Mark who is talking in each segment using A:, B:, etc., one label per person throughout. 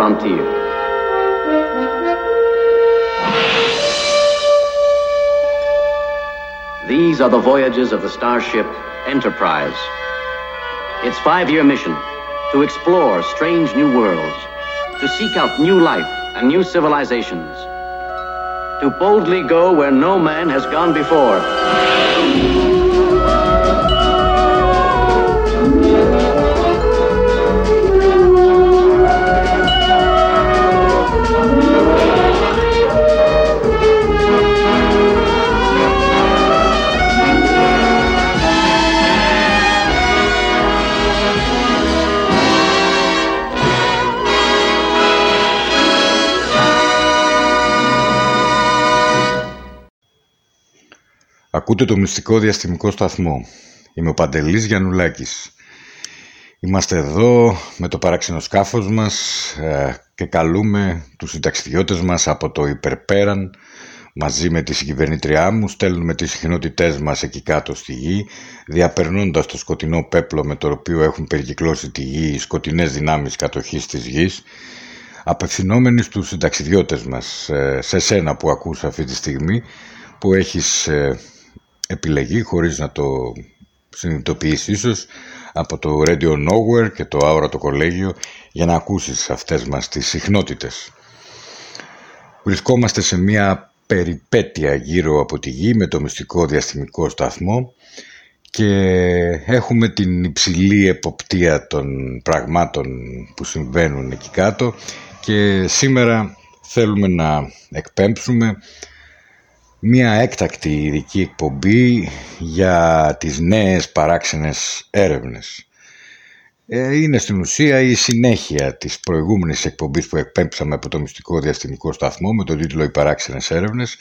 A: Frontier. These are the voyages of the starship Enterprise. Its five-year mission, to explore strange new worlds, to seek out new life and new civilizations, to boldly go where no man has gone before.
B: Ακούτε το μυστικό διαστημικό σταθμό. Είμαι ο Παντελής Γιαννουλάκης. Είμαστε εδώ με το παράξενο σκάφος μας ε, και καλούμε τους συνταξιδιώτες μας από το υπερπέραν μαζί με τη συγκυβερνήτριά μου στέλνουμε τις συχνότητές μας εκεί κάτω στη γη διαπερνώντας το σκοτεινό πέπλο με το οποίο έχουν περικυκλώσει τη γη οι σκοτεινές δυνάμεις κατοχής της γης απευθυνόμενοι στους συνταξιδιώτες μας ε, σε σένα που ακούς αυτή τη στιγμή που έχεις ε, επιλεγεί χωρίς να το συνειδητοποιήσει ίσως από το Radio Nowhere και το Aura το κολέγιο για να ακούσεις αυτές μας τις συχνότητες. Βρισκόμαστε σε μια περιπέτεια γύρω από τη γη με το μυστικό διαστημικό σταθμό και έχουμε την υψηλή εποπτεία των πραγμάτων που συμβαίνουν εκεί κάτω και σήμερα θέλουμε να εκπέμψουμε Μία έκτακτη ειδική εκπομπή για τις νέες παράξενες έρευνες. Ε, είναι στην ουσία η συνέχεια της προηγούμενης εκπομπής που εκπέμψαμε από το Μυστικό Διαστημικό Σταθμό με τον τίτλο «Οι παράξενες έρευνες».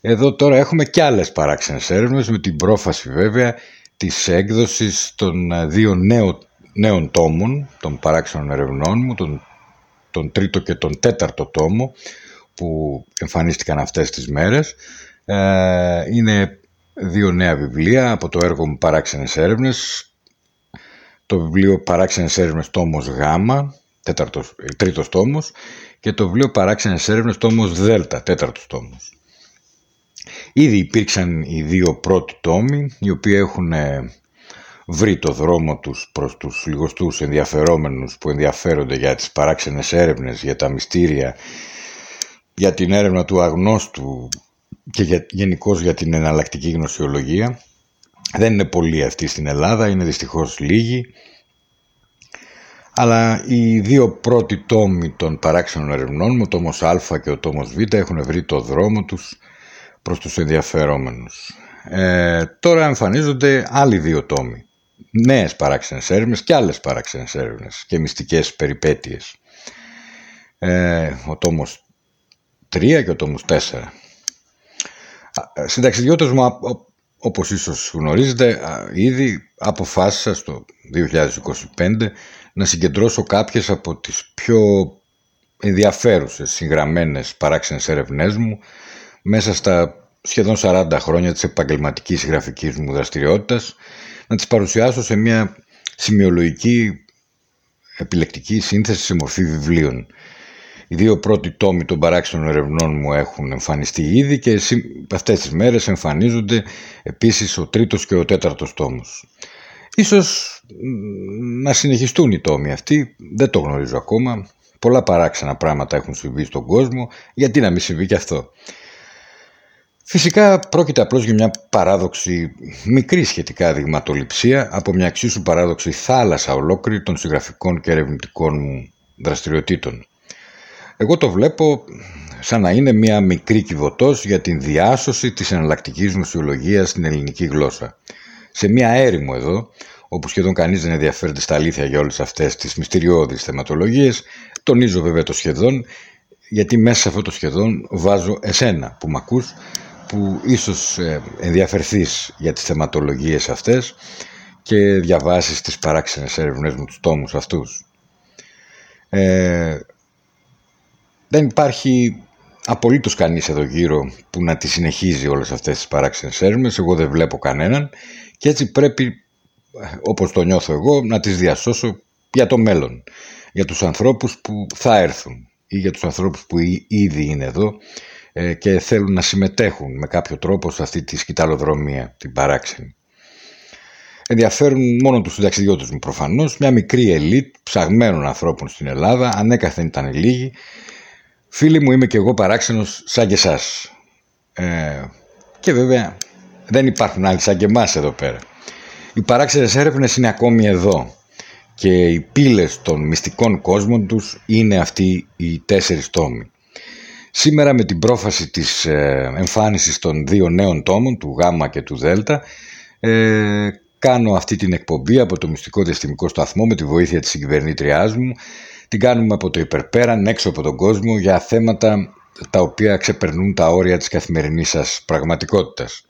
B: Εδώ τώρα έχουμε και άλλες παράξενες έρευνες με την πρόφαση βέβαια της έκδοσης των δύο νέων, νέων τόμων των παράξενων ερευνών μου, τον, τον τρίτο και τον τέταρτο τόμο που εμφανίστηκαν αυτές τις μέρες. Ε, είναι δύο νέα βιβλία από το έργο μου «Παράξενες έρευνες». Το βιβλίο «Παράξενες έρευνες» τόμος Γ, τέταρτος, τρίτος τόμος και το βιβλίο «Παράξενες έρευνες» τόμος Δ, τέταρτος τόμος. Ήδη υπήρξαν οι δύο πρώτοι τόμοι, οι οποίοι έχουν ε, βρει το δρόμο τους προς τους λιγοστούς ενδιαφερόμενους που ενδιαφέρονται για τις παράξενες έρευνες, για τα μυστήρια, για την έρευνα του αγνώστου και για, γενικώς για την εναλλακτική γνωσιολογία. Δεν είναι πολλοί αυτοί στην Ελλάδα, είναι δυστυχώς λίγοι. Αλλά οι δύο πρώτοι τόμοι των παράξενων ερευνών, ο τόμος Α και ο τόμος Β, έχουν βρει το δρόμο τους προς τους ενδιαφερόμενους. Ε, τώρα εμφανίζονται άλλοι δύο τόμοι. Νέες παράξενες έρευνες και άλλες παράξενες έρευνες και μυστικές περιπέτειες. Ε, ο τόμος 3 και ο τόμος 4. Συνταξιδιώτες μου, όπως ίσως γνωρίζετε, ήδη αποφάσισα στο 2025 να συγκεντρώσω κάποιες από τις πιο ενδιαφέρουσες συγγραμμένες παράξενες έρευνές μου μέσα στα σχεδόν 40 χρόνια της επαγγελματικής γραφικής μου δραστηριότητας να τις παρουσιάσω σε μια σημειολογική επιλεκτική σύνθεση σε μορφή βιβλίων. Οι δύο πρώτοι τόμοι των παράξενων ερευνών μου έχουν εμφανιστεί ήδη και αυτές τις μέρες εμφανίζονται επίσης ο τρίτος και ο τέταρτος τόμος. Ίσως να συνεχιστούν οι τόμοι αυτοί, δεν το γνωρίζω ακόμα. Πολλά παράξενα πράγματα έχουν συμβεί στον κόσμο, γιατί να μην συμβεί και αυτό; Φυσικά πρόκειται απλώς για μια παράδοξη μικρή σχετικά δειγματοληψία από μια εξίσου παράδοξη θάλασσα ολόκληρη των συγγραφικών και ερευνητικών μου δραστηριοτήτων. Εγώ το βλέπω σαν να είναι μια μικρή κυβωτός για την διάσωση της εναλλακτικής μουσιολογίας στην ελληνική γλώσσα. Σε μια έρημο εδώ, όπου σχεδόν κανείς δεν ενδιαφέρεται στα αλήθεια για όλες αυτές τις μυστηριώδεις θεματολογίες, τονίζω βέβαια το σχεδόν, γιατί μέσα σε αυτό το σχεδόν βάζω εσένα που μ' ακούς που ίσως ε, ενδιαφερθείς για τις θεματολογίες αυτές και διαβάσεις τις παράξενες έρευνες μου, τους τόμους αυτούς. Ε, δεν υπάρχει απολύτως κανείς εδώ γύρω που να τη συνεχίζει όλες αυτές τις παράξενες έρευνες, εγώ δεν βλέπω κανέναν. Και έτσι πρέπει, όπως το νιώθω εγώ, να τις διασώσω για το μέλλον, για τους ανθρώπους που θα έρθουν ή για τους ανθρώπους που ήδη είναι εδώ ε, και θέλουν να συμμετέχουν με κάποιο τρόπο σε αυτή τη σκηταλοδρομία, την παράξενη. Ενδιαφέρουν μόνο τους συνταξιδιώτες μου προφανώς, μια μικρή ελίτ ψαγμένων ανθρώπων στην Ελλάδα, ανέκαθεν ήταν λίγοι. Φίλοι μου είμαι και εγώ παράξενος σαν και εσάς. Ε, και βέβαια δεν υπάρχουν άλλοι σαν και εμάς εδώ πέρα. Οι παράξενες έρευνες είναι ακόμη εδώ και οι πύλες των μυστικών κόσμων τους είναι αυτοί οι τέσσερις τόμοι. Σήμερα με την πρόφαση της ε, εμφάνισης των δύο νέων τόμων, του Γ και του Δ, ε, κάνω αυτή την εκπομπή από το Μυστικό Διαστημικό Σταθμό με τη βοήθεια της συγκυβερνήτριάς μου. Την κάνουμε από το υπερπέραν, έξω από τον κόσμο, για θέματα τα οποία ξεπερνούν τα όρια της καθημερινής σας πραγματικότητας.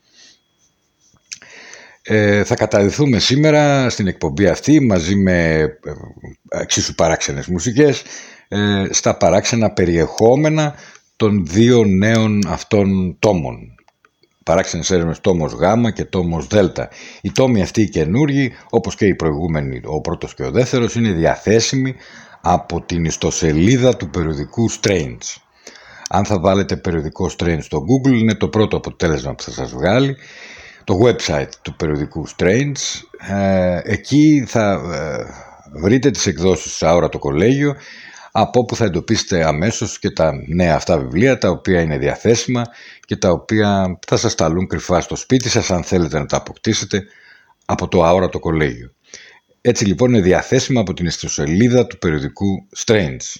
B: Ε, θα καταδεθούμε σήμερα στην εκπομπή αυτή μαζί με ε, εξίσου παράξενες μουσικές ε, στα παράξενα περιεχόμενα των δύο νέων αυτών τόμων. Παράξενες έρευνες τόμος Γ και τόμος Δ. Οι τόμοι αυτοί οι καινούργοι, όπως και οι προηγούμενοι, ο πρώτος και ο δεύτερος, είναι διαθέσιμοι από την ιστοσελίδα του περιοδικού Strange. Αν θα βάλετε περιοδικό Strange στο Google, είναι το πρώτο αποτέλεσμα που θα σας βγάλει. Το website του περιοδικού Strange. Ε, εκεί θα ε, βρείτε τις εκδόσεις Άωρα το Κολέγιο από όπου θα εντοπίσετε αμέσως και τα νέα αυτά βιβλία τα οποία είναι διαθέσιμα και τα οποία θα σας ταλούν κρυφά στο σπίτι σας αν θέλετε να τα αποκτήσετε από το αόρατο κολέγιο. Έτσι λοιπόν είναι διαθέσιμα από την ιστοσελίδα του περιοδικού Strange.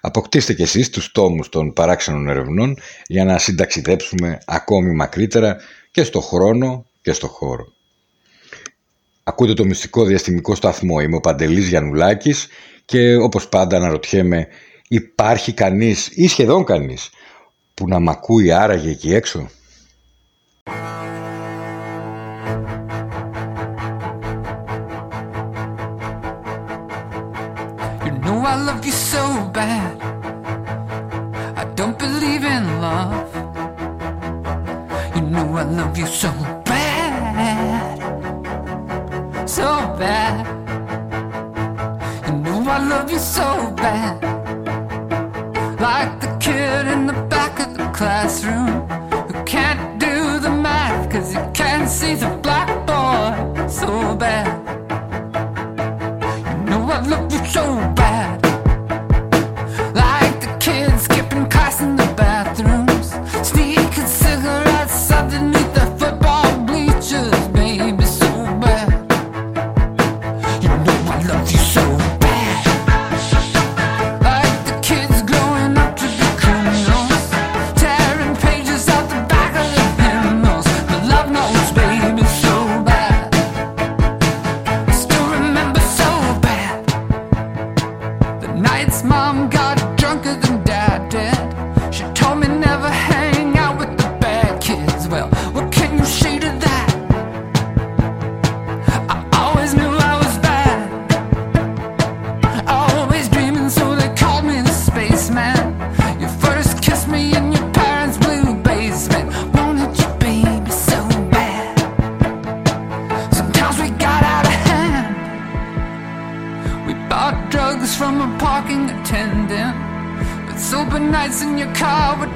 B: Αποκτήστε και εσείς τους τόμους των παράξενων ερευνών για να συνταξιδέψουμε ακόμη μακρύτερα και στο χρόνο και στο χώρο. Ακούτε το μυστικό διαστημικό σταθμό. Είμαι ο Παντελής Γιαννουλάκης και όπως πάντα αναρωτιέμαι υπάρχει κανείς ή σχεδόν κανείς που να μ' ακούει άραγε εκεί έξω; I love you so bad. I don't believe in love. You know I love you so bad. So bad. You know I love you so bad. Like the kid in the back of the classroom who can't do the math cause he can't see the blackboard. So bad.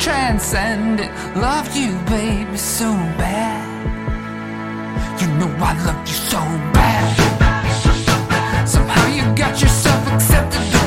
C: Transcendent. Loved you, baby, so bad. You know I loved you so bad. Somehow you got yourself accepted to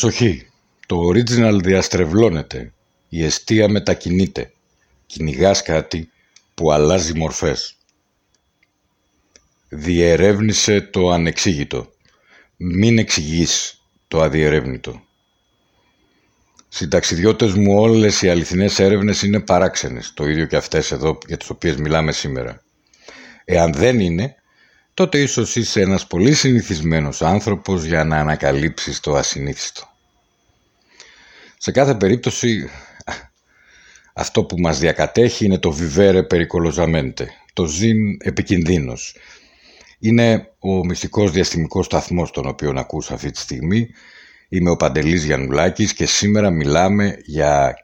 B: Προσοχή! Το original διαστρεβλώνεται. Η αιστεία μετακινείται. Κυνηγάς κάτι που αλλάζει μορφές. Διερεύνησε το ανεξήγητο. Μην εξηγείς το αδιερεύνητο. Συνταξιδιώτες μου όλες οι αληθινές έρευνες είναι παράξενες, το ίδιο και αυτές εδώ για τις οποίες μιλάμε σήμερα. Εάν δεν είναι, τότε ίσως είσαι ένας πολύ συνηθισμένος άνθρωπος για να ανακαλύψεις το ασυνήθιστο. Σε κάθε περίπτωση, αυτό που μας διακατέχει είναι το βιβέρε περικολοζαμέντε, το ζήν επικινδύνος. Είναι ο μυστικός διαστημικός σταθμός τον οποίο ακούς αυτή τη στιγμή. Είμαι ο Παντελής Γιαννουλάκης και σήμερα μιλάμε για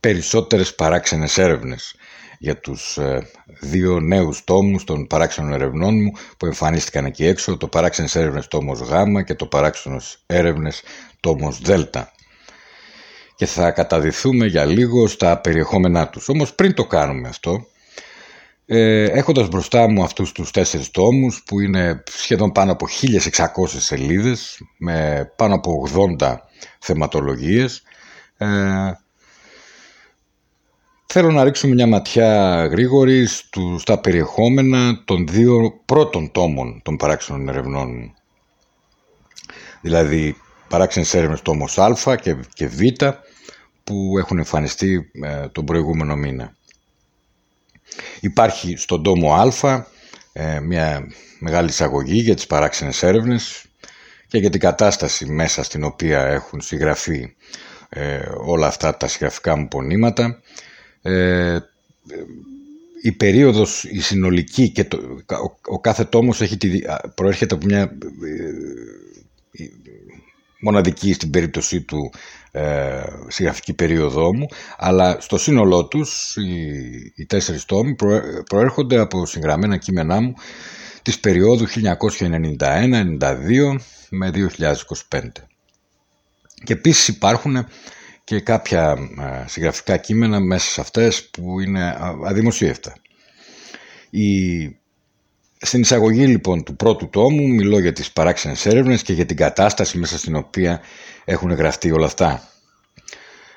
B: περισσότερες παράξενες έρευνες για τους ε, δύο νέους τόμους των παράξενων ερευνών μου που εμφανίστηκαν εκεί έξω, το παράξενες έρευνες τόμος Γ και το παράξενες έρευνες τόμος Δ. Και θα καταδυθούμε για λίγο στα περιεχόμενά τους. Όμως πριν το κάνουμε αυτό, ε, έχοντας μπροστά μου αυτούς τους τέσσερις τόμους που είναι σχεδόν πάνω από 1600 σελίδες με πάνω από 80 θεματολογίες ε, Θέλω να ρίξουμε μια ματιά γρήγορη στου, στα περιεχόμενα των δύο πρώτων τόμων των παράξενων ερευνών μου. Δηλαδή παράξενες έρευνες τόμος Α και, και Β που έχουν εμφανιστεί ε, τον προηγούμενο μήνα. Υπάρχει στον τόμο Α ε, μια μεγάλη εισαγωγή για τις παράξενες έρευνες και για την κατάσταση μέσα στην οποία έχουν συγγραφεί ε, όλα αυτά τα συγγραφικά μου πονήματα ε, η περίοδος, η συνολική και το, ο, ο κάθε τόμος έχει τη, προέρχεται από μια ε, μοναδική στην περίπτωσή του ε, συγγραφική περίοδό μου αλλά στο σύνολό τους οι, οι τέσσερις τόμοι προέρχονται από συγγραμμένα κείμενά μου της περίοδου 1991-92 με 2025 και επίσης υπάρχουν και κάποια συγγραφικά κείμενα μέσα σε αυτές που είναι αδημοσίευτα. Η... Στην εισαγωγή λοιπόν του πρώτου τόμου μιλώ για τις παράξενες έρευνες και για την κατάσταση μέσα στην οποία έχουν γραφτεί όλα αυτά.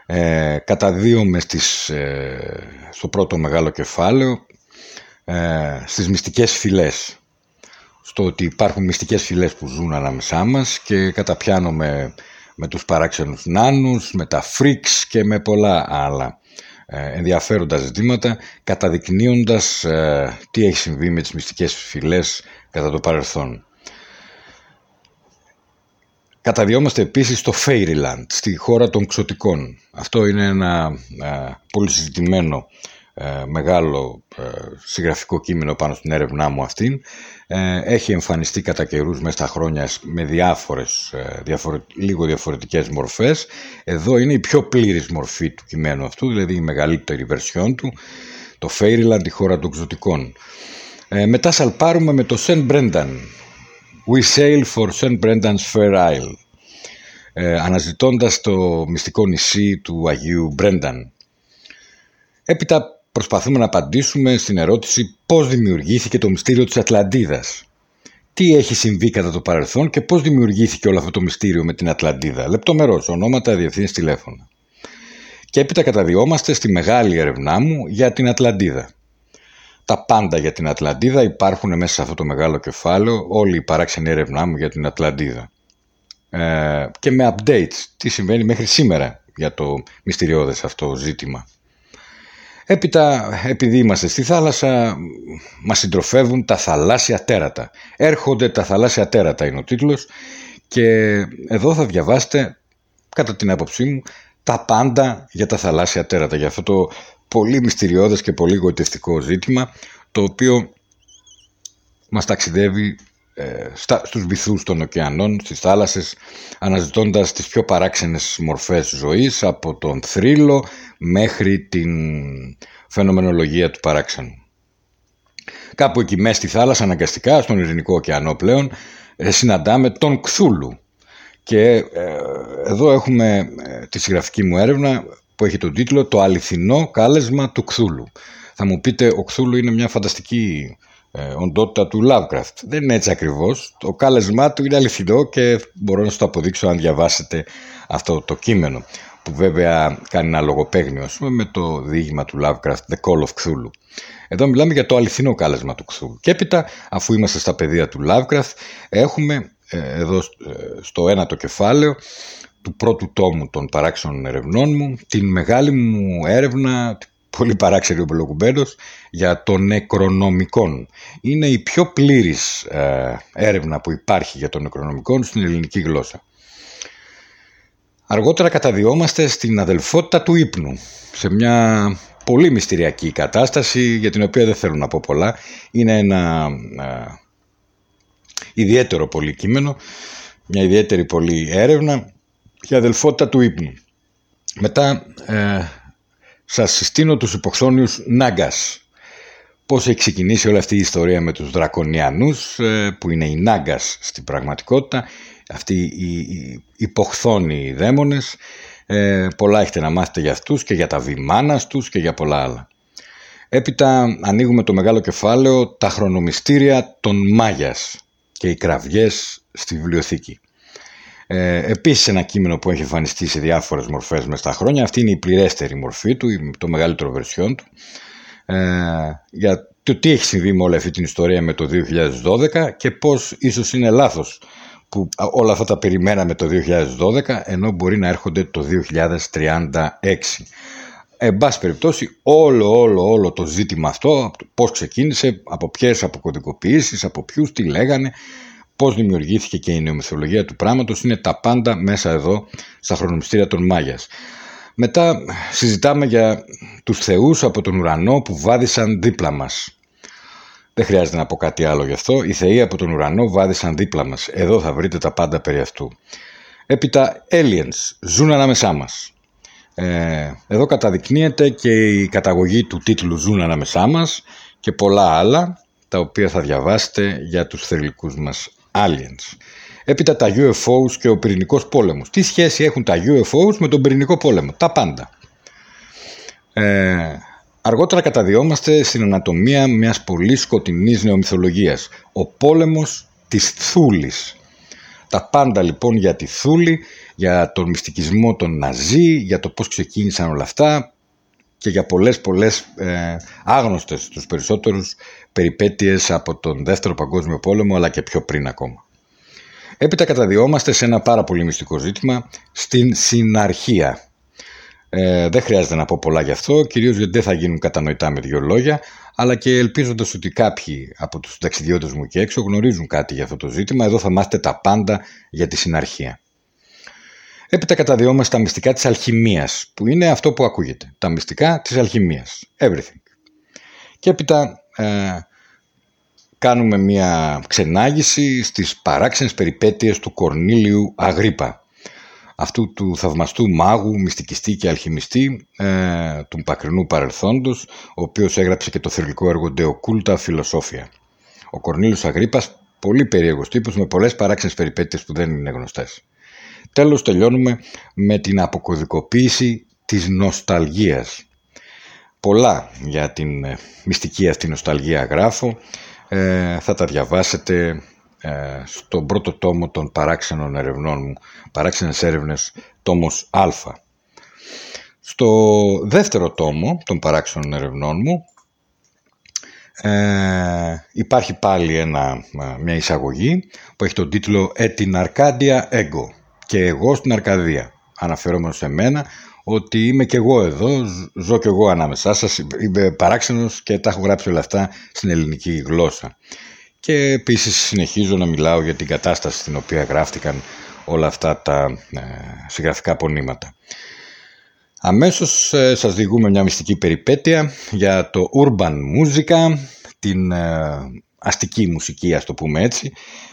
B: Ε, καταδύομαι στις, ε, στο πρώτο μεγάλο κεφάλαιο ε, στις μυστικές φυλές. Στο ότι υπάρχουν μυστικές φυλές που ζουν ανάμεσά μας και καταπιάνομαι με τους παράξενους νάνους, με τα freaks και με πολλά άλλα ε, ενδιαφέροντα ζητήματα καταδεικνύοντας ε, τι έχει συμβεί με τις μυστικές φυλές κατά το παρελθόν. Καταδιόμαστε επίσης στο Fairyland, στη χώρα των ξωτικών. Αυτό είναι ένα ε, πολύ συζητημένο ε, μεγάλο ε, συγγραφικό κείμενο πάνω στην έρευνά μου αυτήν. Έχει εμφανιστεί κατά καιρούς μέσα στα χρόνια με διάφορες, λίγο διαφορετικές μορφές. Εδώ είναι η πιο πλήρης μορφή του κειμένου αυτού, δηλαδή η μεγαλύτερη βερσιόν του, το Fairyland, η χώρα των ξωτικών. μετά σαλπάρουμε με το St. Brendan, We sail for St. Brendan's Fair Isle, ε, αναζητώντας το μυστικό νησί του Αγίου Μπρένταν. Έπειτα προσπαθούμε να απαντήσουμε στην ερώτηση πώς δημιουργήθηκε το μυστήριο της Ατλαντίδας. Τι έχει συμβεί κατά το παρελθόν και πώς δημιουργήθηκε όλο αυτό το μυστήριο με την Ατλαντίδα. Λεπτομερώς, ονόματα, διευθύνσεις, τηλέφωνα. Και έπειτα καταδιόμαστε στη μεγάλη έρευνά μου για την Ατλαντίδα. Τα πάντα για την Ατλαντίδα υπάρχουν μέσα σε αυτό το μεγάλο κεφάλαιο, όλη η παράξενη έρευνά μου για την Ατλαντίδα. Ε, και με updates, τι συμβαίνει μέχρι σήμερα για το μυστηριώδες αυτό ζήτημα. Έπειτα, επειδή είμαστε στη θάλασσα, μας συντροφεύουν τα θαλάσσια τέρατα. Έρχονται τα θαλάσσια τέρατα είναι ο τίτλος και εδώ θα διαβάσετε, κατά την άποψή μου, τα πάντα για τα θαλάσσια τέρατα, για αυτό το πολύ μυστηριώδες και πολύ γοητευτικό ζήτημα το οποίο μας ταξιδεύει ε, στα, στους βυθούς των ωκεανών, στις θάλασσες αναζητώντας τις πιο παράξενες μορφές ζωής από τον θρύλο μέχρι την φαινομενολογία του παράξενου. Κάπου εκεί μέσα στη θάλασσα αναγκαστικά, στον Ειρηνικό ωκεανό πλέον, ε, συναντάμε τον Κθούλου. Και ε, εδώ έχουμε τη συγγραφική μου έρευνα που έχει τον τίτλο «Το αληθινό κάλεσμα του Κθούλου». Θα μου πείτε, ο Κθούλου είναι μια φανταστική ε, οντότητα του Lovecraft. Δεν είναι έτσι ακριβώς. Το κάλεσμά του είναι αληθινό και μπορώ να σου το αποδείξω αν διαβάσετε αυτό το κείμενο που βέβαια κάνει ένα λογοπαίγνιο με το διήγημα του Lovecraft The Call of Cthulhu. Εδώ μιλάμε για το αληθινό κάλεσμα του Cthulhu. Και έπειτα, αφού είμαστε στα πεδία του Lovecraft, έχουμε ε, εδώ ε, στο ένα το κεφάλαιο του πρώτου τόμου των παράξενων ερευνών μου, την μεγάλη μου έρευνα, πολύ παράξενη ο για το νεκρονομικόν. Είναι η πιο πλήρης ε, έρευνα που υπάρχει για το νεκρονομικόν στην ελληνική γλώσσα. Αργότερα καταδιόμαστε στην αδελφότητα του ύπνου, σε μια πολύ μυστηριακή κατάσταση για την οποία δεν θέλω να πω πολλά. Είναι ένα ε, ιδιαίτερο πολύ κείμενο, μια ιδιαίτερη πολύ έρευνα για αδελφότητα του ύπνου. Μετά ε, σας συστήνω τους υποξόνιους Νάγκας. Πώς έχει ξεκινήσει όλη αυτή η ιστορία με τους Δρακονιανούς, ε, που είναι οι Νάγκας στην πραγματικότητα, αυτοί οι υποχθόνοι δαίμονες. Ε, πολλά έχετε να μάθετε για αυτούς και για τα βημάνας τους και για πολλά άλλα. Έπειτα ανοίγουμε το μεγάλο κεφάλαιο «Τα χρονομυστήρια των Μάγιας» και οι κραυγές στη βιβλιοθήκη. Ε, επίσης ένα κείμενο που έχει εμφανιστεί σε διάφορες μορφές μέσα στα χρόνια. Αυτή είναι η πληρέστερη μορφή του, το μεγαλύτερο βερσιόν του. Ε, για το τι έχει συμβεί με όλη αυτή την ιστορία με το 2012 και πώς ίσως είναι λάθος που όλα αυτά τα περιμέναμε το 2012 ενώ μπορεί να έρχονται το 2036. Εν πάση περιπτώσει όλο όλο όλο το ζήτημα αυτό πώς ξεκίνησε, από ποιες αποκωδικοποιήσεις, από ποιους, τι λέγανε πώς δημιουργήθηκε και η νεομυθολογία του πράγματος είναι τα πάντα μέσα εδώ στα χρονομυστήρια των Μάγιας. Μετά συζητάμε για τους θεούς από τον ουρανό που βάδισαν δίπλα μας. Δεν χρειάζεται να πω κάτι άλλο γι' αυτό. Οι θεοί από τον ουρανό βάδισαν δίπλα μας. Εδώ θα βρείτε τα πάντα περί αυτού. Έπειτα, aliens ζουν ανάμεσά μας. Ε, εδώ καταδεικνύεται και η καταγωγή του τίτλου «Ζουν ανάμεσά μας» και πολλά άλλα, τα οποία θα διαβάσετε για τους θελικούς μας aliens. Έπειτα τα UFOs και ο πυρηνικός πόλεμος. Τι σχέση έχουν τα UFOs με τον πυρηνικό πόλεμο; Τα πάντα. Ε, αργότερα καταδιόμαστε στην ανατομία μιας πολύ σκοτεινής νεομυθολογίας. Ο πόλεμος της Θούλης. Τα πάντα λοιπόν για τη Θούλη, για τον μυστικισμό των Ναζί, για το πώς ξεκίνησαν όλα αυτά και για πολλές πολλές ε, άγνωστες τους περισσότερους περιπέτειες από τον Δεύτερο Παγκόσμιο Πόλεμο αλλά και πιο πριν ακόμα. Έπειτα καταδιόμαστε σε ένα πάρα πολύ μυστικό ζήτημα στην συναρχία. Ε, δεν χρειάζεται να πω πολλά γι' αυτό, κυρίως γιατί δεν θα γίνουν κατανοητά με δύο λόγια, αλλά και ελπίζοντας ότι κάποιοι από τους ταξιδιώτες μου και έξω γνωρίζουν κάτι για αυτό το ζήτημα, εδώ θα μάθετε τα πάντα για τη συναρχία. Έπειτα καταδιόμαστε τα μυστικά της αλχημίας, που είναι αυτό που ακούγεται. Τα μυστικά της αλχημίας. Everything. Και έπειτα ε, κάνουμε μια ξενάγηση στις παράξενες περιπέτειες του Κορνίλιου Αγρίπα, αυτού του θαυμαστού μάγου, μυστικιστή και αλχημιστή ε, του πακρινού παρελθόντος, ο οποίος έγραψε και το θρηλυκό έργο «Ντεοκούλτα Φιλοσόφια». Ο Κορνίλιος Αγρίπας, πολύ περίεργος τύπος, με πολλές παράξενες περιπέτειες που δεν είναι γνωστές. Τέλος τελειώνουμε με την αποκωδικοποίηση της νοσταλγίας. Πολλά για την ε, μυστική αυτή νοσταλγία γράφω. Ε, θα τα διαβάσετε ε, στον πρώτο τόμο των παράξενων ερευνών μου, παράξενες έρευνες, τόμος Α. Στο δεύτερο τόμο των παράξενων ερευνών μου ε, υπάρχει πάλι ένα, μια εισαγωγή που έχει τον τίτλο «Ε την Αρκάντια Έγκο» και εγώ στην Αρκαδία. Αναφέρομαι σε μένα ότι είμαι και εγώ εδώ, ζω και εγώ ανάμεσά σας, είμαι παράξενος και τα έχω γράψει όλα αυτά στην ελληνική γλώσσα. Και επίσης συνεχίζω να μιλάω για την κατάσταση στην οποία γράφτηκαν όλα αυτά τα ε, συγγραφικά πονήματα. Αμέσως ε, σας διηγούμε μια μυστική περιπέτεια για το urban musica, την ε, αστική μουσική ας το πούμε έτσι,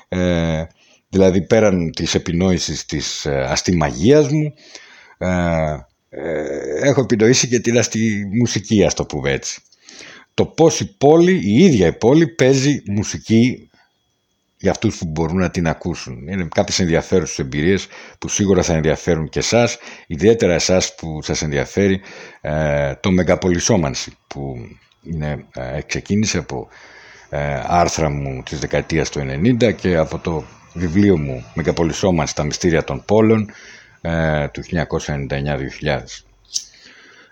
B: ε, δηλαδή πέραν της επινόησης της ε, αστιμαγίας μου, ε, ε, έχω επινοήσει και την αστιμουσική ας το πούμε έτσι. Το πώς η πόλη, η ίδια η πόλη παίζει μουσική για αυτούς που μπορούν να την ακούσουν. Είναι κάποιες ενδιαφέρουσες εμπειρίες που σίγουρα θα ενδιαφέρουν και εσάς, ιδιαίτερα εσάς που σας ενδιαφέρει ε, το Μεγαπολισόμανση που είναι, ε, ξεκίνησε από ε, άρθρα μου της δεκαετίας του 90 και από το βιβλίο μου «Μεγαπολισόμανση στα μυστήρια των πόλεων» ε, του 1999-2000.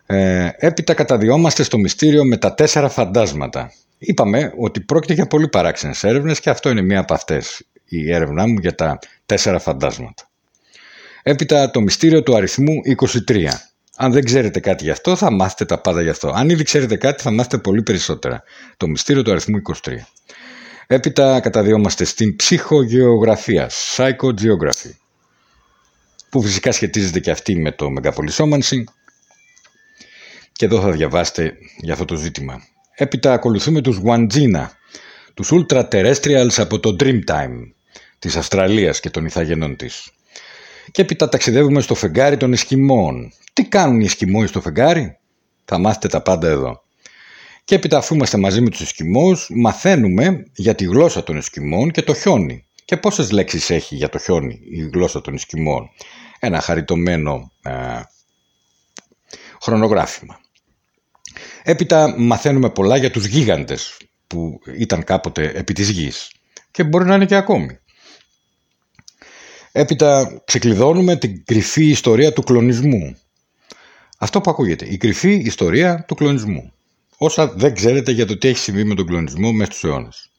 B: Ε, έπειτα καταδιόμαστε στο μυστήριο με τα τέσσερα φαντάσματα Είπαμε ότι πρόκειται για πολύ παράξενες έρευνες και αυτό είναι μία από αυτές η έρευνά μου για τα τέσσερα φαντάσματα. Έπειτα το μυστήριο του αριθμού 23. Αν δεν ξέρετε κάτι γι' αυτό θα μάθετε τα πάντα γι' αυτό. Αν ήδη ξέρετε κάτι θα μάθετε πολύ περισσότερα. Το μυστήριο του αριθμού 23. Έπειτα καταδιόμαστε στην ψυχογεωγραφία, psychogeography, που φυσικά σχετίζεται και αυτή με το μεγαπολισόμανση και εδώ θα διαβάσετε για αυτό το ζήτημα. Έπειτα ακολουθούμε τους Wandjina, τους Ultra Terrestrials από το Dreamtime της Αυστραλίας και των Ιθαγενών της. Και έπειτα ταξιδεύουμε στο φεγγάρι των Εσκιμών. Τι κάνουν οι Εσκιμόοι στο φεγγάρι; Θα μάθετε τα πάντα εδώ. Και έπειτα αφού είμαστε μαζί με τους Εσκιμώους μαθαίνουμε για τη γλώσσα των Εσκιμών και το χιόνι. Και πόσες λέξεις έχει για το χιόνι η γλώσσα των Εσκιμών. Ένα χαριτωμένο ε, χρονογράφημα. Έπειτα μαθαίνουμε πολλά για τους γίγαντες που ήταν κάποτε επί της γης και μπορεί να είναι και ακόμη. Έπειτα ξεκλειδώνουμε την κρυφή ιστορία του κλονισμού. Αυτό που ακούγεται, η κρυφή ιστορία του κλονισμού. Όσα δεν ξέρετε για το τι έχει συμβεί με τον κλονισμό μέσα στους αιώνες.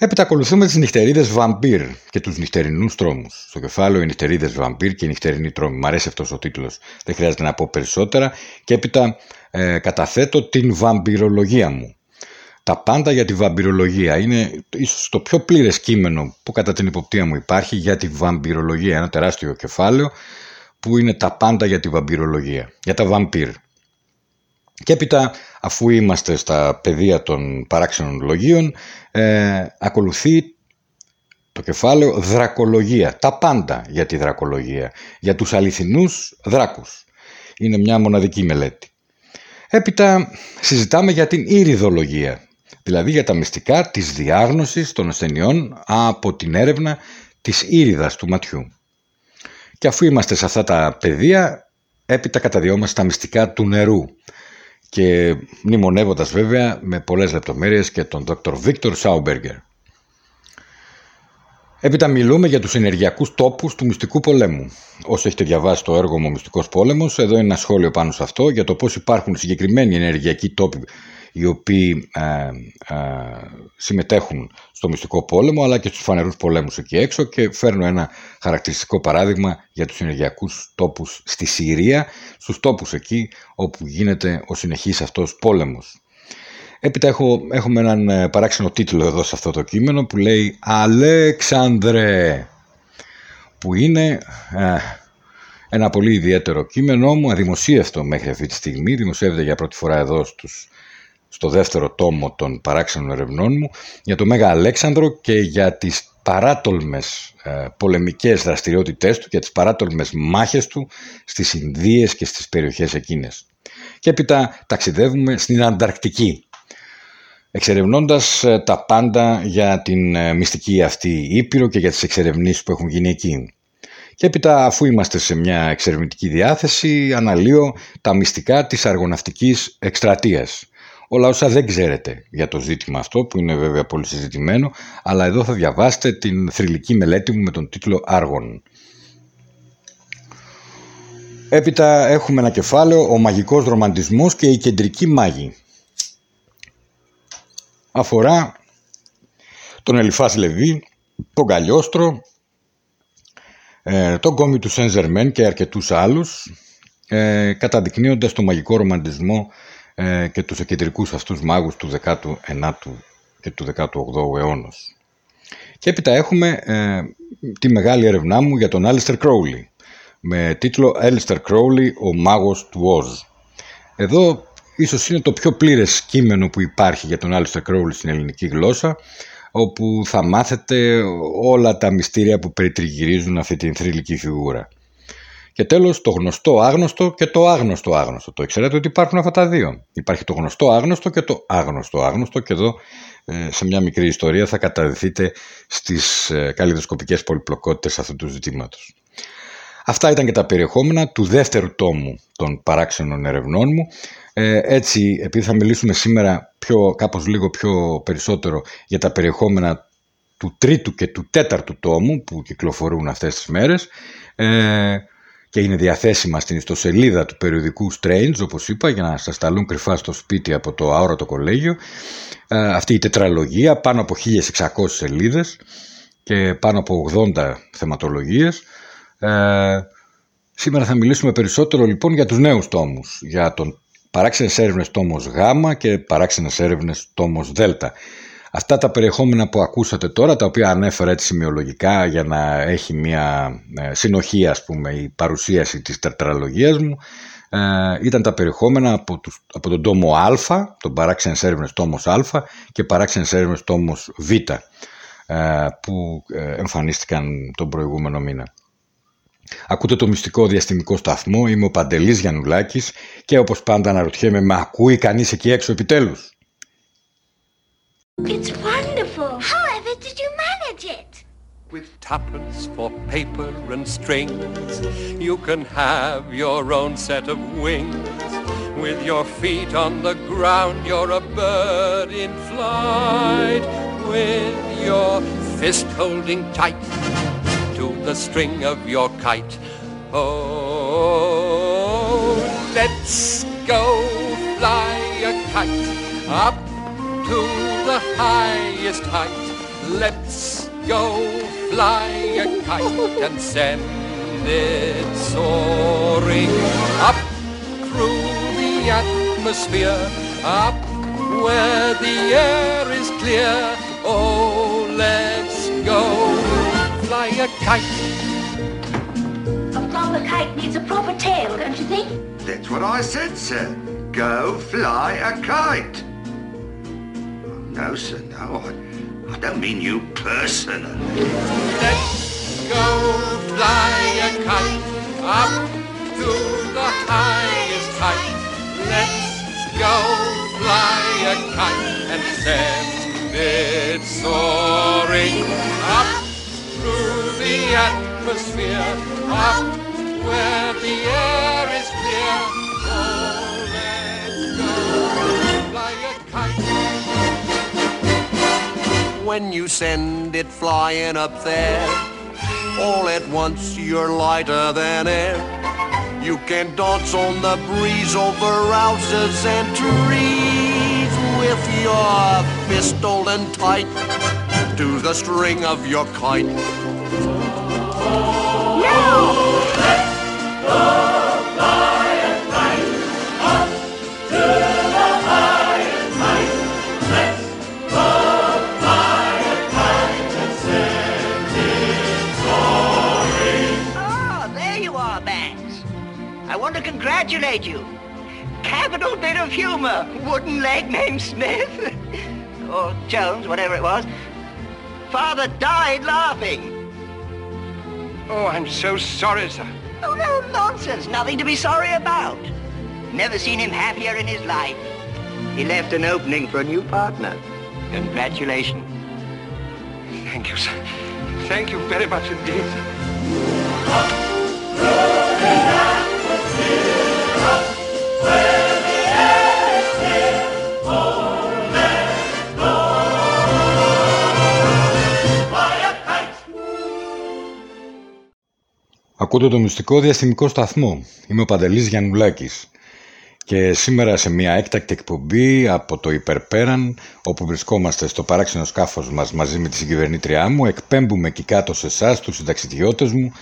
B: Έπειτα ακολουθούμε τις νυχτερίδες βαμπύρ και τους νυχτερινούς τρόμους. Στο κεφάλαιο οι νυχτερίδες βαμπύρ και οι νυχτερινοί τρόμοι. Μ' αρέσει αυτός ο τίτλος. Δεν χρειάζεται να πω περισσότερα. Και έπειτα ε, καταθέτω την βαμπυρολογία μου. Τα πάντα για τη βαμπυρολογία. Είναι ίσως το πιο πλήρες κείμενο που κατά την υποπτία μου υπάρχει για τη βαμπυρολογία. Ένα τεράστιο κεφάλαιο που είναι τα πάντα για τη βαμπυρολογία. Για τα βαμπύρ. Και έπειτα, αφού είμαστε στα πεδία των παράξενων λογίων, ε, ακολουθεί το κεφάλαιο δρακολογία. Τα πάντα για τη δρακολογία. Για τους αληθινούς δράκους. Είναι μια μοναδική μελέτη. Έπειτα συζητάμε για την ήριδολογία, δηλαδή για τα μυστικά της διάγνωσης των ασθενειών από την έρευνα της ήριδας του ματιού. Και αφού είμαστε σε αυτά τα πεδία, έπειτα καταδιόμαστε τα μυστικά του νερού και μνημονεύοντας βέβαια με πολλές λεπτομέρειες και τον Dr. Βίκτορ Σάουμπεργκερ. Έπειτα μιλούμε για τους ενεργειακούς τόπους του μυστικού πολέμου. Όσο έχετε διαβάσει το έργο μου «Ο Μυστικός Πόλεμος», εδώ είναι ένα σχόλιο πάνω σε αυτό για το πώς υπάρχουν συγκεκριμένοι ενεργειακοί τόποι οι οποίοι ε, ε, συμμετέχουν στο μυστικό πόλεμο αλλά και στους φανερούς πολέμους εκεί έξω και φέρνω ένα χαρακτηριστικό παράδειγμα για τους ενεργειακούς τόπους στη Συρία, στους τόπους εκεί όπου γίνεται ο συνεχής αυτός πόλεμος. Έπειτα έχω, έχουμε έναν ε, παράξενο τίτλο εδώ σε αυτό το κείμενο που λέει «Αλέξανδρε, που είναι ένα πολύ ιδιαίτερο κείμενό μου, αδημοσίευτο μέχρι αυτή τη στιγμή, δημοσιεύεται για πρώτη φορά εδώ στους, στο δεύτερο τόμο των παράξενων ερευνών μου, για το Μέγα Αλέξανδρο και για τις παράτολμες ε, πολεμικές δραστηριότητές του και τις παράτολμες μάχες του στις Ινδίες και στις περιοχές εκείνες. Και έπειτα ταξιδεύουμε στην Ανταρκτική, εξερευνώντας ε, τα πάντα για την ε, μυστική αυτή Ήπειρο και για τις εξερευνήσεις που έχουν γίνει εκεί. Και έπειτα αφού είμαστε σε μια εξερευνητική διάθεση αναλύω τα μυστικά της αργοναυτικής εκστρατείας. Όλα όσα δεν ξέρετε για το ζήτημα αυτό που είναι βέβαια πολύ συζητημένο αλλά εδώ θα διαβάσετε την θρηλυκή μελέτη μου με τον τίτλο «Άργων». Έπειτα έχουμε ένα κεφάλαιο «Ο μαγικός ρομαντισμός και η κεντρική μάγη». Αφορά τον Ελιφάς Λεβί, τον Καλλιόστρο, ε, τον κόμι του Σεν και αρκετούς άλλους, ε, καταδεικνύοντας τον μαγικό ρομαντισμό ε, και τους εκεντρικούς αυτούς μάγους του 19ου και του 18ου αιώνος. Και έπειτα έχουμε ε, τη μεγάλη έρευνά μου για τον Άλιστερ Κρόουλι με τίτλο «Άλιστερ Κρόουλι, ο μάγος του Οζ». Εδώ ίσως είναι το πιο πλήρες κείμενο που υπάρχει για τον Άλιστερ Κρόουλι στην ελληνική γλώσσα όπου θα μάθετε όλα τα μυστήρια που περιτριγυρίζουν αυτή την θρηλυκή φιγούρα. Και τέλος το γνωστό άγνωστο και το άγνωστο άγνωστο. Το ξέρετε ότι υπάρχουν αυτά τα δύο. Υπάρχει το γνωστό άγνωστο και το άγνωστο άγνωστο και εδώ ε, σε μια μικρή ιστορία θα καταδεθείτε στις ε, καλλιδοσκοπικές πολυπλοκότητες αυτού του ζητήματος. Αυτά ήταν και τα περιεχόμενα του δεύτερου τόμου των παράξενων ερευνών μου. Ε, έτσι, επειδή θα μιλήσουμε σήμερα πιο, κάπως λίγο πιο περισσότερο για τα περιεχόμενα του τρίτου και του τέταρτου τόμου που κυκλοφορούν αυτές τις μέρες, ε, και είναι διαθέσιμα στην ιστοσελίδα του περιοδικού Strange, όπως είπα, για να σας σταλούν κρυφά στο σπίτι από το αόρατο κολέγιο. Ε, αυτή η τετραλογία, πάνω από 1600 σελίδες και πάνω από 80 θεματολογίες. Ε, σήμερα θα μιλήσουμε περισσότερο λοιπόν για τους νέους τόμους, για τον παράξενες έρευνες τόμος Γ και παράξενες έρευνες τόμος Δ. Αυτά τα περιεχόμενα που ακούσατε τώρα, τα οποία ανέφερα έτσι σημειολογικά για να έχει μια ε, συνοχή ας πούμε η παρουσίαση της τετραλογίας μου, ε, ήταν τα περιεχόμενα από, τους, από τον τόμο Α, τον παράξενες έρευνες τόμος Α και παράξενες έρευνες τόμος Β ε, που εμφανίστηκαν τον προηγούμενο μήνα. Ακούτε το μυστικό διαστημικό σταθμό, είμαι ο Παντελής Γιαννουλάκης και όπως πάντα αναρωτιέμαι, με ακούει κανείς εκεί έξω επιτέλους.
D: It's wonderful. However did you manage it?
E: With tuppence for paper and strings, you can have your own set of wings. With your feet on the ground, you're a bird in flight. With your fist holding tight to the string of your kite. Oh, let's go fly a kite up to the highest height. Let's go fly a kite and send it soaring up through the atmosphere, up where the air is clear. Oh, let's go a kite.
D: A proper kite needs a proper tail, don't you think?
F: That's what I said, sir. Go fly a kite. No, sir, no. I, I don't mean you personally.
E: Let's go fly a kite up to the highest height. Let's go fly a kite and send it soaring up through the atmosphere, up where the air is clear. Oh, when you send it flying up there. All at once you're lighter than air. You can dance on the breeze over houses and trees with your fist holding tight to the string of your kite.
D: Up to the highest height. Let and glory.
G: Ah, there you are, Max. I want to congratulate you. Capital bit of humor, wooden leg named Smith. or Jones, whatever it was. Father died laughing.
F: Oh, I'm so sorry, sir.
G: Oh, no nonsense. Nothing to be sorry about. Never seen him happier in his life. He left an opening for a new partner. Congratulations.
F: Thank you, sir. Thank you very much indeed.
B: Ακούτε το μυστικό διαστημικό σταθμό. Είμαι ο Παντελής Γιαννουλάκης. Και σήμερα σε μια έκτακτη εκπομπή από το Υπερπέραν, όπου βρισκόμαστε στο παράξενο σκάφος μας μαζί με τη συγκυβερνήτριά μου, εκπέμπουμε εκεί κάτω σε εσάς, τους συνταξιδιώτες μου,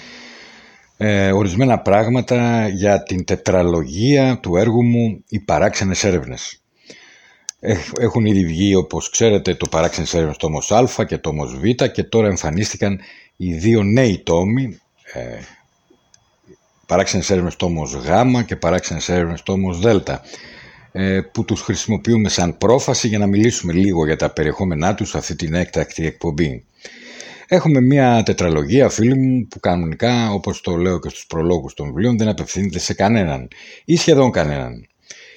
B: ε, ορισμένα πράγματα για την τετραλογία του έργου μου «Οι παράξενες έρευνες». Έχουν ήδη βγει, όπως ξέρετε, το παράξενες έρευνες τόμος Α και τόμος Β και τώρα εμφανίστηκαν οι δύο νέοι τόμοι, ε, παράξενες έρευνες τόμος Γ και παράξενες έρευνες τόμος Δ ε, που τους χρησιμοποιούμε σαν πρόφαση για να μιλήσουμε λίγο για τα περιεχόμενά τους σε αυτή την έκτακτη εκπομπή. Έχουμε μια τετραλογία φίλοι μου που κανονικά όπως το λέω και στους προλόγους των βιβλίων δεν απευθύνεται σε κανέναν ή σχεδόν κανέναν.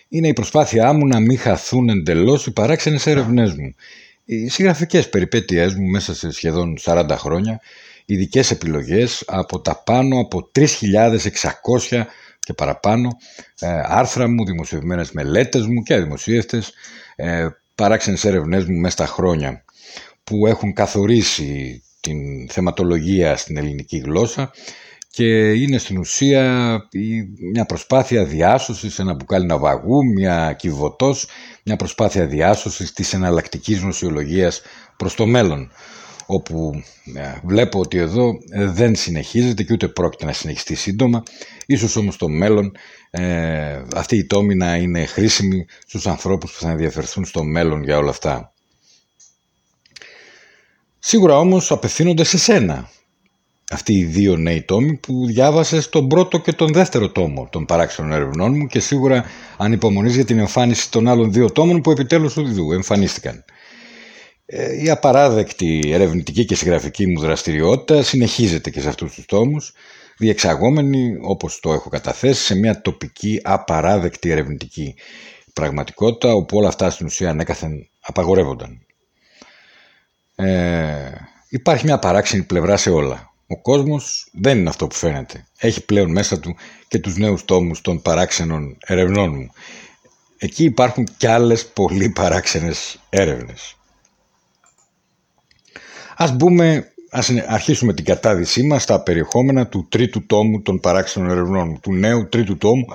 B: Είναι η προσπάθειά μου να μην χαθούν εντελώς οι παράξενες έρευνές μου. Οι συγγραφικές περιπέτειές μου μέσα σε σχεδόν 40 χρόνια ειδικές επιλογές από τα πάνω από 3.600 και παραπάνω ε, άρθρα μου, δημοσιευμένες μελέτες μου και αδημοσίευτες, ε, παράξενες έρευνές μου μέσα στα χρόνια που έχουν καθορίσει την θεματολογία στην ελληνική γλώσσα και είναι στην ουσία μια προσπάθεια διάσωσης, ένα μπουκάλι ναυαγού, μια κυβωτός, μια προσπάθεια διάσωσης της εναλλακτικής νοσιολογίας προς το μέλλον όπου ε, βλέπω ότι εδώ ε, δεν συνεχίζεται και ούτε πρόκειται να συνεχιστεί σύντομα. Ίσως όμως στο μέλλον ε, αυτή η τόμη να είναι χρήσιμη στους ανθρώπους που θα ενδιαφερθούν στο μέλλον για όλα αυτά. Σίγουρα όμως απευθύνονται σε σένα αυτοί οι δύο νέοι τόμοι που διάβασες τον πρώτο και τον δεύτερο τόμο των παράξενων ερευνών μου και σίγουρα ανυπομονείς για την εμφάνιση των άλλων δύο τόμων που επιτέλους του εμφανίστηκαν. Ε, η απαράδεκτη ερευνητική και συγγραφική μου δραστηριότητα συνεχίζεται και σε αυτούς τους τόμους, διεξαγόμενη, όπως το έχω καταθέσει, σε μια τοπική απαράδεκτη ερευνητική πραγματικότητα, όπου όλα αυτά στην ουσία ανέκαθεν απαγορεύονταν. Ε, υπάρχει μια παράξενη πλευρά σε όλα. Ο κόσμος δεν είναι αυτό που φαίνεται. Έχει πλέον μέσα του και τους νέους τόμους των παράξενων ερευνών μου. Εκεί υπάρχουν κι άλλες πολύ παράξενες έρευνες. Ας μπούμε, ας αρχίσουμε την κατάδυσή μας στα περιεχόμενα του τρίτου τόμου των παράξενων ερευνών, του νέου τρίτου τόμου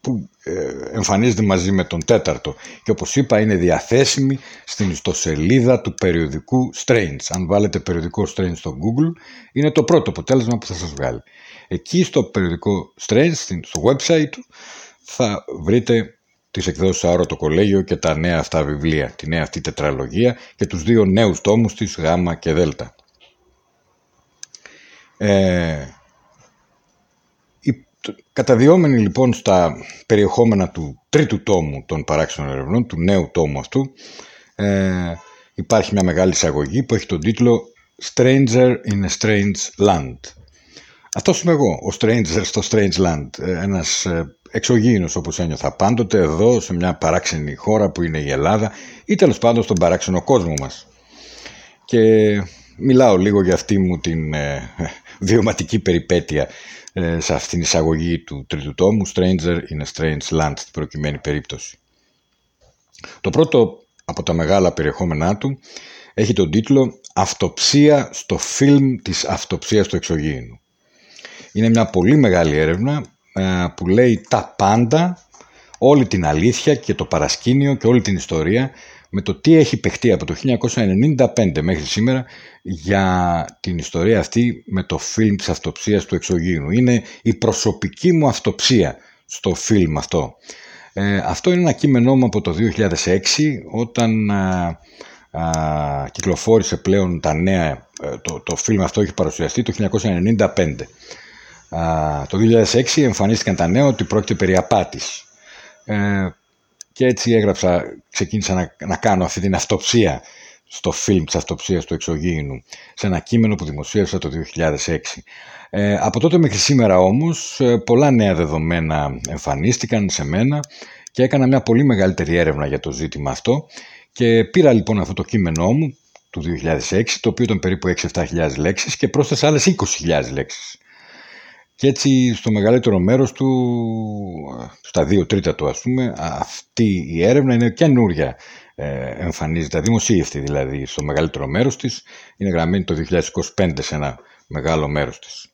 B: που ε, εμφανίζεται μαζί με τον τέταρτο και όπως είπα είναι διαθέσιμη στην ιστοσελίδα του περιοδικού Strange. Αν βάλετε περιοδικό Strange στο Google είναι το πρώτο αποτέλεσμα που θα σας βγάλει. Εκεί στο περιοδικό Strange, στο website του, θα βρείτε τις εκδόσεις Αόρο το Κολέγιο και τα νέα αυτά βιβλία, τη νέα αυτή τετραλογία και τους δύο νέους τόμους της Γ και Δ. Ε, καταδιόμενοι λοιπόν στα περιεχόμενα του τρίτου τόμου των παράξενων ερευνών, του νέου τόμου αυτού, ε, υπάρχει μια μεγάλη εισαγωγή που έχει τον τίτλο Stranger in a Strange Land. Αυτός είμαι εγώ, ο Stranger στο Strange Land, ε, ένας ε, εξωγήινος όπως ένιωθα πάντοτε εδώ σε μια παράξενη χώρα που είναι η Ελλάδα ή τέλος πάντων στον παράξενο κόσμο μας. Και μιλάω λίγο για αυτή μου την ε, βιωματική περιπέτεια ε, σε αυτήν την εισαγωγή του τρίτου τόμου Stranger in a Strange Land στην προκειμένη περίπτωση. Το πρώτο από τα μεγάλα περιεχόμενά του έχει τον τίτλο «Αυτοψία στο φιλμ της αυτοψίας του εξωγήινου». Είναι μια πολύ μεγάλη έρευνα ε, που λέει τα πάντα, όλη την αλήθεια και το παρασκήνιο και όλη την ιστορία με το τι έχει παιχτεί από το 1995 μέχρι σήμερα για την ιστορία αυτή με το φιλμ της αυτοψίας του εξωγήινου. Είναι η προσωπική μου αυτοψία στο φιλμ αυτό. Ε, αυτό είναι ένα κείμενό μου από το 2006 όταν α, α, κυκλοφόρησε πλέον τα νέα, ε, το, το φιλμ αυτό έχει παρουσιαστεί το 1995. Το 2006 εμφανίστηκαν τα νέα ότι πρόκειται περί απάτης. Ε, και έτσι έγραψα, ξεκίνησα να, να κάνω αυτή την αυτοψία στο φιλμ της αυτοψίας του εξωγήινου σε ένα κείμενο που δημοσίευσα το 2006. Ε, από τότε μέχρι σήμερα όμως ε, πολλά νέα δεδομένα εμφανίστηκαν σε μένα και έκανα μια πολύ μεγαλύτερη έρευνα για το ζήτημα αυτό και πήρα λοιπόν αυτό το κείμενό μου του 2006 το οποίο ήταν περίπου 6-7 λέξεις και πρόσθεσα άλλες 20.000 λέξεις. Και έτσι στο μεγαλύτερο μέρος του, στα δύο τρίτα του ας πούμε, αυτή η έρευνα είναι καινούρια ε, εμφανίζεται, δημοσίευτη δηλαδή στο μεγαλύτερο μέρος της, είναι γραμμένη το 2025 σε ένα μεγάλο μέρος της.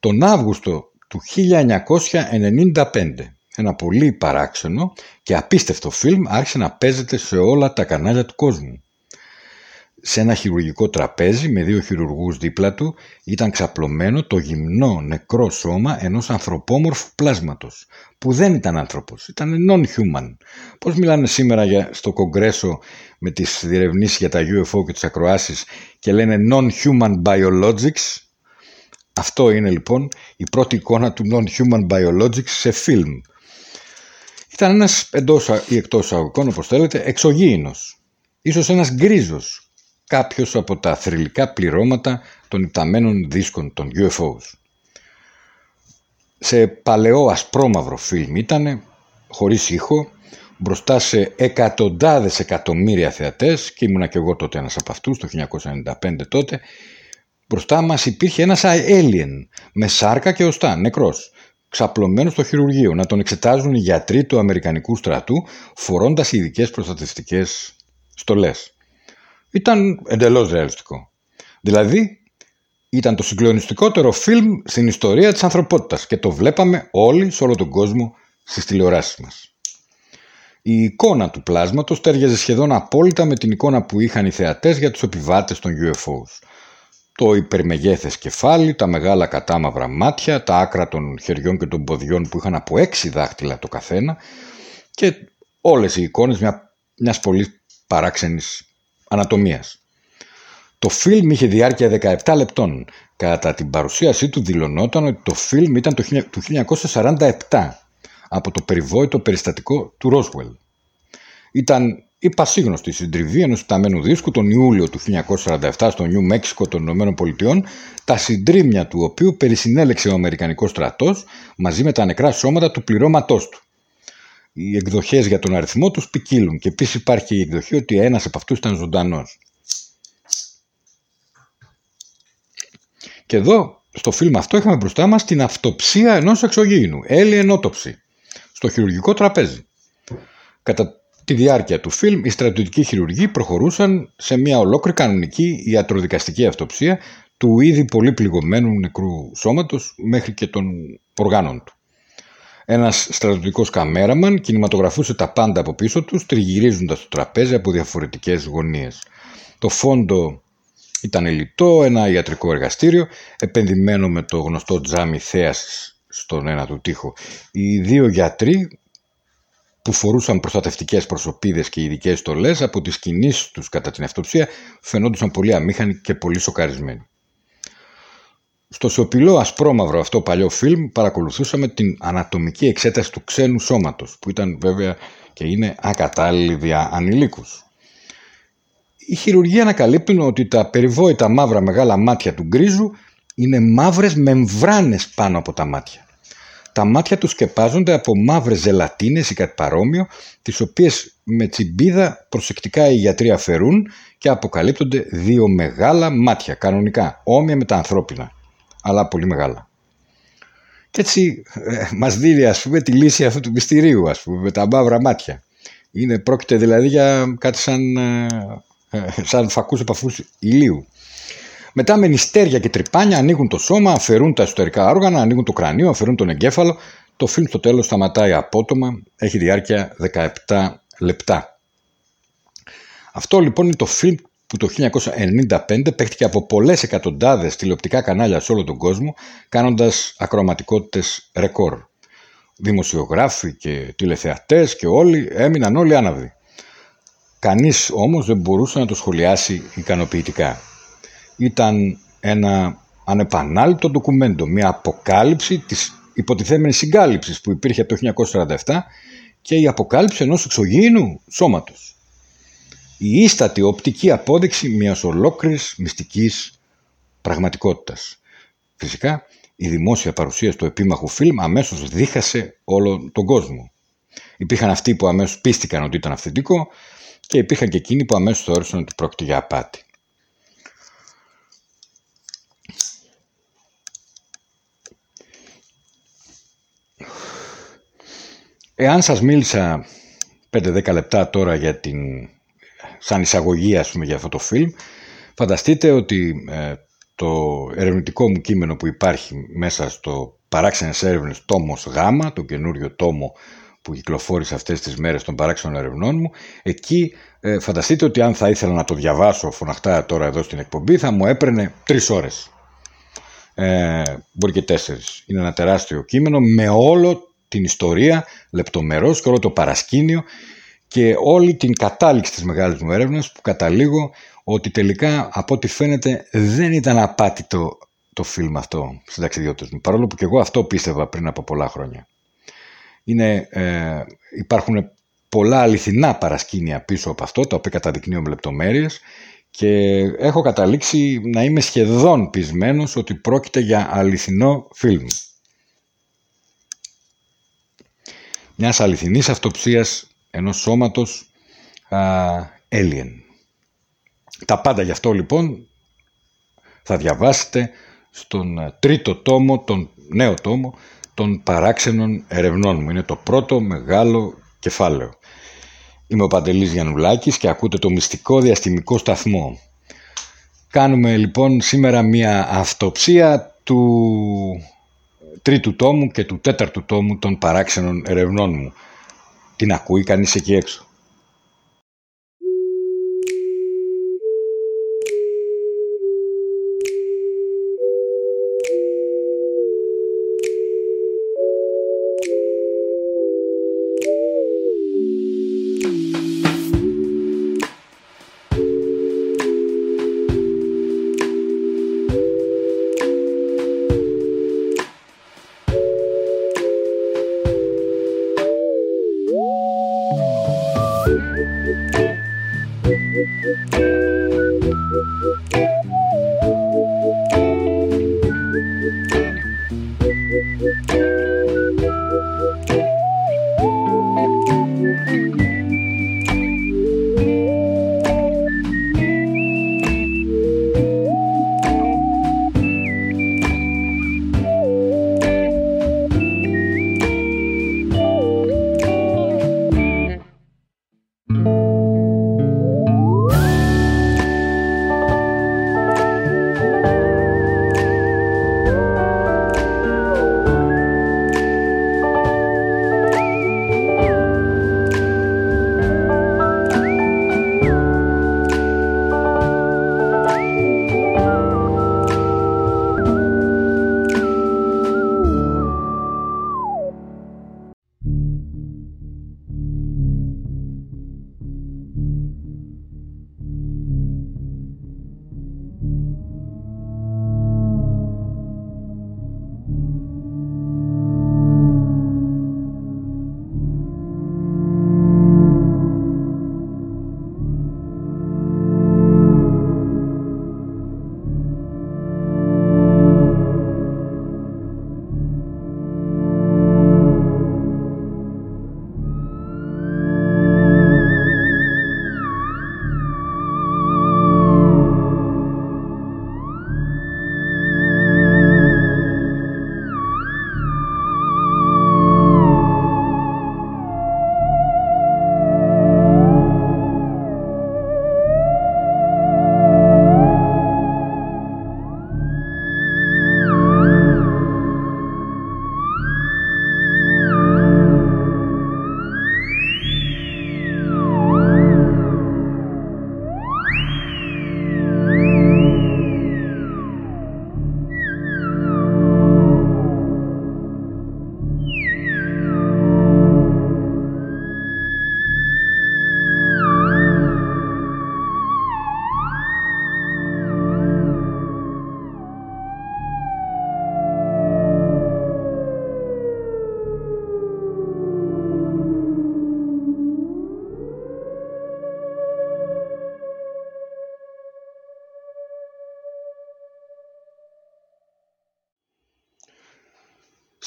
B: Τον Αύγουστο του 1995, ένα πολύ παράξενο και απίστευτο φιλμ άρχισε να παίζεται σε όλα τα κανάλια του κόσμου σε ένα χειρουργικό τραπέζι με δύο χειρουργούς δίπλα του ήταν ξαπλωμένο το γυμνό νεκρό σώμα ενός ανθρωπόμορφου πλάσματος που δεν ήταν άνθρωπος, ήταν non-human. Πώς μιλάνε σήμερα για, στο Κογκρέσο με τις διερευνήσεις για τα UFO και τις ακροάσεις και λένε non-human biologics; Αυτό είναι λοιπόν η πρώτη εικόνα του non-human biologics σε φιλμ. Ήταν ένας εντός ή εκτός αγωγικών όπως θέλετε εξωγήινος. Ίσως ένας γκρίζος κάποιος από τα θρηλυκά πληρώματα των υπταμένων δίσκων των UFOs. Σε παλαιό ασπρόμαυρο φιλμ ήταν, χωρίς ήχο, μπροστά σε εκατοντάδες εκατομμύρια θεατές και ήμουνα και εγώ τότε ένας από αυτούς, το 1995 τότε, μπροστά μας υπήρχε ένας alien με σάρκα και οστά, νεκρός, ξαπλωμένος στο χειρουργείο, να τον εξετάζουν οι γιατροί του Αμερικανικού στρατού φορώντας ειδικές προστατευτικές στολές ήταν εντελώς ρεαλιστικό. Δηλαδή, ήταν το συγκλονιστικότερο φιλμ στην ιστορία της ανθρωπότητας και το βλέπαμε όλοι σε όλο τον κόσμο στις τηλεοράσεις μας. Η εικόνα του πλάσματος τέριαζε σχεδόν απόλυτα με την εικόνα που είχαν οι θεατές για τους επιβάτες των UFOs. Το υπερμεγέθες κεφάλι, τα μεγάλα κατάμαυρα μάτια, τα άκρα των χεριών και των ποδιών που είχαν από έξι δάχτυλα το καθένα και όλες οι εικόνες μια, μιας πολύ παράξενης ανατομίας. Το φιλμ είχε διάρκεια 17 λεπτών. Κατά την παρουσίασή του δηλωνόταν ότι το φιλμ ήταν το 1947 από το περιβόητο περιστατικό του Ρόσουελ. Ήταν η πασίγνωστη συντριβή ενός ταμένου δίσκου τον Ιούλιο του 1947 στο Νιου Μέξικο των Ηνωμένων Πολιτειών, τα συντρίμια του οποίου περισυνέλεξε ο Αμερικανικός στρατός μαζί με τα νεκρά σώματα του πληρώματός του οι εκδοχές για τον αριθμό τους ποικίλουν και επίσης υπάρχει η εκδοχή ότι ένας από αυτούς ήταν ζωντανός. Και εδώ στο φιλμ αυτό είχαμε μπροστά μας την αυτοψία ενός εξωγήινου, alien autopsy, στο χειρουργικό τραπέζι. Κατά τη διάρκεια του φιλμ οι στρατιωτικοί χειρουργοί προχωρούσαν σε μια ολόκληρη κανονική ιατροδικαστική αυτοψία του ήδη πολύ πληγωμένου νεκρού σώματος μέχρι και των οργάνων του. Ένας στρατιωτικός καμέραμαν κινηματογραφούσε τα πάντα από πίσω τους, τριγυρίζοντας το τραπέζι από διαφορετικές γωνίες. Το φόντο ήταν λιτό, ένα ιατρικό εργαστήριο, επενδυμένο με το γνωστό τζάμι θέασης στον ένα του τοίχο. Οι δύο γιατροί που φορούσαν προστατευτικές προσωπίδες και ειδικές στολές από τις κινήσεις τους κατά την αυτοψία φαινόντουσαν πολύ αμήχανοι και πολύ σοκαρισμένοι. Στο σιωπηλό ασπρόμαυρο αυτό παλιό φιλμ παρακολουθούσαμε την ανατομική εξέταση του ξένου σώματος που ήταν βέβαια και είναι ακατάλληλη δια ανηλίκους. Οι χειρουργοί ανακαλύπτουν ότι τα περιβόητα μαύρα μεγάλα μάτια του γκρίζου είναι μαύρες μεμβράνες πάνω από τα μάτια. Τα μάτια τους σκεπάζονται από μαύρες ζελατίνες ή κάτι παρόμοιο, τις οποίες με τσιμπίδα προσεκτικά οι γιατροί αφαιρούν και αποκαλύπτονται δύο μεγάλα μάτια, κανονικά, όμοια με τα ανθρώπινα αλλά πολύ μεγάλα. Και έτσι ε, μας δίνει ας πούμε τη λύση αυτού του μυστηρίου ας πούμε με τα μαύρα μάτια. Είναι, πρόκειται δηλαδή για κάτι σαν, ε, ε σαν φακούς επαφούς ηλίου. Μετά με νηστέρια και τρυπάνια ανοίγουν το σώμα, αφαιρούν τα εσωτερικά όργανα, ανοίγουν το κρανίο, αφαιρούν τον εγκέφαλο. Το φιλμ στο τέλος σταματάει απότομα, έχει διάρκεια 17 λεπτά. Αυτό λοιπόν είναι το φιλμ που το 1995 παίχτηκε από πολλές εκατοντάδες τηλεοπτικά κανάλια σε όλο τον κόσμο, κάνοντας ακροματικότητες ρεκόρ. Δημοσιογράφοι και τηλεθεατές και όλοι έμειναν όλοι άναυδοι. Κανείς όμως δεν μπορούσε να το σχολιάσει ικανοποιητικά. Ήταν ένα ανεπανάληπτο ντοκουμέντο, μια αποκάλυψη της υποτιθέμενης συγκάλυψης που υπήρχε το 1947 και η αποκάλυψη ενός εξωγήινου σώματος. Η ίστατη οπτική απόδειξη μιας ολόκληρης μυστικής πραγματικότητας. Φυσικά, η δημόσια παρουσία του επίμαχου φιλμ αμέσως δίχασε όλο τον κόσμο. Υπήρχαν αυτοί που αμέσως πίστηκαν ότι ήταν αυθεντικό και υπήρχαν και εκείνοι που αμέσως θεώρησαν ότι πρόκειται για απάτη. Εάν σας μίλησα 5-10 λεπτά τώρα για την, σαν εισαγωγή ας πούμε, για αυτό το φιλμ, φανταστείτε ότι ε, το ερευνητικό μου κείμενο που υπάρχει μέσα στο παράξενες έρευνες τόμος Γ, το καινούριο τόμο που κυκλοφόρησε αυτές τις μέρες των παράξενων ερευνών μου, εκεί ε, φανταστείτε ότι αν θα ήθελα να το διαβάσω φωναχτά τώρα εδώ στην εκπομπή θα μου έπαιρνε τρεις ώρες. Ε, μπορεί και τέσσερις. Είναι ένα τεράστιο κείμενο με όλο την ιστορία λεπτομερώς και όλο το παρασκήνιο και όλη την κατάληξη της μεγάλης μου έρευνας που καταλήγω ότι τελικά από ό,τι φαίνεται δεν ήταν απάτητο το φιλμ αυτό στην ταξιδιώτες μου παρόλο που και εγώ αυτό πίστευα πριν από πολλά χρόνια. Είναι, ε, υπάρχουν πολλά αληθινά παρασκήνια πίσω από αυτό τα οποία καταδεικνύω με λεπτομέρειες και έχω καταλήξει να είμαι σχεδόν πεισμένος ότι πρόκειται για αληθινό φιλμ. μιας αληθινής αυτοψίας ενός σώματος α, alien. Τα πάντα γι' αυτό λοιπόν θα διαβάσετε στον τρίτο τόμο, τον νέο τόμο των παράξενων ερευνών μου. Είναι το πρώτο μεγάλο κεφάλαιο. Είμαι ο Παντελής Γιαννουλάκης και ακούτε το μυστικό διαστημικό σταθμό. Κάνουμε λοιπόν σήμερα μια αυτοψία του τρίτου τόμου και του τέταρτου τόμου των παράξενων ερευνών μου. Την ακούει κανείς εκεί έξω.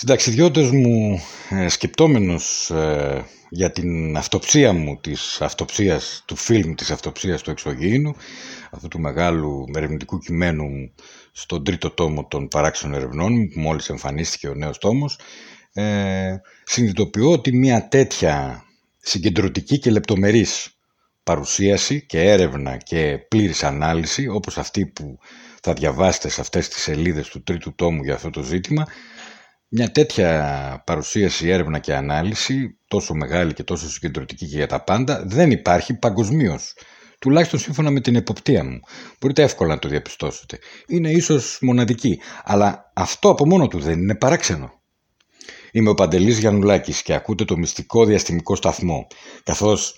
B: Συνταξιδιώτες μου ε, σκεπτόμενος ε, για την αυτοψία μου της αυτοψίας, του φιλμ της αυτοψίας του εξωγήινου αυτού του μεγάλου ερευνητικού κειμένου μου στον τρίτο τόμο των παράξεων ερευνών μου που μόλις εμφανίστηκε ο νέος τόμος ε, συνειδητοποιώ ότι μια τέτοια συγκεντρωτική και λεπτομερής παρουσίαση και έρευνα και πλήρης ανάλυση όπως αυτή που θα διαβάσετε σε αυτές τις σελίδες του τρίτου τόμου για αυτό το ζήτημα μια τέτοια παρουσίαση, έρευνα και ανάλυση τόσο μεγάλη και τόσο συγκεντρωτική και για τα πάντα δεν υπάρχει παγκοσμίως. Τουλάχιστον σύμφωνα με την εποπτεία μου. Μπορείτε εύκολα να το διαπιστώσετε. Είναι ίσως μοναδική. Αλλά αυτό από μόνο του δεν είναι παράξενο. Είμαι ο Παντελής Γιαννουλάκης και ακούτε το μυστικό διαστημικό σταθμό. Καθώς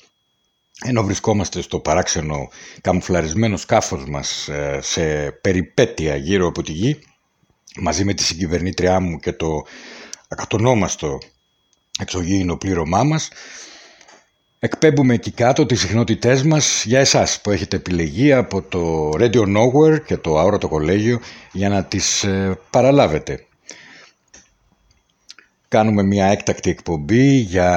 B: ενώ βρισκόμαστε στο παράξενο καμουφλαρισμένο σκάφος μας ε, σε περιπέτεια γύρω από τη γη, μαζί με τη συγκυβερνήτριά μου και το ακατονόμαστο εξωγήινο πλήρωμά μας, εκπέμπουμε εκεί κάτω τις συχνότητές μας για εσάς που έχετε επιλεγεί από το Radio Nowhere και το Αόρατο Κολέγιο για να τις ε, παραλάβετε κάνουμε μια έκτακτη εκπομπή για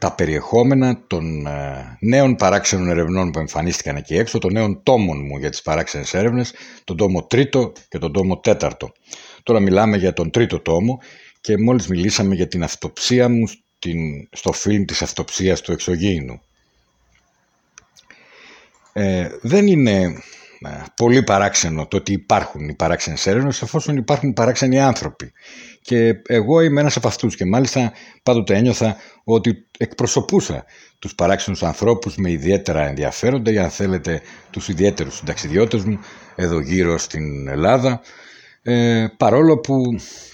B: τα περιεχόμενα των ε, νέων παράξενων ερευνών που εμφανίστηκαν εκεί έξω, των νέων τόμων μου για τις παράξενες έρευνες, τον τόμο τρίτο και τον τόμο τέταρτο. Τώρα μιλάμε για τον τρίτο τόμο και μόλις μιλήσαμε για την αυτοψία μου στην, στο φιλμ της αυτοψίας του εξωγήινου. Ε, δεν είναι ε, πολύ παράξενο το ότι υπάρχουν οι παράξενες έρευνες εφόσον υπάρχουν παράξενοι άνθρωποι. Και εγώ είμαι ένας από αυτούς και μάλιστα πάντοτε ένιωθα ότι εκπροσωπούσα τους παράξενους ανθρώπους με ιδιαίτερα ενδιαφέροντα για αν θέλετε τους ιδιαίτερους συνταξιδιώτες μου εδώ γύρω στην Ελλάδα ε, παρόλο που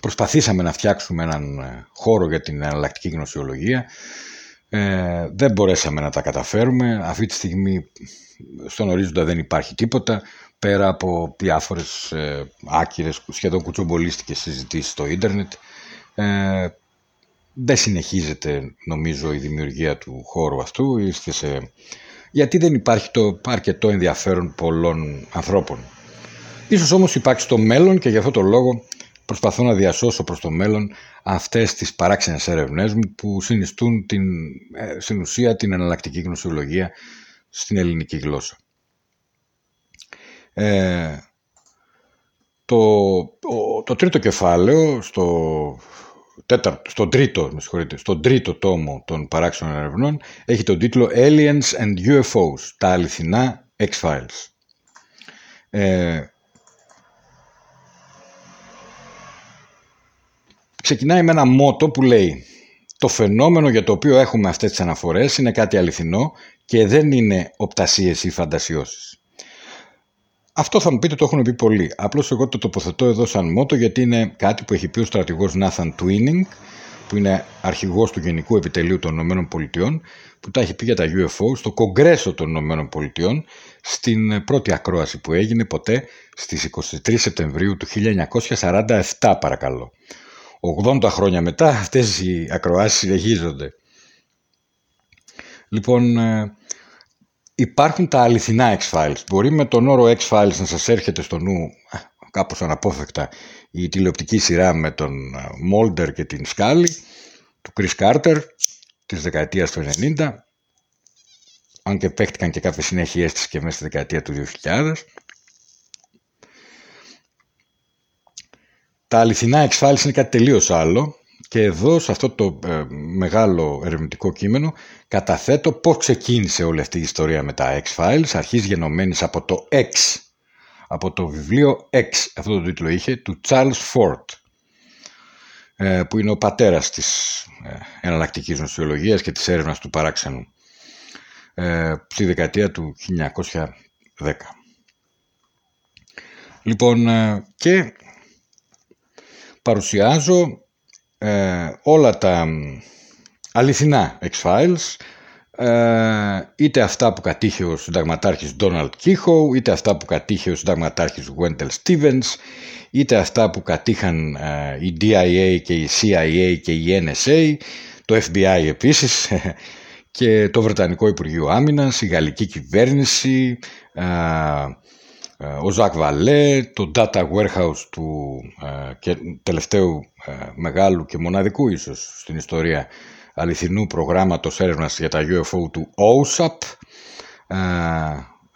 B: προσπαθήσαμε να φτιάξουμε έναν ε, χώρο για την εναλλακτική γνωσιολογία ε, δεν μπορέσαμε να τα καταφέρουμε αυτή τη στιγμή στον ορίζοντα δεν υπάρχει τίποτα πέρα από διάφορες ε, άκυρες, σχεδόν κουτσομπολίστικες συζητήσεις στο ίντερνετ. Ε, δεν συνεχίζεται νομίζω η δημιουργία του χώρου αυτού είστε σε... γιατί δεν υπάρχει το αρκετό ενδιαφέρον πολλών ανθρώπων. Ίσως όμως υπάρξει το μέλλον και γι' αυτό το λόγο προσπαθώ να διασώσω προς το μέλλον αυτές τις παράξενες έρευνές μου που συνιστούν την, ε, στην ουσία την εναλλακτική γνωσιολογία στην ελληνική γλώσσα. Ε, το, το τρίτο κεφάλαιο στο, τέταρτο, στο, τρίτο, με στον τρίτο τόμο των παράξενων ερευνών έχει τον τίτλο Aliens and UFOs, τα αληθινά X-Files. Ε, ξεκινάει με ένα μότο που λέει το φαινόμενο για το οποίο έχουμε αυτές τις αναφορές είναι κάτι αληθινό και δεν είναι οπτασίες ή φαντασιώσεις. Αυτό θα μου πείτε το έχουν πει πολλοί. Απλώς εγώ το τοποθετώ εδώ σαν μότο γιατί είναι κάτι που έχει πει ο στρατηγός Νάθαν Τουίνινγκ, που είναι αρχηγός του Γενικού Επιτελείου των ΗΠΑ, που τα έχει πει για τα UFO στο Κογκρέσο των ΗΠΑ στην πρώτη ακρόαση που έγινε ποτέ στις 23 Σεπτεμβρίου του 1947 παρακαλώ. 80 χρόνια μετά αυτές οι ακροάσεις συνεχίζονται. Λοιπόν, ε, υπάρχουν τα αληθινά X-Files. Μπορεί με τον όρο X-Files να σας έρχεται στο νου κάπως αναπόφευκτα η τηλεοπτική σειρά με τον Μόλτερ και την Σκάλι του Chris Carter της δεκαετίας του 90 αν και παίχτηκαν και κάποιες συνέχειές της και μέσα στη δεκαετία του 2000 Τα αληθινά X-Files είναι κάτι τελείως άλλο και εδώ σε αυτό το ε, μεγάλο ερευνητικό κείμενο καταθέτω πώς ξεκίνησε όλη αυτή η ιστορία με τα X-Files, αρχής γενομένης από το X, από το βιβλίο X, αυτό το τίτλο είχε, του Charles Ford, ε, που είναι ο πατέρας της ε, εναλλακτικής νοσιολογίας και της έρευνας του παράξενου, ε, στη δεκαετία του 1910. Λοιπόν, και παρουσιάζω ε, όλα τα αληθινά X-Files ε, είτε αυτά που κατήχε ο συνταγματάρχης Donald Κίχο είτε αυτά που κατήχε ο συνταγματάρχης Wendell Stevens είτε αυτά που κατήχαν ε, η DIA και η CIA και η NSA το FBI επίσης και το Βρετανικό Υπουργείο Άμυνας, η Γαλλική Κυβέρνηση, ε, ο Ζακ Βαλέ, το Data Warehouse του τελευταίου ε, μεγάλου και μοναδικού ίσως στην ιστορία αληθινού προγράμματος έρευνας για τα UFO του OSAP ε,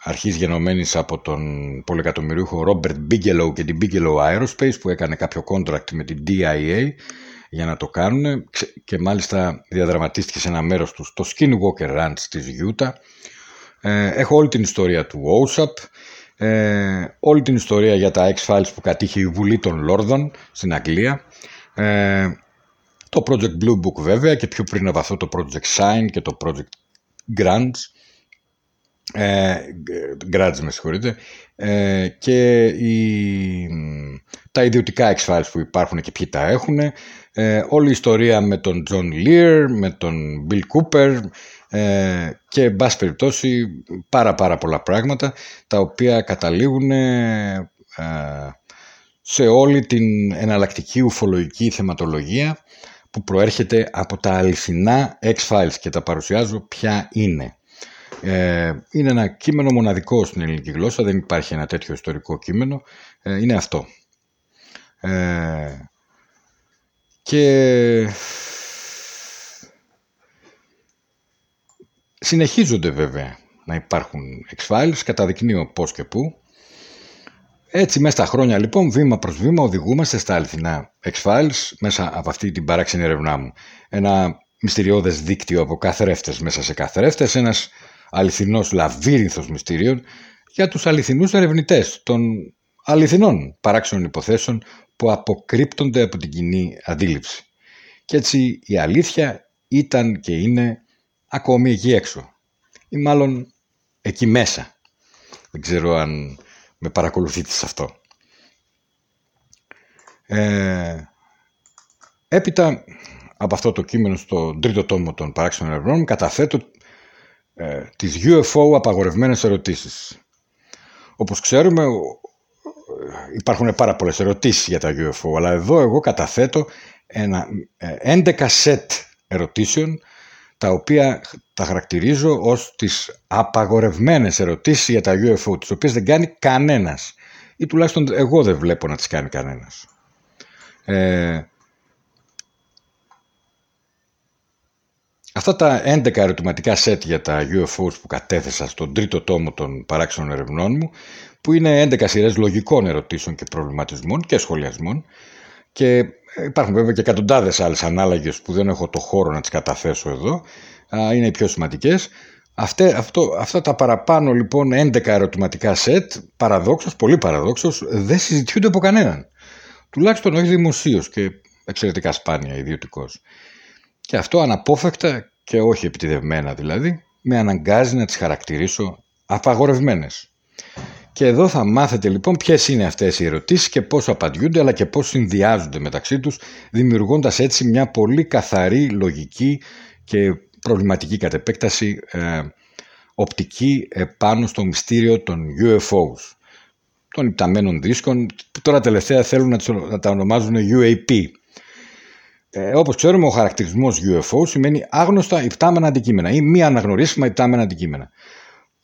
B: αρχής γενομένης από τον πολυκατομμυρίουχο Robert Bigelow και την Bigelow Aerospace που έκανε κάποιο contract με την DIA για να το κάνουν και μάλιστα διαδραματίστηκε σε ένα μέρος τους στο Skinwalker Ranch της Utah. Ε, έχω όλη την ιστορία του OSAP, ε, όλη την ιστορία για τα X-Files που κατήχε η Βουλή των Λόρδων στην Αγγλία, ε, το Project Blue Book βέβαια και πιο πριν από αυτό το Project Sign και το Project Grants, ε, Grants με συγχωρείτε, ε, και η, τα ιδιωτικά X-Files που υπάρχουν και ποιοι τα έχουν, ε, όλη η ιστορία με τον John Lear, με τον Bill Cooper ε, και εν πάση περιπτώσει πάρα πάρα πολλά πράγματα τα οποία καταλήγουν ε, σε όλη την εναλλακτική ουφολογική θεματολογία που προέρχεται από τα αληθινά X-Files και τα παρουσιάζω ποια είναι. Ε, είναι ένα κείμενο μοναδικό στην ελληνική γλώσσα, δεν υπάρχει ένα τέτοιο ιστορικό κείμενο, ε, είναι αυτό. Ε, και συνεχίζονται βέβαια να υπάρχουν X-Files, καταδεικνύω πώς και πού. Έτσι μέσα στα χρόνια λοιπόν βήμα προς βήμα οδηγούμαστε στα αληθινά X-Files μέσα από αυτή την παράξενη ερευνά μου. Ένα μυστηριώδες δίκτυο από καθρέφτες μέσα σε καθρέφτες, ένας αληθινός λαβύρινθος μυστηρίων για τους αληθινούς ερευνητές των αληθινών παράξενων υποθέσεων που αποκρύπτονται από την κοινή αντίληψη. Και έτσι η αλήθεια ήταν και είναι ακόμη εκεί έξω ή μάλλον εκεί μέσα. Δεν ξέρω αν με παρακολουθείτε σε αυτό. Ε, έπειτα από αυτό το κείμενο στο τρίτο τόμο των παράξενων ερευνών καταθέτω ε, τις UFO απαγορευμένες ερωτήσεις. Όπως ξέρουμε υπάρχουν πάρα πολλές ερωτήσεις για τα UFO, αλλά εδώ εγώ καταθέτω ένα 11 ε, σετ ερωτήσεων τα οποία τα χαρακτηρίζω ως τις απαγορευμένες ερωτήσεις για τα UFO, τις οποίες δεν κάνει κανένας ή τουλάχιστον εγώ δεν βλέπω να τις κάνει κανένας. Ε, αυτά τα 11 ερωτηματικά σετ για τα UFOs που κατέθεσα στον τρίτο τόμο των παράξενων ερευνών μου που είναι 11 σειρές λογικών ερωτήσεων και προβληματισμών και σχολιασμών και υπάρχουν βέβαια και εκατοντάδες άλλες ανάλογες που δεν έχω το χώρο να τις καταθέσω εδώ. Είναι οι πιο σημαντικές. αυτά τα παραπάνω λοιπόν 11 ερωτηματικά σετ, παραδόξως, πολύ παραδόξως, δεν συζητιούνται από κανέναν. Τουλάχιστον όχι δημοσίως και εξαιρετικά σπάνια ιδιωτικώς. Και αυτό αναπόφευκτα και όχι επιτιδευμένα δηλαδή, με αναγκάζει να τις χαρακτηρίσω απαγορευμένες. Και εδώ θα μάθετε λοιπόν ποιες είναι αυτές οι ερωτήσεις και πώς απαντιούνται, αλλά και πώς συνδυάζονται μεταξύ τους, δημιουργώντας έτσι μια πολύ καθαρή, λογική και προβληματική κατ' επέκταση ε, οπτική πάνω στο μυστήριο των UFOs, των υπταμένων δίσκων, που τώρα τελευταία θέλουν να, να τα ονομάζουν UAP. Ε, όπως ξέρουμε, ο χαρακτηρισμός UFO σημαίνει άγνωστα υπτάμενα αντικείμενα ή μη αναγνωρίσιμα υπτάμενα αντικείμενα.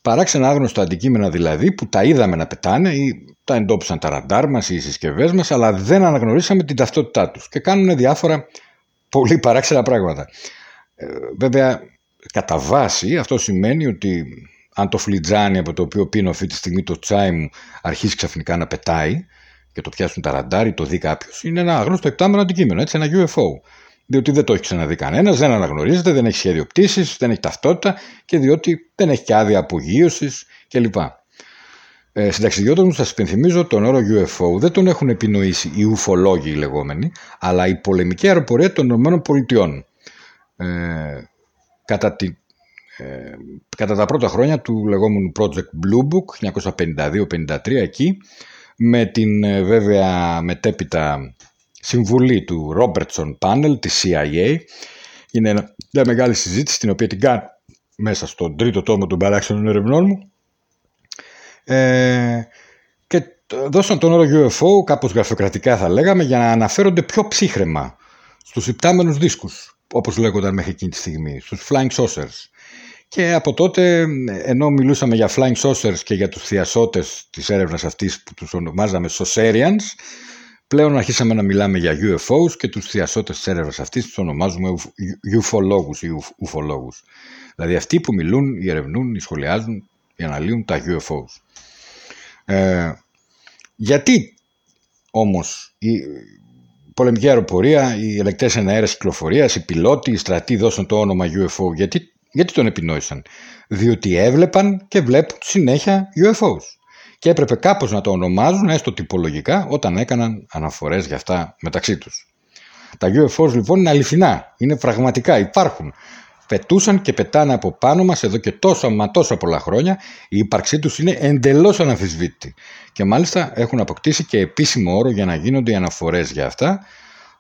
B: Παράξενα άγνωστα αντικείμενα δηλαδή που τα είδαμε να πετάνε ή τα εντόπισαν τα ραντάρ μας ή οι συσκευές μας αλλά δεν αναγνωρίσαμε την ταυτότητά τους και κάνουν διάφορα πολύ παράξενα πράγματα. Ε, βέβαια κατά βάση αυτό σημαίνει ότι αν το φλιτζάνι από το οποίο πίνω αυτή τη στιγμή το τσάι μου αρχίσει ξαφνικά να πετάει και το πιάσουν τα ραντάρ ή το δει κάποιος, είναι ένα άγνωστο επτάμενο αντικείμενο, έτσι, ένα UFO διότι δεν το έχει ξαναδεί κανένας, δεν αναγνωρίζεται, δεν έχει σχέδιο πτήσης, δεν έχει ταυτότητα και διότι δεν έχει και άδεια απογείωσης κλπ. Ε, Συνταξιδιώτες μου, σας υπενθυμίζω τον όρο UFO δεν τον έχουν επινοήσει οι ουφολόγοι οι λεγόμενοι, αλλά η πολεμική αεροπορία των ΗΠΑ. Ε, κατά, τη, ε, κατά τα πρώτα χρόνια του λεγόμενου Project Blue Book 1952-53 εκεί με την ε, βέβαια μετέπειτα συμβουλή του Robertson Panel της CIA. Είναι μια μεγάλη συζήτηση την οποία την κάνω μέσα στον τρίτο τόμο των παράξενων ερευνών μου. Ε, και δώσαν τον όρο UFO, κάπως γραφειοκρατικά θα λέγαμε, για να αναφέρονται πιο ψύχρεμα στους υπτάμενους δίσκους, όπως λέγονταν μέχρι εκείνη τη στιγμή, στους flying saucers. Και από τότε, ενώ μιλούσαμε για flying saucers και για τους θειασότες της έρευνας αυτής που τους ονομάζαμε Saucerians, Πλέον αρχίσαμε να μιλάμε για UFOs και τους θειασότες της έρευνας αυτής τους ονομάζουμε ουφολόγους ή ουφολόγους. Δηλαδή αυτοί που μιλούν, ή ερευνούν, ή σχολιάζουν, ή αναλύουν τα UFOs. Ε, γιατί όμως η πολεμική αεροπορία, οι ελεκτές εναέρες κυκλοφορίας, οι πιλότοι, οι στρατοί δώσαν το όνομα UFO. Γιατί, γιατί τον επινόησαν; Διότι έβλεπαν και βλέπουν συνέχεια UFOs. Και έπρεπε κάπως να το ονομάζουν, έστω τυπολογικά, όταν έκαναν αναφορές για αυτά μεταξύ τους. Τα UFOs λοιπόν είναι αληθινά, είναι πραγματικά, υπάρχουν. Πετούσαν και πετάνε από πάνω μας εδώ και τόσα μα τόσα πολλά χρόνια. Η ύπαρξή τους είναι εντελώς αναμφισβήτητη. Και μάλιστα έχουν αποκτήσει και επίσημο όρο για να γίνονται οι αναφορές για αυτά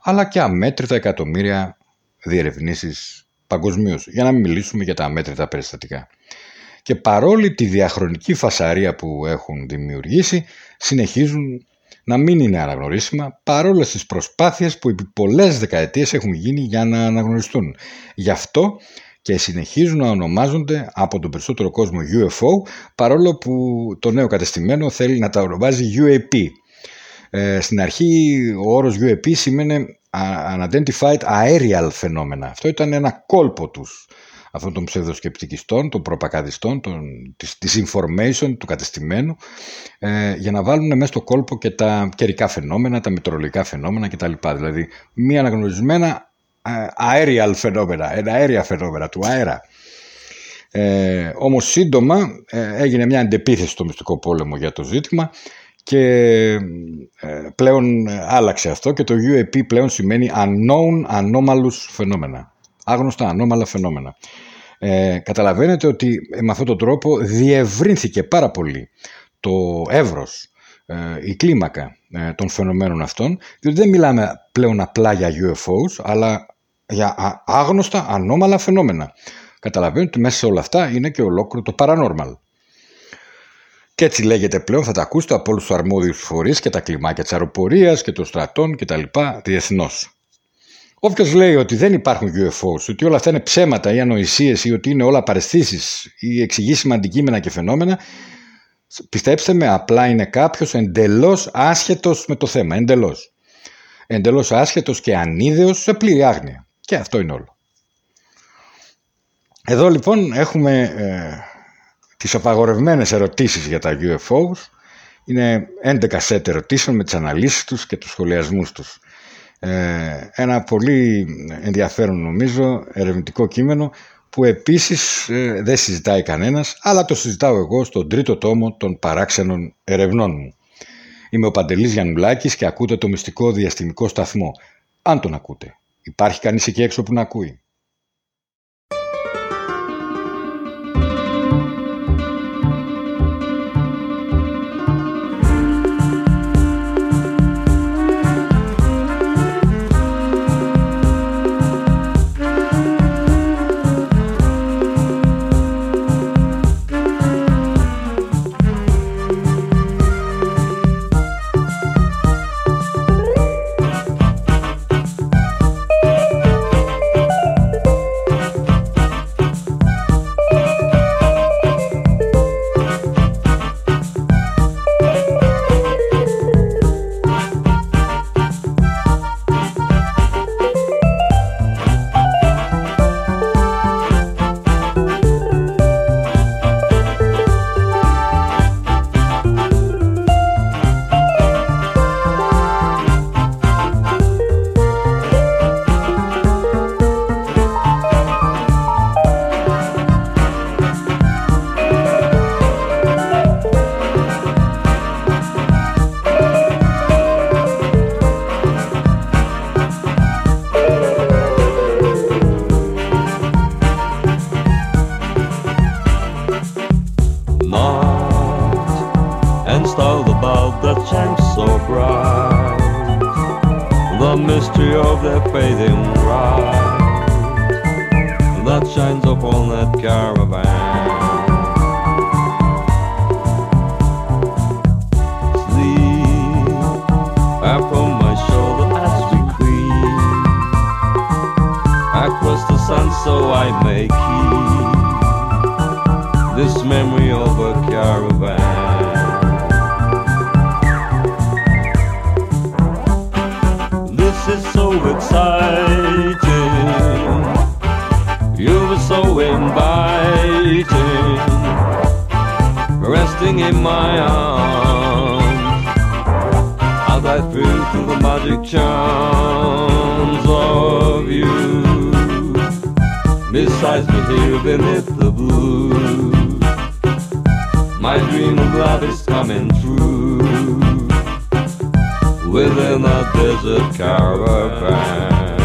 B: αλλά και αμέτρητα εκατομμύρια διερευνήσεις παγκοσμίως, για να μην μιλήσουμε για τα αμέτρητα περιστατικά. Και παρόλη τη διαχρονική φασαρία που έχουν δημιουργήσει, συνεχίζουν να μην είναι αναγνωρίσιμα παρόλες τις προσπάθειες που επί πολλές δεκαετίες έχουν γίνει για να αναγνωριστούν. Γι' αυτό και συνεχίζουν να ονομάζονται από τον περισσότερο κόσμο UFO παρόλο που το νέο κατεστημένο θέλει να τα ονομάζει UAP. Ε, στην αρχή ο όρος UAP σημαίνει Unidentified Aerial Phenomena. Αυτό ήταν ένα κόλπο τους αυτών των ψευδοσκεπτικιστών, των προπακαδιστών, των, της, της information, του κατεστημένου, ε, για να βάλουν μέσα στο κόλπο και τα καιρικά φαινόμενα, τα μετρολογικά φαινόμενα κτλ. Δηλαδή, μη αναγνωρισμένα ε, aerial φαινόμενα, ένα αέρια φαινόμενα του αέρα. Ε, όμως σύντομα ε, έγινε μια αντεπίθεση στο μυστικό πόλεμο για το ζήτημα και ε, πλέον άλλαξε αυτό και το UAP πλέον σημαίνει unknown anomalous φαινόμενα άγνωστα ανώμαλα φαινόμενα. Ε, καταλαβαίνετε ότι με αυτόν τον τρόπο διευρύνθηκε πάρα πολύ το εύρος, ε, η κλίμακα ε, των φαινομένων αυτών, διότι δεν μιλάμε πλέον απλά για UFOs, αλλά για άγνωστα ανώμαλα φαινόμενα. Καταλαβαίνετε ότι μέσα σε όλα αυτά είναι και ολόκληρο το paranormal. Και έτσι λέγεται πλέον, θα τα ακούσετε από όλους τους αρμόδιους φορείς και τα κλιμάκια της αεροπορίας και των στρατών κτλ. διεθνώς. Όποιος λέει ότι δεν υπάρχουν UFOs, ότι όλα αυτά είναι ψέματα ή ανοησίες ή ότι είναι όλα παρεστήσει ή εξηγήσιμα αντικείμενα και φαινόμενα, πιστέψτε με, απλά είναι κάποιος εντελώς άσχετος με το θέμα. Εντελώς. Εντελώς άσχετος και ανίδεος σε πλήρη άγνοια. Και αυτό είναι όλο. Εδώ λοιπόν έχουμε ε, τις απαγορευμένες ερωτήσεις για τα UFOs. Είναι 11 σετ ερωτήσεων με τις αναλύσεις τους και τους σχολιασμούς τους. Ε, ένα πολύ ενδιαφέρον νομίζω ερευνητικό κείμενο που επίσης ε, δεν συζητάει κανένας αλλά το συζητάω εγώ στον τρίτο τόμο των παράξενων ερευνών μου. Είμαι ο Παντελής Γιαννουλάκης και ακούτε το μυστικό διαστημικό σταθμό. Αν τον ακούτε. Υπάρχει κανείς εκεί έξω που να ακούει; my arms.
E: As I feel through the magic charms of you. Besides me here beneath the blue. My dream of love is coming true. Within a desert caravan.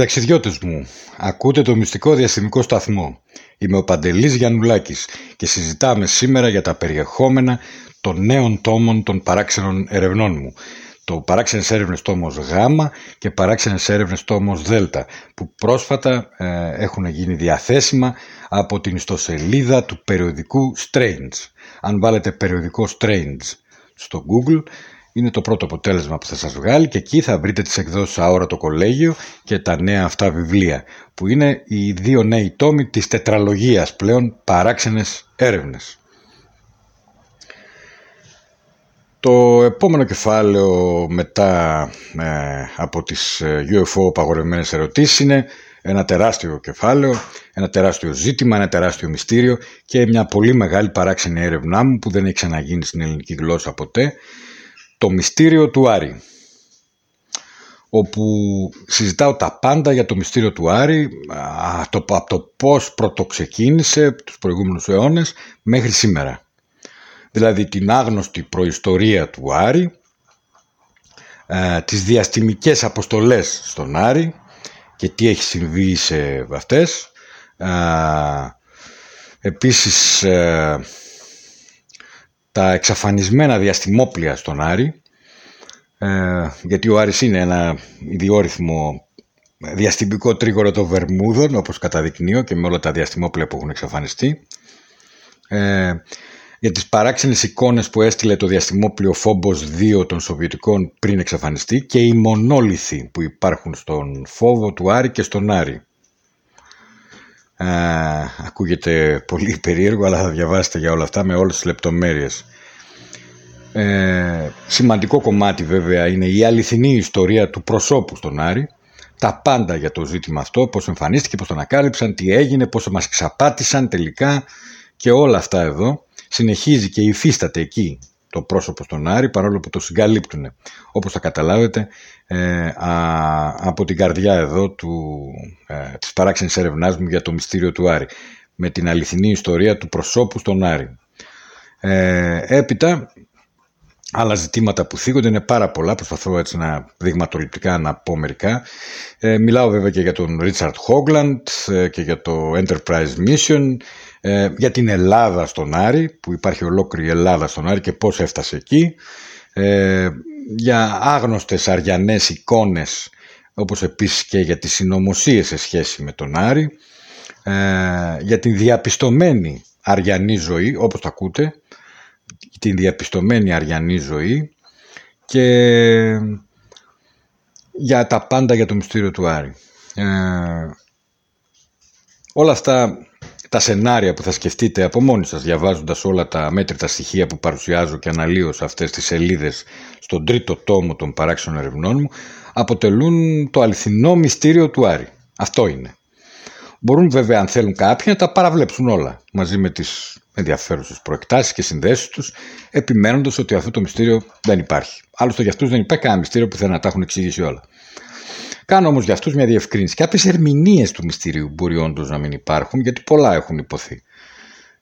B: Συνταξιδιώτες μου, ακούτε το μυστικό διαστημικό σταθμό. Είμαι ο Παντελής Γιαννουλάκης και συζητάμε σήμερα για τα περιεχόμενα των νέων τόμων των παράξενων ερευνών μου. Το παράξενες έρευνες τόμος Γ και παράξενες έρευνες τόμος Δ που πρόσφατα ε, έχουν γίνει διαθέσιμα από την ιστοσελίδα του περιοδικού Strange. Αν βάλετε περιοδικό Strange στο Google είναι το πρώτο αποτέλεσμα που θα σας βγάλει και εκεί θα βρείτε τις εκδόσεις το Κολέγιο και τα νέα αυτά βιβλία που είναι οι δύο νέοι τόμοι της τετραλογίας πλέον παράξενες έρευνες. Το επόμενο κεφάλαιο μετά ε, από τις ε, UFO παγορευμένες ερωτήσεις είναι ένα τεράστιο κεφάλαιο, ένα τεράστιο ζήτημα, ένα τεράστιο μυστήριο και μια πολύ μεγάλη παράξενη έρευνά μου που δεν έχει ξαναγίνει στην ελληνική γλώσσα ποτέ το μυστήριο του Άρη όπου συζητάω τα πάντα για το μυστήριο του Άρη από το πώς πρωτοξεκίνησε τους προηγούμενους αιώνες μέχρι σήμερα. Δηλαδή την άγνωστη προϊστορία του Άρη, τις διαστημικές αποστολές στον Άρη και τι έχει συμβεί σε αυτές. Επίσης ε, τα εξαφανισμένα διαστημόπλια στον Άρη ε, γιατί ο Άρης είναι ένα ιδιόρυθμο διαστημικό τρίγωρο των Βερμούδων όπως καταδεικνύω και με όλα τα διαστημόπλια που έχουν εξαφανιστεί ε, για τις παράξενες εικόνες που έστειλε το διαστημόπλιο Φόμπος 2 των Σοβιετικών πριν εξαφανιστεί και οι μονόλιθοι που υπάρχουν στον Φόβο του Άρη και στον Άρη. Ε, ακούγεται πολύ περίεργο αλλά θα διαβάσετε για όλα αυτά με όλες τις λεπτομέρειες. Ε, σημαντικό κομμάτι βέβαια είναι η αληθινή ιστορία του προσώπου στον Άρη. Τα πάντα για το ζήτημα αυτό, πώς εμφανίστηκε, πώς τον ανακάλυψαν, τι έγινε, πώς μας ξαπάτησαν τελικά και όλα αυτά εδώ. Συνεχίζει και υφίσταται εκεί το πρόσωπο στον Άρη παρόλο που το συγκαλύπτουν όπως θα καταλάβετε ε, από την καρδιά εδώ του, ε, της παράξενης έρευνάς μου για το μυστήριο του Άρη με την αληθινή ιστορία του προσώπου στον Άρη. Ε, έπειτα άλλα ζητήματα που θίγονται είναι πάρα πολλά, προσπαθώ έτσι να δειγματοληπτικά να πω μερικά. Ε, μιλάω βέβαια και για τον Ρίτσαρτ Χόγκλαντ ε, και για το Enterprise Mission, ε, για την Ελλάδα στον Άρη, που υπάρχει ολόκληρη Ελλάδα στον Άρη και πώς έφτασε εκεί, ε, για άγνωστες αριανές εικόνες, όπως επίσης και για τις συνωμοσίες σε σχέση με τον Άρη, ε, για την διαπιστωμένη αριανή ζωή, όπως το ακούτε, την διαπιστωμένη αριανή ζωή και για τα πάντα για το μυστήριο του Άρη. Ε, όλα αυτά τα σενάρια που θα σκεφτείτε από μόνοι σας διαβάζοντας όλα τα μέτρητα στοιχεία που παρουσιάζω και αναλύω σε αυτές τις σελίδες στον τρίτο τόμο των παράξεων ερευνών μου αποτελούν το αληθινό μυστήριο του Άρη. Αυτό είναι. Μπορούν βέβαια αν θέλουν κάποιοι να τα παραβλέψουν όλα μαζί με τις ενδιαφέρουσες προεκτάσεις και συνδέσεις τους επιμένοντας ότι αυτό το μυστήριο δεν υπάρχει. Άλλωστε για αυτούς δεν υπάρχει κανένα μυστήριο που θέλουν να τα έχουν εξηγήσει όλα. Κάνω όμως για αυτούς μια διευκρίνηση. Κάποιες ερμηνείες του μυστηρίου μπορεί όντως να μην υπάρχουν, γιατί πολλά έχουν υποθεί.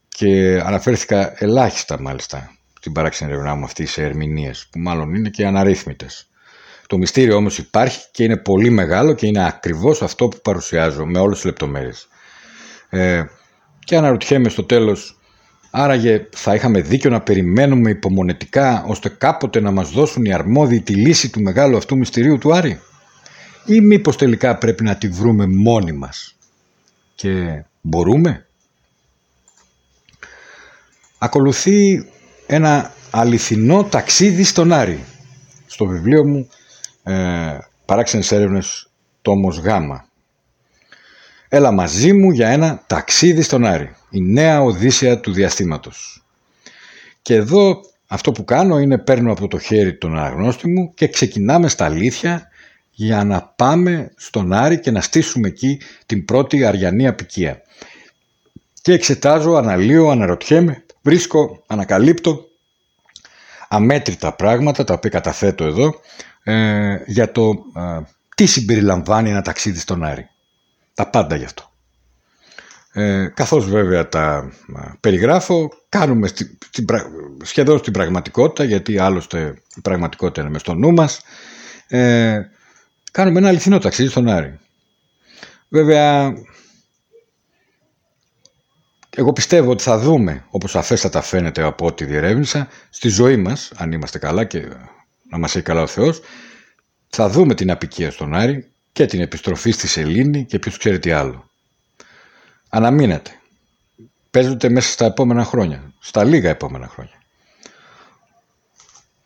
B: Και αναφέρθηκα ελάχιστα μάλιστα στην παράξενη ερευνά μου αυτής σε ερμηνείες, που μάλλον είναι και αναρρύθμιτες. Το μυστήριο όμως υπάρχει και είναι πολύ μεγάλο και είναι ακριβώς αυτό που παρουσιάζω με όλες τις λεπτομέρειες. Ε, και αναρωτιέμαι στο τέλος, άραγε θα είχαμε δίκιο να περιμένουμε υπομονετικά ώστε κάποτε να μας δώσουν οι αρμόδιοι τη λύση του μεγάλου αυτού μυστηρίου του Άρη; Ή μήπως τελικά πρέπει να τη βρούμε μόνοι μας; Και μπορούμε; Ακολουθεί ένα αληθινό ταξίδι στον Άρη. Στο βιβλίο μου ε, «Παράξενες έρευνες τόμος Γ». Έλα μαζί μου για ένα ταξίδι στον Άρη. Η νέα οδύσσια του διαστήματος. Και εδώ αυτό που κάνω είναι παίρνω από το χέρι τον αναγνώστη μου και ξεκινάμε στα αλήθεια για να πάμε στον Άρη και να στήσουμε εκεί την πρώτη αριανή απικία. Και εξετάζω, αναλύω, αναρωτιέμαι, βρίσκω, ανακαλύπτω αμέτρητα πράγματα τα οποία καταθέτω εδώ ε, για το ε, τι συμπεριλαμβάνει ένα ταξίδι στον Άρη. Τα πάντα γι' αυτό. Ε, καθώς βέβαια τα ε, περιγράφω, κάνουμε στη, σχεδόν στην πραγματικότητα, γιατί άλλωστε η πραγματικότητα είναι μες στο νου μας, ε, κάνουμε ένα αληθινό ταξίδι στον Άρη. Βέβαια, εγώ πιστεύω ότι θα δούμε, όπως αφέστατα φαίνεται από ό,τι διερεύνησα, στη ζωή μας, αν είμαστε καλά και να μας έχει καλά ο Θεός, θα δούμε την απικία στον Άρη και την επιστροφή στη Σελήνη και ποιος ξέρει τι άλλο. Αναμείνετε. Παίζονται μέσα στα επόμενα χρόνια, στα λίγα επόμενα χρόνια.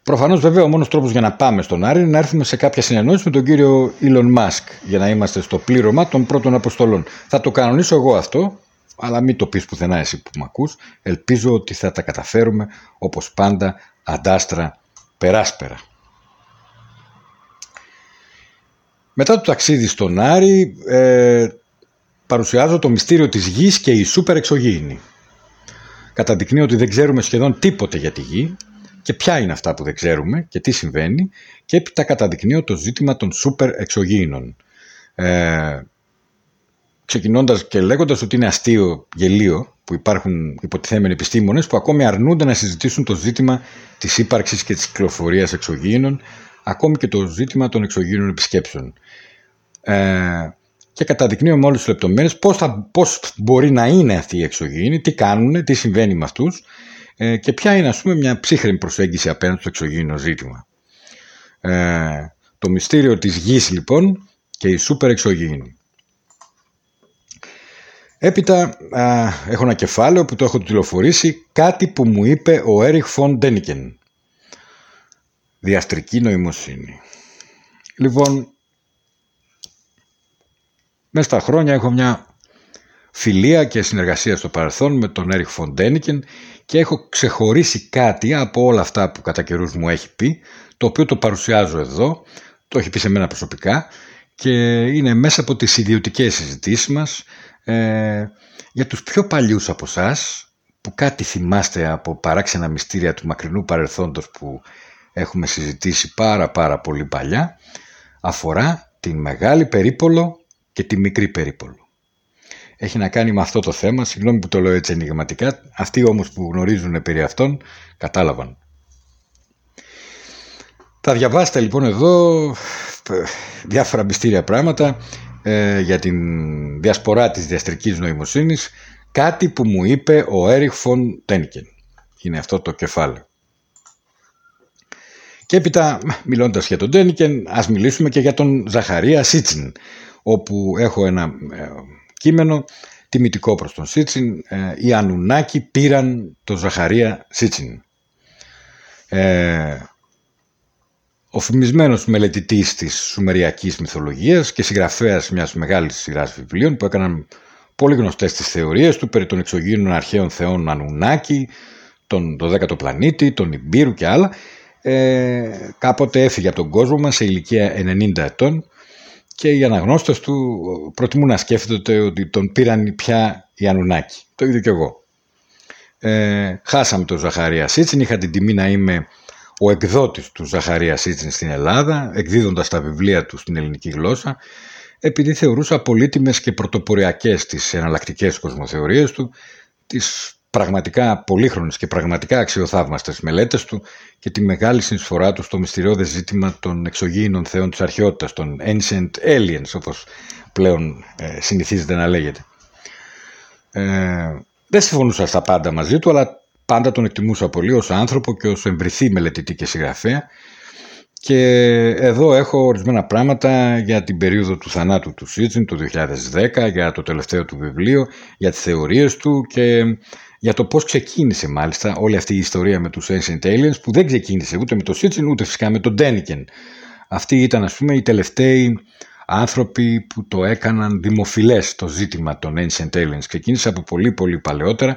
B: Προφανώς, βέβαια, ο μόνος τρόπος για να πάμε στον Άρη είναι να έρθουμε σε κάποια συνεννόηση με τον κύριο Elon Musk για να είμαστε στο πλήρωμα των πρώτων αποστολών. Θα το κανονίσω εγώ αυτό, αλλά μην το πεις πουθενά εσύ που με ακούς. Ελπίζω ότι θα τα καταφέρουμε όπως πάντα, αντάστρα, περάσπερα. Μετά το ταξίδι στον Άρη, ε, παρουσιάζω το μυστήριο της γης και η σούπερ εξωγήινη. Καταδεικνύει ότι δεν ξέρουμε σχεδόν τίποτε για τη γη και ποια είναι αυτά που δεν ξέρουμε και τι συμβαίνει και έπειτα καταδεικνύω το ζήτημα των σούπερ εξωγήινων. Ε, ξεκινώντας και λέγοντας ότι είναι αστείο γελίο που υπάρχουν υποτιθέμενοι επιστήμονες που ακόμη αρνούνται να συζητήσουν το ζήτημα της ύπαρξης και της κυκλοφορίας εξωγήινων ακόμη και το ζήτημα των εξωγήινων επισκέψεων. Ε, και καταδεικνύω με όλες τις λεπτομέρειες πώς, πώς μπορεί να είναι αυτοί οι εξωγήινοι, τι κάνουν, τι συμβαίνει με αυτούς ε, και ποια είναι ας πούμε μια ψύχρεμη προσέγγιση απέναντι στο εξωγήινο ζήτημα. Ε, το μυστήριο της γης λοιπόν και η σούπερ εξωγήινη. Έπειτα έχω ένα κεφάλαιο που το έχω τηλεφορήσει κάτι που μου είπε ο Έριχ Φον Ντένικεν. Διαστρική νοημοσύνη. Λοιπόν, μέσα στα χρόνια έχω μια φιλία και συνεργασία στο παρελθόν με τον Έριχ Φοντένικεν και έχω ξεχωρίσει κάτι από όλα αυτά που κατά καιρούς μου έχει πει, το οποίο το παρουσιάζω εδώ, το έχει πει σε μένα προσωπικά και είναι μέσα από τις ιδιωτικές συζητήσεις μας ε, για τους πιο παλιούς από εσάς που κάτι θυμάστε από παράξενα μυστήρια του μακρινού παρελθόντος που έχουμε συζητήσει πάρα πάρα πολύ παλιά αφορά την μεγάλη περίπολο και τη μικρή περίπολο έχει να κάνει με αυτό το θέμα. Συγγνώμη που το λέω έτσι ενηγματικά. Αυτοί όμως που γνωρίζουν περί αυτών κατάλαβαν. Θα διαβάσετε λοιπόν εδώ ε, διάφορα μυστήρια πράγματα ε, για την διασπορά της διαστρικής νοημοσύνης. Κάτι που μου είπε ο Έριχ Φον Τένικεν. Είναι αυτό το κεφάλαιο. Και έπειτα, μιλώντας για τον Τένικεν, ας μιλήσουμε και για τον Ζαχαρία Σίτσιν, όπου έχω ένα ε, κείμενο τιμητικό προς τον Σίτσιν. Ε, οι Ανουνάκοι πήραν τον Ζαχαρία Σίτσιν. Ε, ο φημισμένος μελετητής της σουμεριακής μυθολογίας και συγγραφέας μιας μεγάλης σειράς βιβλίων που έκαναν πολύ γνωστές τις θεωρίες του περί των εξωγήινων αρχαίων θεών Ανουνάκη, τον 12ο πλανήτη, τον Ιμπύρου και άλλα, ε, κάποτε έφυγε από τον κόσμο μας σε ηλικία 90 ετών και οι αναγνώστες του προτιμούν να σκέφτονται ότι τον πήραν πια οι Ανουνάκη. Το ίδιο και εγώ. Ε, χάσαμε τον Ζαχαρία Σίτσιν, είχα την τιμή να είμαι ο εκδότης του Ζαχαρία Σίτσιν στην Ελλάδα, εκδίδοντας τα βιβλία του στην ελληνική γλώσσα, επειδή θεωρούσα πολύτιμες και πρωτοποριακές τις εναλλακτικές κοσμοθεωρίες του, τις πραγματικά πολύχρονες και πραγματικά αξιοθαύμαστες μελέτες του και τη μεγάλη συνεισφορά του στο μυστηριώδες ζήτημα των εξωγήινων θεών της αρχαιότητας, των Ancient Aliens, όπως πλέον ε, συνηθίζεται να λέγεται. Ε, δεν συμφωνούσα στα πάντα μαζί του, αλλά πάντα τον εκτιμούσα πολύ ως άνθρωπο και ως εμβριθή μελετητή και συγγραφέα και εδώ έχω ορισμένα πράγματα για την περίοδο του θανάτου του Σίτσιν το 2010, για το τελευταίο του βιβλίο, για τις θεωρίες του και για το πώς ξεκίνησε μάλιστα όλη αυτή η ιστορία με τους Ancient Aliens που δεν ξεκίνησε ούτε με τον Σίτσιν ούτε φυσικά με τον Ντένικεν. Αυτοί ήταν ας πούμε οι τελευταίοι άνθρωποι που το έκαναν δημοφιλές το ζήτημα των Ancient Aliens. Ξεκίνησε από πολύ πολύ παλαιότερα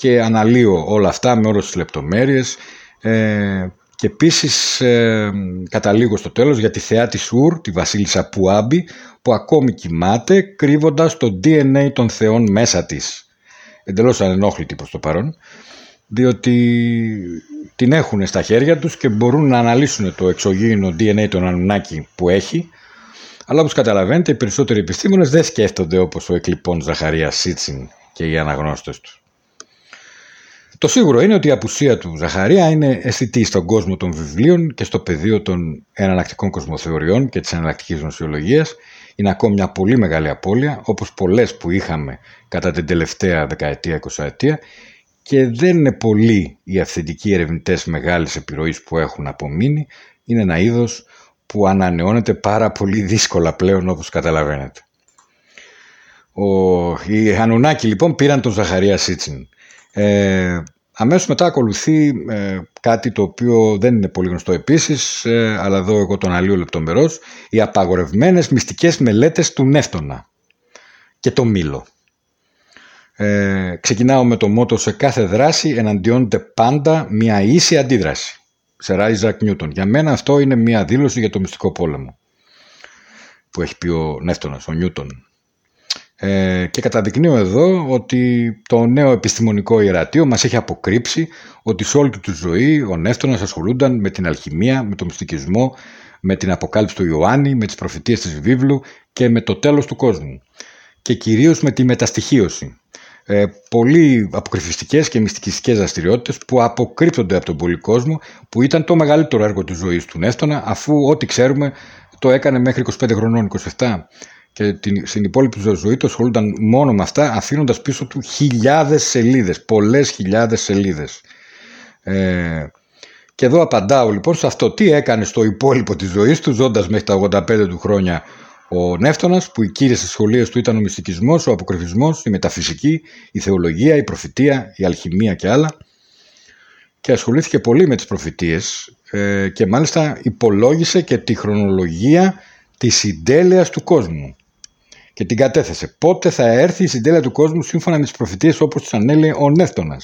B: και αναλύω όλα αυτά με όλες τις λεπτομέρειες ε, και επίσης ε, καταλήγω στο τέλος για τη θεά της Ουρ, τη βασίλισσα Πουάμπη που ακόμη κοιμάται κρύβοντας το DNA των θεών μέσα της. Εντελώς ανενόχλητη προς το παρόν διότι την έχουν στα χέρια τους και μπορούν να αναλύσουν το εξωγήινο DNA των Ανουνάκη που έχει αλλά όπως καταλαβαίνετε οι περισσότεροι επιστήμονες δεν σκέφτονται όπως ο εκλειπών Ζαχαρίας Σίτσιν και οι αναγνώστες τους. Το σίγουρο είναι ότι η απουσία του Ζαχαρία είναι αισθητή στον κόσμο των βιβλίων και στο πεδίο των εναλλακτικών κοσμοθεωριών και της εναλλακτικής νοσιολογίας. Είναι ακόμη μια πολύ μεγάλη απώλεια, όπως πολλές που είχαμε κατά την τελευταία δεκαετία-εικοσαετία και δεν είναι πολλοί οι αυθεντικοί ερευνητές μεγάλης επιρροής που έχουν απομείνει. Είναι ένα είδος που ανανεώνεται πάρα πολύ δύσκολα πλέον όπως καταλαβαίνετε. Ο, οι Ανουνάκοι λοιπόν πήραν τον Ζαχαρία Σίτσιν ε, αμέσως μετά ακολουθεί ε, κάτι το οποίο δεν είναι πολύ γνωστό επίσης, ε, αλλά εδώ εγώ τον αλλίω λεπτομερώς, οι απαγορευμένες μυστικές μελέτες του Νεύτωνα και το Μήλο. Ε, ξεκινάω με το μότο σε κάθε δράση εναντιώνεται πάντα μια ίση αντίδραση. Σε Ράιζακ Νιούτον. Για μένα αυτό είναι μια δήλωση για το μυστικό πόλεμο που έχει πει ο Νεύτωνας, ο Νιούτον. Ε, και καταδεικνύω εδώ ότι το νέο επιστημονικό ιερατείο μας έχει αποκρύψει ότι σε όλη του τη ζωή ο Νεύτωνας ασχολούνταν με την αλχημία, με τον μυστικισμό, με την αποκάλυψη του Ιωάννη, με τις προφητείες της βίβλου και με το τέλος του κόσμου και κυρίως με τη μεταστοιχίωση. Ε, πολύ αποκρυφιστικές και μυστικιστικές δραστηριότητες που αποκρύπτονται από τον πολύ κόσμο που ήταν το μεγαλύτερο έργο της ζωής του Νεύτωνα αφού ό,τι ξέρουμε το έκανε μέχρι 25 χρονών, 27 και την, στην υπόλοιπη ζωή τους ασχολούνταν μόνο με αυτά, αφήνοντας πίσω του χιλιάδες σελίδες, πολλές χιλιάδες σελίδες. Ε, και εδώ απαντάω λοιπόν σε αυτό. Τι έκανε στο υπόλοιπο της ζωής του, ζώντας μέχρι τα 85 του χρόνια ο Νεύτωνας, που οι κύριες σχολείε του ήταν ο μυστικισμός, ο αποκρυφισμός, η μεταφυσική, η θεολογία, η προφητεία, η αλχημία και άλλα. Και ασχολήθηκε πολύ με τις προφητείες ε, και μάλιστα υπολόγισε και τη χρονολογία της συντέλειας του κόσμου και την κατέθεσε. Πότε θα έρθει η συντέλεια του κόσμου σύμφωνα με τις προφητείες όπως τις ανέλυε ο Νεύτονα.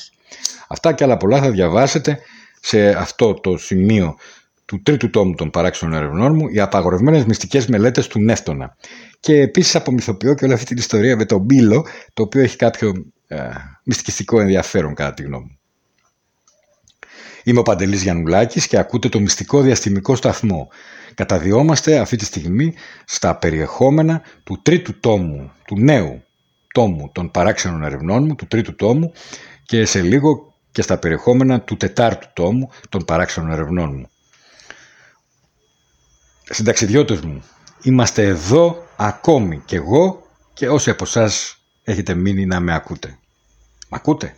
B: Αυτά και άλλα πολλά θα διαβάσετε σε αυτό το σημείο του τρίτου τόμου των παράξενων ερευνών μου, οι απαγορευμένες μυστικές μελέτες του Νεύτονα. Και επίσης απομυθοποιώ και όλη αυτή την ιστορία με τον Μπίλο, το οποίο έχει κάποιο ε, μυστικιστικό ενδιαφέρον κατά τη γνώμη μου. Είμαι ο Παντελής Γιαννουλάκης και ακούτε το μυστικό διαστημικό σταθμό. Καταδιόμαστε αυτή τη στιγμή στα περιεχόμενα του τρίτου τόμου, του νέου τόμου των παράξενων ερευνών μου, του τρίτου τόμου και σε λίγο και στα περιεχόμενα του τετάρτου τόμου των παράξενων ερευνών μου. Συνταξιδιώτες μου, είμαστε εδώ ακόμη και εγώ και όσοι από εσάς έχετε μείνει να με ακούτε. Μ' ακούτε;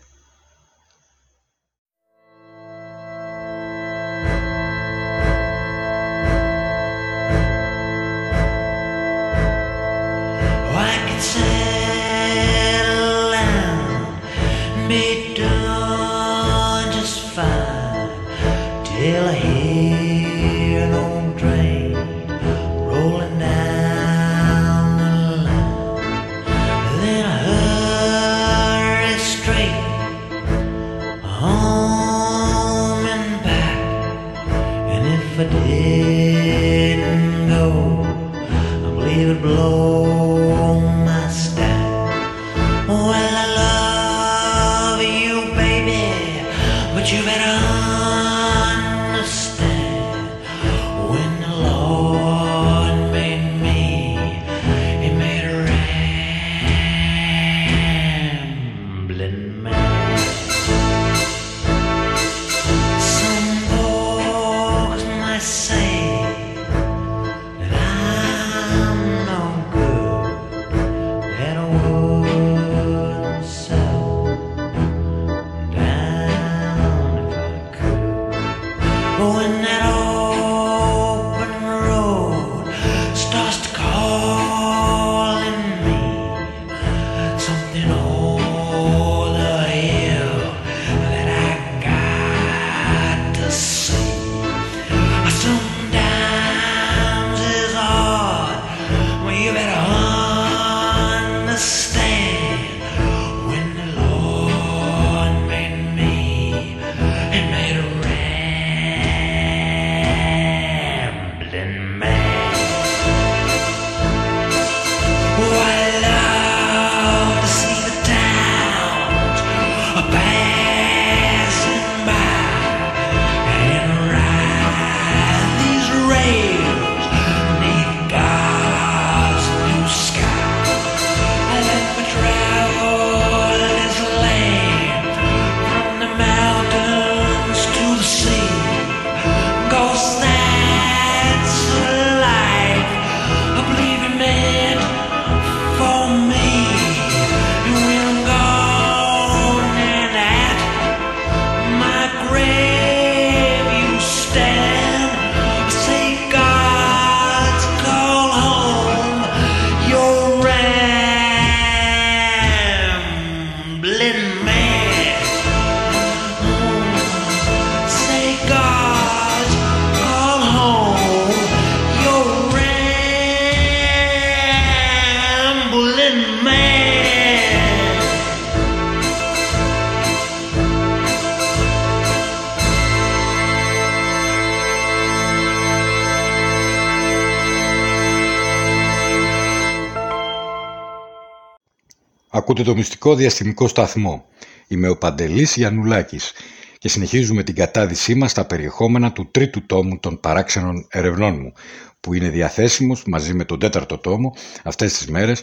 B: Ακούτε το μυστικό διαστημικό σταθμό. Είμαι ο Παντελής Γιαννουλάκης και συνεχίζουμε την κατάδυσή μας στα περιεχόμενα του τρίτου τόμου των παράξενων ερευνών μου που είναι διαθέσιμος μαζί με τον τέταρτο τόμο αυτές τις μέρες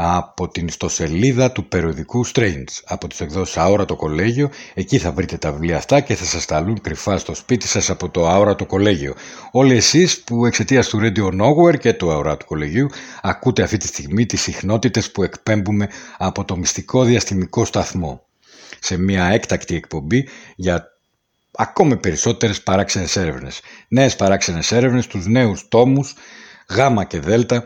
B: από την ιστοσελίδα του περιοδικού Strange από τις εκδόσεις Αόρατο Κολέγιο εκεί θα βρείτε τα βιβλία αυτά και θα σας σταλούν κρυφά στο σπίτι σας από το Αόρατο Κολέγιο όλοι εσείς που εξαιτίας του Radio Nowhere και του Αόρατου Κολεγίου ακούτε αυτή τη στιγμή τις συχνότητες που εκπέμπουμε από το μυστικό διαστημικό σταθμό σε μια έκτακτη εκπομπή για ακόμη περισσότερες παράξενες έρευνες. Νέες παράξενες έρευνες, τους νέους τόμους, γάμα και δέλτα,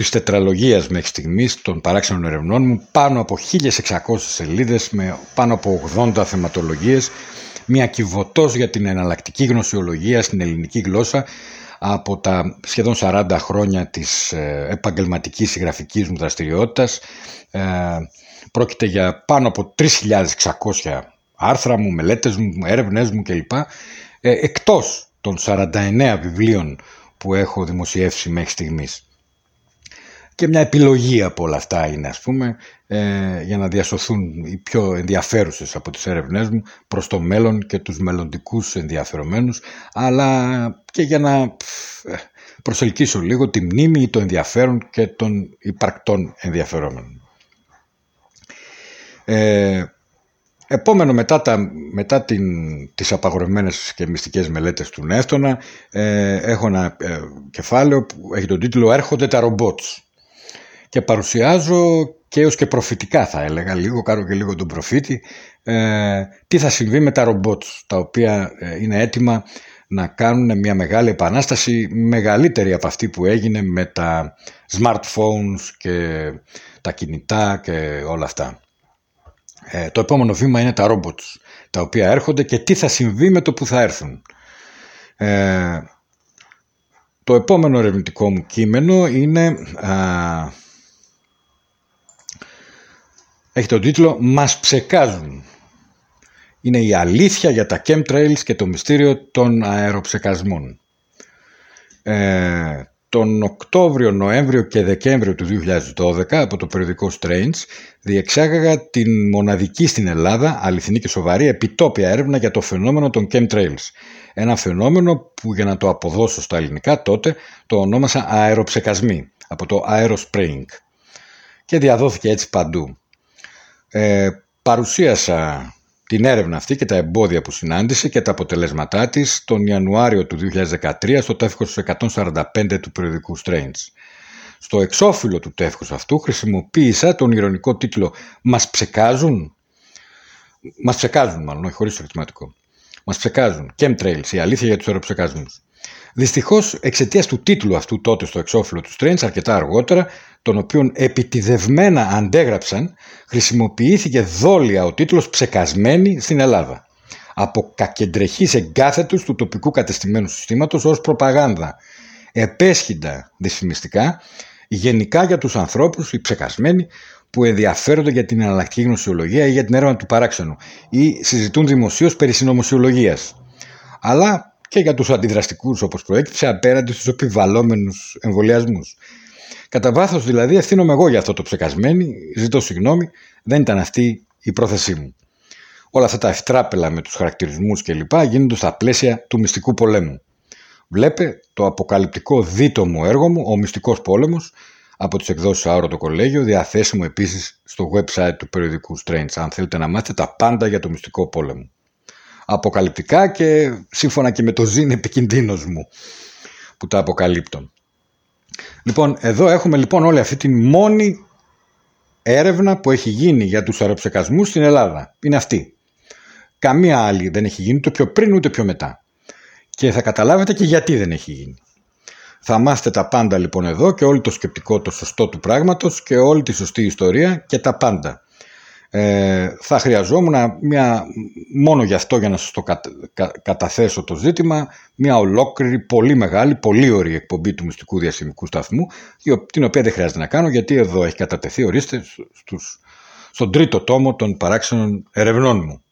B: της τετραλογίας μέχρι στιγμής των παράξενων ερευνών μου, πάνω από 1600 σελίδες με πάνω από 80 θεματολογίες, μια κυβωτός για την εναλλακτική γνωσιολογία στην ελληνική γλώσσα από τα σχεδόν 40 χρόνια της ε, επαγγελματικής συγγραφικής μου δραστηριότητας. Ε, πρόκειται για πάνω από 3.600 άρθρα μου, μελέτες μου, έρευνες μου κλπ. Ε, εκτός των 49 βιβλίων που έχω δημοσιεύσει μέχρι στιγμής. Και μια επιλογή από όλα αυτά είναι ας πούμε ε, για να διασωθούν οι πιο ενδιαφέρουσες από τις έρευνές μου προς το μέλλον και τους μελλοντικούς ενδιαφερομένους αλλά και για να προσελκύσω λίγο τη μνήμη ή το ενδιαφέρον και των υπαρκτών ενδιαφερόμενων. Ε, Επόμενο μετά, τα, μετά την, τις απαγορευμένες και μυστικές μελέτες του Νεύτωνα ε, έχω ένα ε, κεφάλαιο που έχει τον τίτλο «Έρχονται τα ρομπότς» και παρουσιάζω και έως και προφητικά θα έλεγα, λίγο κάνω και λίγο τον προφήτη, ε, τι θα συμβεί με τα ρομπότς τα οποία είναι έτοιμα να κάνουν μια μεγάλη επανάσταση μεγαλύτερη από αυτή που έγινε με τα smartphones και τα κινητά και όλα αυτά. Ε, το επόμενο βήμα είναι τα robots, τα οποία έρχονται και τι θα συμβεί με το που θα έρθουν. Ε, το επόμενο ερευνητικό μου κείμενο είναι... έχει τον τίτλο «Μας ψεκάζουν». Είναι η αλήθεια για τα chemtrails και το μυστήριο των αεροψεκασμών. Ε, τον Οκτώβριο, Νοέμβριο και Δεκέμβριο του 2012 από το περιοδικό Strange διεξάγαγα την μοναδική στην Ελλάδα αληθινή και σοβαρή επιτόπια έρευνα για το φαινόμενο των chemtrails. Ένα φαινόμενο που για να το αποδώσω στα ελληνικά τότε το ονόμασα αεροψεκασμοί από το aerospraying και διαδόθηκε έτσι παντού. Ε, παρουσίασα την έρευνα αυτή και τα εμπόδια που συνάντησε και τα αποτελέσματά της τον Ιανουάριο του 2013 στο τεύχος 145 του περιοδικού Strange. Στο εξώφυλλο του τεύχους αυτού χρησιμοποίησα τον ηρωνικό τίτλο «Μας ψεκάζουν» Μας ψεκάζουν μάλλον, όχι χωρίς το ερωτηματικό. Μας ψεκάζουν. Chemtrails, η αλήθεια για τους αεροψεκασμούς. Δυστυχώς, εξαιτίας του τίτλου αυτού τότε στο εξώφυλλο του Strange, αρκετά αργότερα, τον οποίον επιτιδευμένα αντέγραψαν, χρησιμοποιήθηκε δόλια ο τίτλος «Ψεκασμένη στην Ελλάδα» από κακεντρεχείς εγκάθετους του τοπικού κατεστημένου συστήματος ως προπαγάνδα. Επέσχυντα δυσφημιστικά, γενικά για τους ανθρώπους, οι ψεκασμένοι, που ενδιαφέρονται για την εναλλακτική γνωσιολογία ή για την έρευνα του παράξενου ή συζητούν δημοσίως περί συνωμοσιολογίας. Αλλά και για τους αντιδραστικούς όπως προέκυψε απέναντι στους επιβαλλόμενους εμβολιασμούς. Κατά βάθος δηλαδή ευθύνομαι εγώ για αυτό το ψεκασμένοι, ζητώ συγγνώμη, δεν ήταν αυτή η πρόθεσή μου. Όλα αυτά τα ευτράπελα με τους χαρακτηρισμούς κλπ. γίνονται στα πλαίσια του μυστικού πολέμου. Βλέπε το αποκαλυπτικό δίτομο έργο μου, ο μυστικός πόλεμος, από τις εκδόσεις Άωρο το Κολέγιο, διαθέσιμο επίσης στο website του περιοδικού Strange, αν θέλετε να μάθετε τα πάντα για το μυστικό πόλεμο. Αποκαλυπτικά και σύμφωνα και με το ζήν επικινδύνος μου που τα αποκαλύπτω. Λοιπόν, εδώ έχουμε λοιπόν όλη αυτή τη μόνη έρευνα που έχει γίνει για τους αεροψεκασμούς στην Ελλάδα. Είναι αυτή. Καμία άλλη δεν έχει γίνει ούτε πιο πριν ούτε πιο μετά. Και θα καταλάβετε και γιατί δεν έχει γίνει. Θα μάθετε τα πάντα λοιπόν εδώ και όλο το σκεπτικό το σωστό του πράγματος και όλη τη σωστή ιστορία και τα πάντα. Ε, θα χρειαζόμουν μια, μόνο γι' αυτό για να σας το καταθέσω το ζήτημα μια ολόκληρη πολύ μεγάλη, πολύ ωραία εκπομπή του μυστικού διασημικού σταθμού την οποία δεν χρειάζεται να κάνω γιατί εδώ έχει κατατεθεί ορίστε στους, στον τρίτο τόμο των παράξενων ερευνών μου.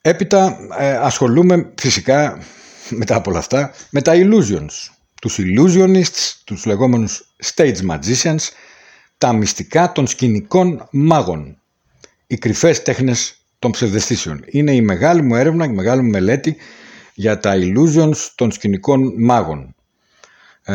B: Έπειτα ε, ασχολούμαι φυσικά μετά από όλα αυτά με τα illusions, τους illusionists, τους λεγόμενους stage magicians τα μυστικά των σκηνικών μάγων. Οι κρυφές τέχνες των ψευδεστήσεων. Είναι η μεγάλη μου έρευνα, η μεγάλη μου μελέτη για τα illusions των σκηνικών μάγων ε,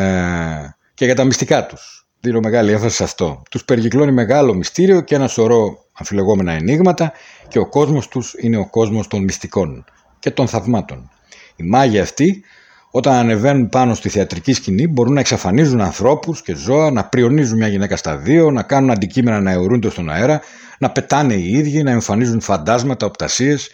B: και για τα μυστικά τους. Δίνω μεγάλη έμφαση σε αυτό. Τους περικυκλώνει μεγάλο μυστήριο και ένα σωρό αμφιλεγόμενα ενίγματα και ο κόσμος τους είναι ο κόσμος των μυστικών και των θαυμάτων. Οι μάγοι αυτοί όταν ανεβαίνουν πάνω στη θεατρική σκηνή μπορούν να εξαφανίζουν ανθρώπους και ζώα, να πριονίζουν μια γυναίκα στα δύο, να κάνουν αντικείμενα να αιωρούνται στον αέρα, να πετάνε οι ίδιοι, να εμφανίζουν φαντάσματα, οπτασίες,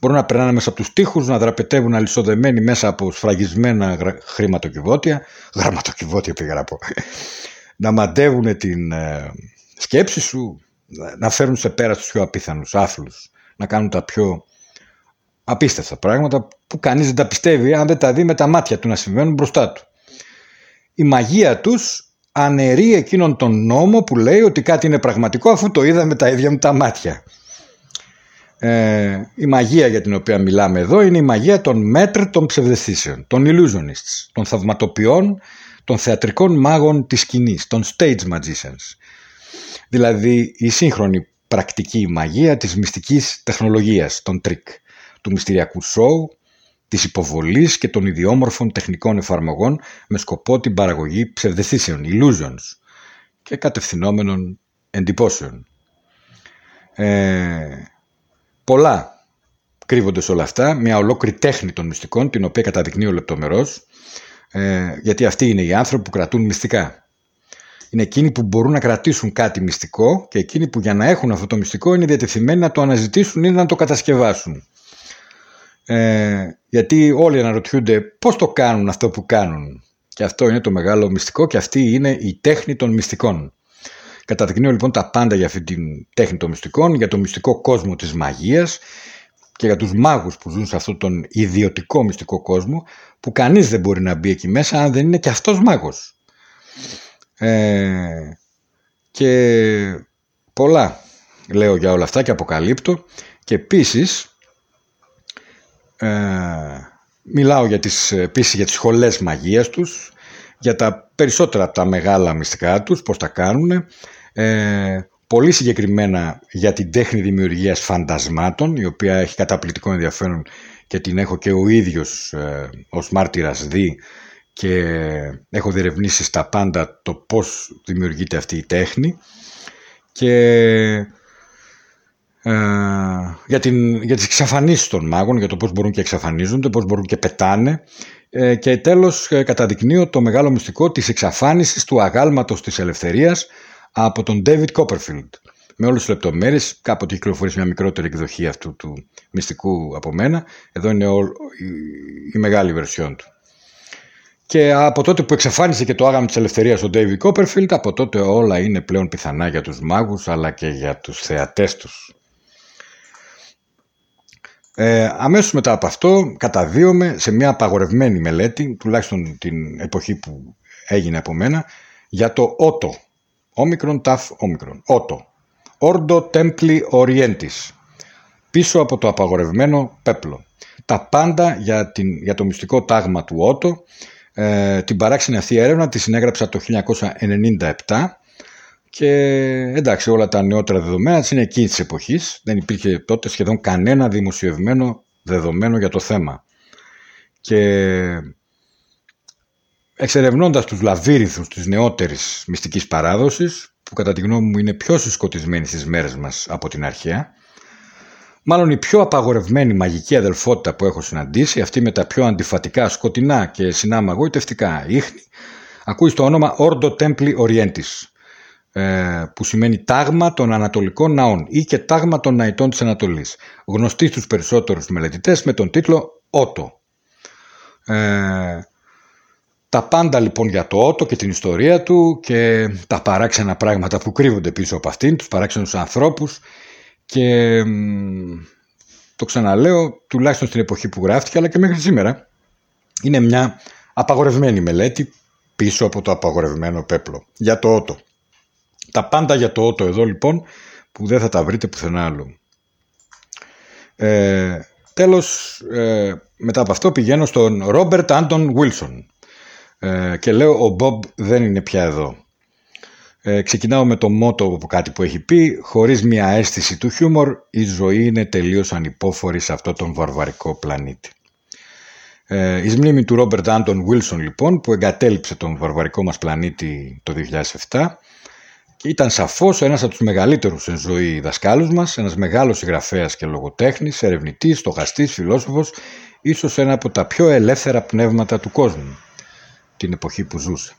B: μπορούν να περνάνε μέσα από τους τοίχους, να δραπετεύουν αλυσοδεμένοι μέσα από σφραγισμένα χρηματοκιβώτια, γραμματοκιβώτια πήγα να πω, να μαντεύουν την ε, σκέψη σου, να φέρουν σε πέρα τους πιο απίθανους άφλους, να κάνουν τα πιο απίστευτα πράγματα που κανείς δεν τα πιστεύει αν δεν τα δει με τα μάτια του να συμβαίνουν μπροστά του. Η μαγεία τους αναιρεί εκείνον τον νόμο που λέει ότι κάτι είναι πραγματικό αφού το είδα με τα ίδια μου τα μάτια. Ε, η μαγεία για την οποία μιλάμε εδώ είναι η μαγεία των μετρ των ψευδεστήσεων, των illusionists, των θαυματοποιών, των θεατρικών μάγων της σκηνής, των stage magicians. Δηλαδή η σύγχρονη πρακτική μαγεία της μυστικής τεχνολογίας, των τρίκ του μυστηριακού σόου, της υποβολής και των ιδιόμορφων τεχνικών εφαρμογών με σκοπό την παραγωγή ψευδεστήσεων, illusions και κατευθυνόμενων εντυπώσεων. Ε, πολλά κρύβονται σε όλα αυτά, μια ολόκληρη τέχνη των μυστικών, την οποία καταδεικνύει ο λεπτομερός, ε, γιατί αυτοί είναι οι άνθρωποι που κρατούν μυστικά. Είναι εκείνοι που μπορούν να κρατήσουν κάτι μυστικό και εκείνοι που για να έχουν αυτό το μυστικό είναι διατεθειμένοι να το αναζητήσουν ή να το κατασκευάσουν. Ε, γιατί όλοι αναρωτιούνται πώς το κάνουν αυτό που κάνουν. Και αυτό είναι το μεγάλο μυστικό και αυτή είναι η τέχνη των μυστικών. Καταδεικνύω λοιπόν τα πάντα για αυτή την τέχνη των μυστικών, για το μυστικό κόσμο της μαγείας και για τους μάγους που ζουν σε αυτόν τον ιδιωτικό μυστικό κόσμο που κανείς δεν μπορεί να μπει εκεί μέσα αν δεν είναι και αυτός μάγος. Ε, και πολλά λέω για όλα αυτά και αποκαλύπτω και επίσης ε, μιλάω για τις, επίσης για τις σχολές μαγείας τους για τα περισσότερα από τα μεγάλα μυστικά τους, πώς τα κάνουν ε, πολύ συγκεκριμένα για την τέχνη δημιουργίας φαντασμάτων η οποία έχει καταπληκτικό ενδιαφέρον και την έχω και ο ίδιος ε, ως μάρτυρας δει και έχω διερευνήσει στα πάντα το πώς δημιουργείται αυτή η τέχνη. Και ε, για, την, για τις εξαφανίσεις των μάγων, για το πώς μπορούν και εξαφανίζονται, πώς μπορούν και πετάνε ε, και τέλος ε, καταδεικνύω το μεγάλο μυστικό της εξαφάνισης του αγάλματος της ελευθερίας από τον David Copperfield. Με όλες τις λεπτομέρειες, κάποτε έχει κυκλοφορήσει μια μικρότερη εκδοχή αυτού του μυστικού από μένα. Εδώ είναι η, η μεγάλη βερσιόν του. Και από τότε που εξαφάνισε και το άγαμο της ελευθερίας ο David Copperfield, από τότε όλα είναι πλέον πιθανά για τους μάγους αλλά και για τους θεατές τους. Ε, αμέσως μετά από αυτό καταδύομαι σε μια απαγορευμένη μελέτη, τουλάχιστον την εποχή που έγινε από μένα, για το ότο. Όμικρον ταφ όμικρον. Ότο. Όρντο Templi Orientis. Πίσω από το απαγορευμένο πέπλο. Τα πάντα για, την, για το μυστικό τάγμα του Ότο. Ε, την παράξενη αυτή έρευνα τη συνέγραψα το 1997 και εντάξει, όλα τα νεότερα δεδομένα είναι εκείνης της εποχής. Δεν υπήρχε τότε σχεδόν κανένα δημοσιευμένο δεδομένο για το θέμα. Και εξερευνώντας τους λαβύριθους της νεότερης μυστικής παράδοσης, που κατά τη γνώμη μου είναι πιο συσκοτισμένη στις μέρες μας από την αρχαία, μάλλον η πιο απαγορευμένη μαγική αδελφότητα που έχω συναντήσει, αυτή με τα πιο αντιφατικά, σκοτεινά και συνάμα γοητευτικά ίχνη, ακούει στο όνομα Ordo Templi Orientis, ε, που σημαίνει τάγμα των Ανατολικών Ναών ή και τάγμα των Ναϊτών της Ανατολής, γνωστή στους περισσότερους μελετητές με τον τίτλο Ότο. Ε, τα πάντα λοιπόν για το Ότο και την ιστορία του και τα παράξενα πράγματα που κρύβονται πίσω από αυτήν, τους παράξενους ανθρώπους και το ξαναλέω τουλάχιστον στην εποχή που γράφτηκε αλλά και μέχρι σήμερα είναι μια απαγορευμένη μελέτη πίσω από το απαγορευμένο πέπλο για το Ότο. Τα πάντα για το Ότο εδώ λοιπόν που δεν θα τα βρείτε πουθενά άλλο. Ε, τέλος, ε, μετά από αυτό πηγαίνω στον Ρόμπερτ Άντων Βίλσον ε, και λέω ο Μπομπ δεν είναι πια εδώ. Ε, ξεκινάω με το μότο από κάτι που έχει πει «Χωρίς μια αίσθηση του χιούμορ η ζωή είναι τελείως ανυπόφορη σε αυτό τον βαρβαρικό πλανήτη». Ε, η μνήμη του Ρόμπερτ Άντων Βίλσον λοιπόν που εγκατέλειψε τον βαρβαρικό μας πλανήτη το 2007 και ήταν σαφώς ένας από τους μεγαλύτερους εν ζωή δασκάλους μας, ένας μεγάλος συγγραφέας και λογοτέχνης, ερευνητής, στοχαστής, φιλόσοφος, ίσως ένα από τα πιο ελεύθερα πνεύματα του κόσμου την εποχή που ζούσε.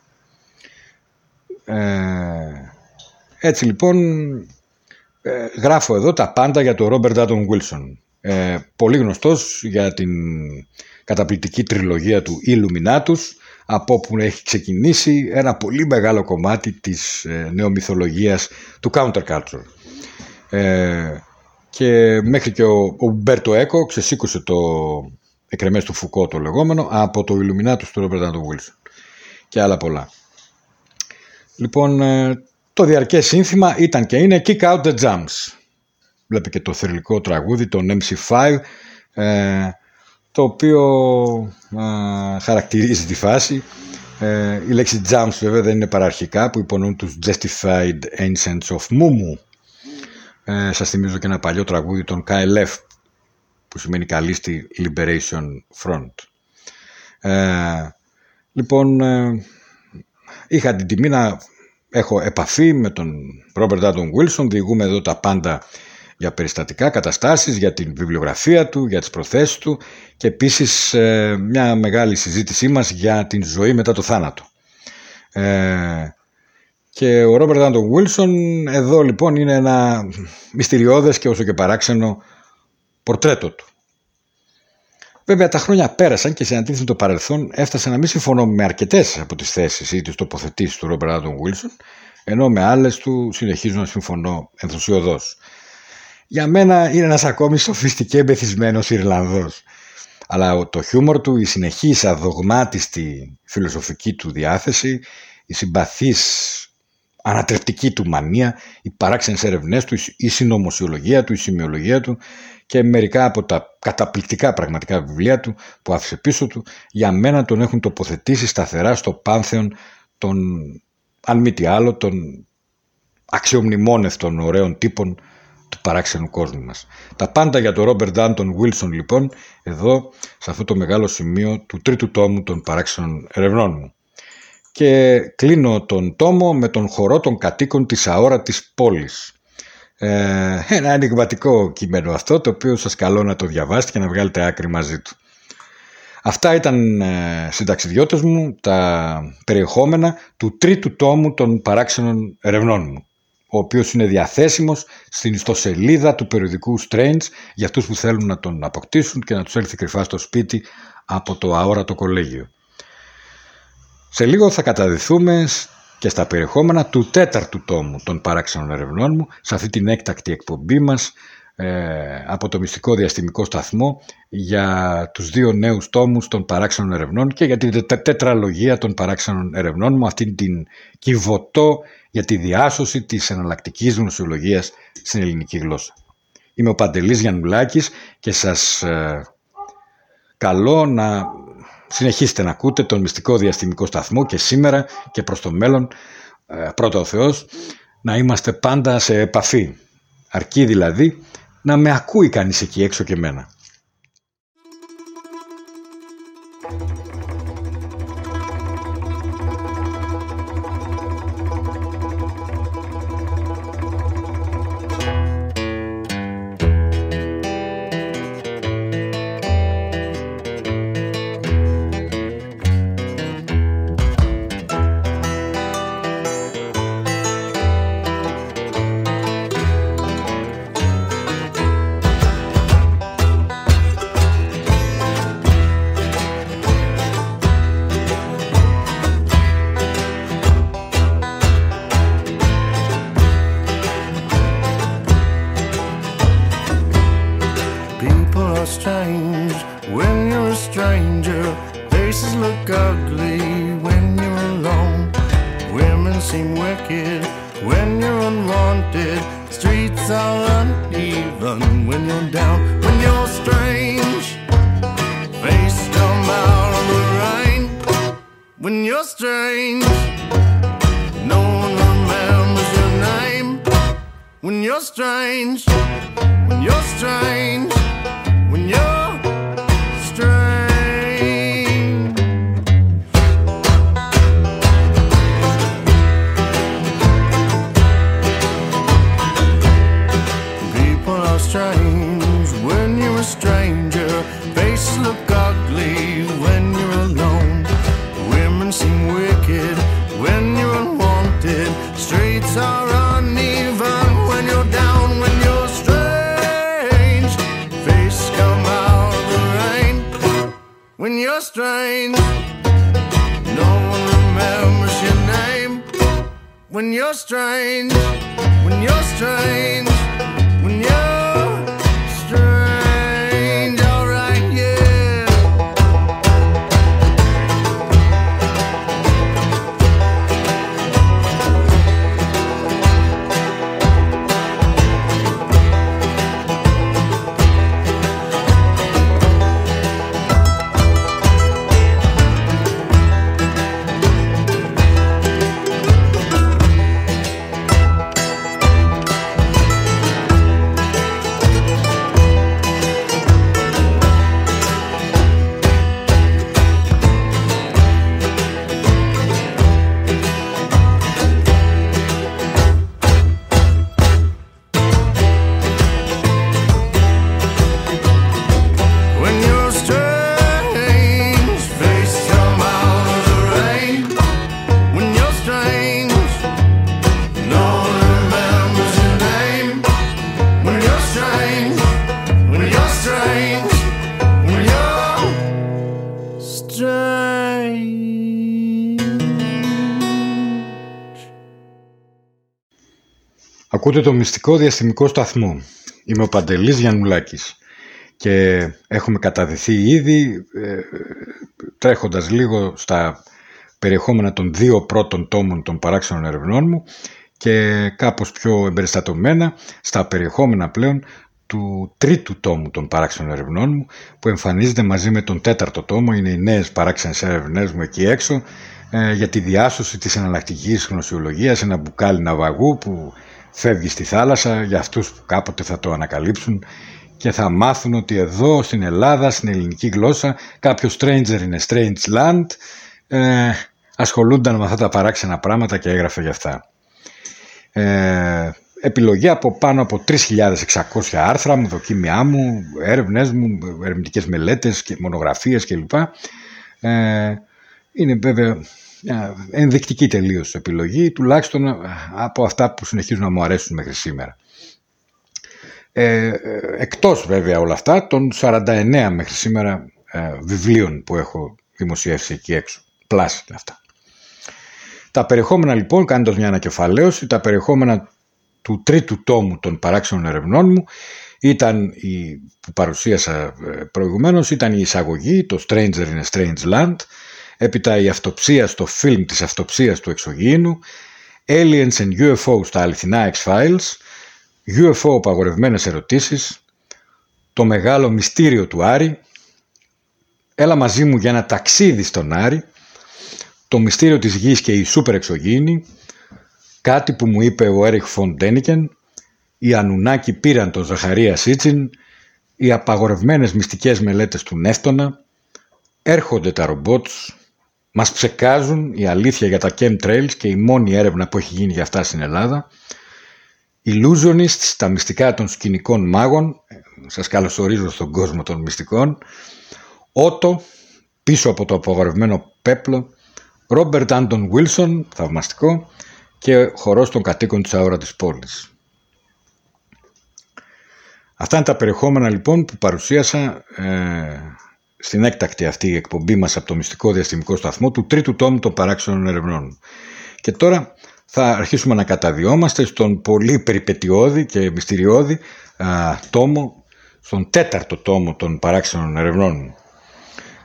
B: Ε, έτσι λοιπόν ε, γράφω εδώ τα πάντα για τον Ρόμπερτ Άντων Βίλσον. Ε, πολύ γνωστός για την καταπληκτική τριλογία του Illuminatus από όπου έχει ξεκινήσει ένα πολύ μεγάλο κομμάτι της ε, νεομυθολογίας του counterculture. Ε, και μέχρι και ο, ο Μπέρτο Έκο ξεσήκωσε το εκρεμές του Φουκώ το λεγόμενο από το Illuminatus του Ρόμπερτ Άντων Βίλσον και άλλα πολλά. Λοιπόν, ε, το διαρκές σύνθημα ήταν και είναι Kick Out The Jumps. Βλέπει και το θρηλυκό τραγούδι, τον MC5, ε, το οποίο ε, χαρακτηρίζει τη φάση. η λέξη jumps βέβαια δεν είναι παραρχικά που υπονοούν τους Justified Ancients of Mumu. Ε, σας θυμίζω και ένα παλιό τραγούδι των KLF που σημαίνει καλή στη Liberation Front. Λοιπόν, ε, είχα την τιμή να έχω επαφή με τον Ρόμπερτ Άντων Βίλσον, διηγούμε εδώ τα πάντα για περιστατικά, καταστάσεις, για την βιβλιογραφία του, για τις προθέσεις του και επίσης ε, μια μεγάλη συζήτησή μας για την ζωή μετά το θάνατο. Ε, και ο Ρόμπερτ Άντων Βίλσον εδώ λοιπόν είναι ένα μυστηριώδες και όσο και παράξενο πορτρέτο του. Βέβαια τα χρόνια πέρασαν και σε αντίθεση με το παρελθόν έφτασα να μην συμφωνώ με αρκετές από τις θέσεις ή τις τοποθετήσεις του Ρόμπερτ Άντων Βίλσον, ενώ με άλλες του συνεχίζω να συμφωνώ ενθουσιοδός. Για μένα είναι ένας ακόμη σοφιστικέ εμπεθυσμένος Ιρλανδός. Αλλά το χιούμορ του, η συνεχής αδογμάτιστη φιλοσοφική του διάθεση, η συμπαθής ανατρεπτική του μανία, οι παράξενες ερευνές του, η συνωμοσιολογία του, η σημειολογία του και μερικά από τα καταπληκτικά πραγματικά βιβλία του που άφησε πίσω του, για μένα τον έχουν τοποθετήσει σταθερά στο πάνθεον των, αν μη τι άλλο, των αξιομνημόνευτων ωραίων τύπων του παράξενου κόσμου μας. Τα πάντα για τον Ρόμπερτ Ντάντον Βίλσον λοιπόν εδώ σε αυτό το μεγάλο σημείο του τρίτου τόμου των παράξενων ερευνών μου. Και κλείνω τον τόμο με τον χορό των κατοίκων της αόρατης πόλης. Ε, ένα ενηγματικό κείμενο αυτό το οποίο σας καλώ να το διαβάσετε και να βγάλετε άκρη μαζί του. Αυτά ήταν ε, συνταξιδιώτες μου τα περιεχόμενα του τρίτου τόμου των παράξενων ερευνών μου ο οποίος είναι διαθέσιμος στην ιστοσελίδα του περιοδικού Strange για αυτούς που θέλουν να τον αποκτήσουν και να τους έλθει κρυφά στο σπίτι από το αόρατο κολέγιο. Σε λίγο θα καταδεθούμε και στα περιεχόμενα του τέταρτου τόμου των παράξενων ερευνών μου σε αυτή την έκτακτη εκπομπή μας ε, από το Μυστικό Διαστημικό Σταθμό για τους δύο νέους τόμους των παράξενων ερευνών και για την τετραλογία των παράξενων ερευνών μου, αυτήν την κυβωτό για τη διάσωση της εναλλακτικής γνωσιολογίας στην ελληνική γλώσσα. Είμαι ο Παντελής Γιαννουλάκης και σας ε, καλώ να συνεχίσετε να ακούτε τον Μυστικό Διαστημικό Σταθμό και σήμερα και προς το μέλλον, ε, πρώτα ο Θεός, να είμαστε πάντα σε επαφή. Αρκεί δηλαδή να με ακούει κανείς εκεί έξω και μένα. Ακούτε το μυστικό διαστημικό σταθμό. Είμαι ο Παντελής Γιαννουλάκης και έχουμε καταδεθεί ήδη ε, τρέχοντας λίγο στα περιεχόμενα των δύο πρώτων τόμων των παράξενων ερευνών μου και κάπως πιο εμπεριστατωμένα στα περιεχόμενα πλέον του τρίτου τόμου των παράξενων ερευνών μου που εμφανίζεται μαζί με τον τέταρτο τόμο είναι οι νέες παράξενες έρευνές μου εκεί έξω ε, για τη διάσωση της εναλλακτικής γνωσιολογίας ένα μπουκάλι ναυαγού που φεύγεις στη θάλασσα για αυτούς που κάποτε θα το ανακαλύψουν και θα μάθουν ότι εδώ στην Ελλάδα, στην ελληνική γλώσσα κάποιος stranger in a strange land ε, ασχολούνταν με αυτά τα παράξενα πράγματα και έγραφε για αυτά. Ε, επιλογή από πάνω από 3.600 άρθρα μου, δοκίμια μου, έρευνες μου, ερευνητικές μελέτες και μονογραφίες κλπ. Ε, είναι βέβαια ενδεικτική τελείως επιλογή, τουλάχιστον από αυτά που συνεχίζουν να μου αρέσουν μέχρι σήμερα. Ε, εκτός βέβαια όλα αυτά των 49 μέχρι σήμερα ε, βιβλίων που έχω δημοσιεύσει εκεί έξω. Πλάσι αυτά. Τα περιεχόμενα λοιπόν, κάνοντας μια ανακεφαλαίωση, τα περιεχόμενα του τρίτου τόμου των παράξενων ερευνών μου ήταν η, που παρουσίασα ε, προηγουμένως, ήταν η εισαγωγή, το Stranger in a Strange Land, έπειτα η αυτοψία στο φιλμ της αυτοψίας του εξωγήινου, Aliens and UFO στα αληθινά X-Files, UFO απαγορευμένες ερωτήσεις, το μεγάλο μυστήριο του Άρη, έλα μαζί μου για ένα ταξίδι στον Άρη, το μυστήριο της γης και η σούπερ εξωγήινη, κάτι που μου είπε ο Έριχ Φον Τένικεν, οι Ανουνάκοι πήραν τον Ζαχαρία Σίτσιν, οι απαγορευμένες μυστικές μελέτες του Νεύτωνα, έρχονται τα ρομπότς, μας ψεκάζουν η αλήθεια για τα chemtrails και η μόνη έρευνα που έχει γίνει για αυτά στην Ελλάδα, Illusionists, τα μυστικά των σκηνικών μάγων, σας καλωσορίζω στον κόσμο των μυστικών, Ότο, πίσω από το απογορευμένο πέπλο, Ρόμπερτ Άντων Βίλσον, θαυμαστικό, και χορός των κατοίκων της αόρατης πόλης. Αυτά είναι τα περιεχόμενα λοιπόν που παρουσίασα ε, στην έκτακτη αυτή εκπομπή μας από το Μυστικό Διαστημικό Σταθμό του τρίτου τόμου των παράξενων ερευνών. Και τώρα θα αρχίσουμε να καταδιόμαστε στον πολύ περιπετειώδη και μυστηριώδη α, τόμο, στον τέταρτο τόμο των παράξενων ερευνών.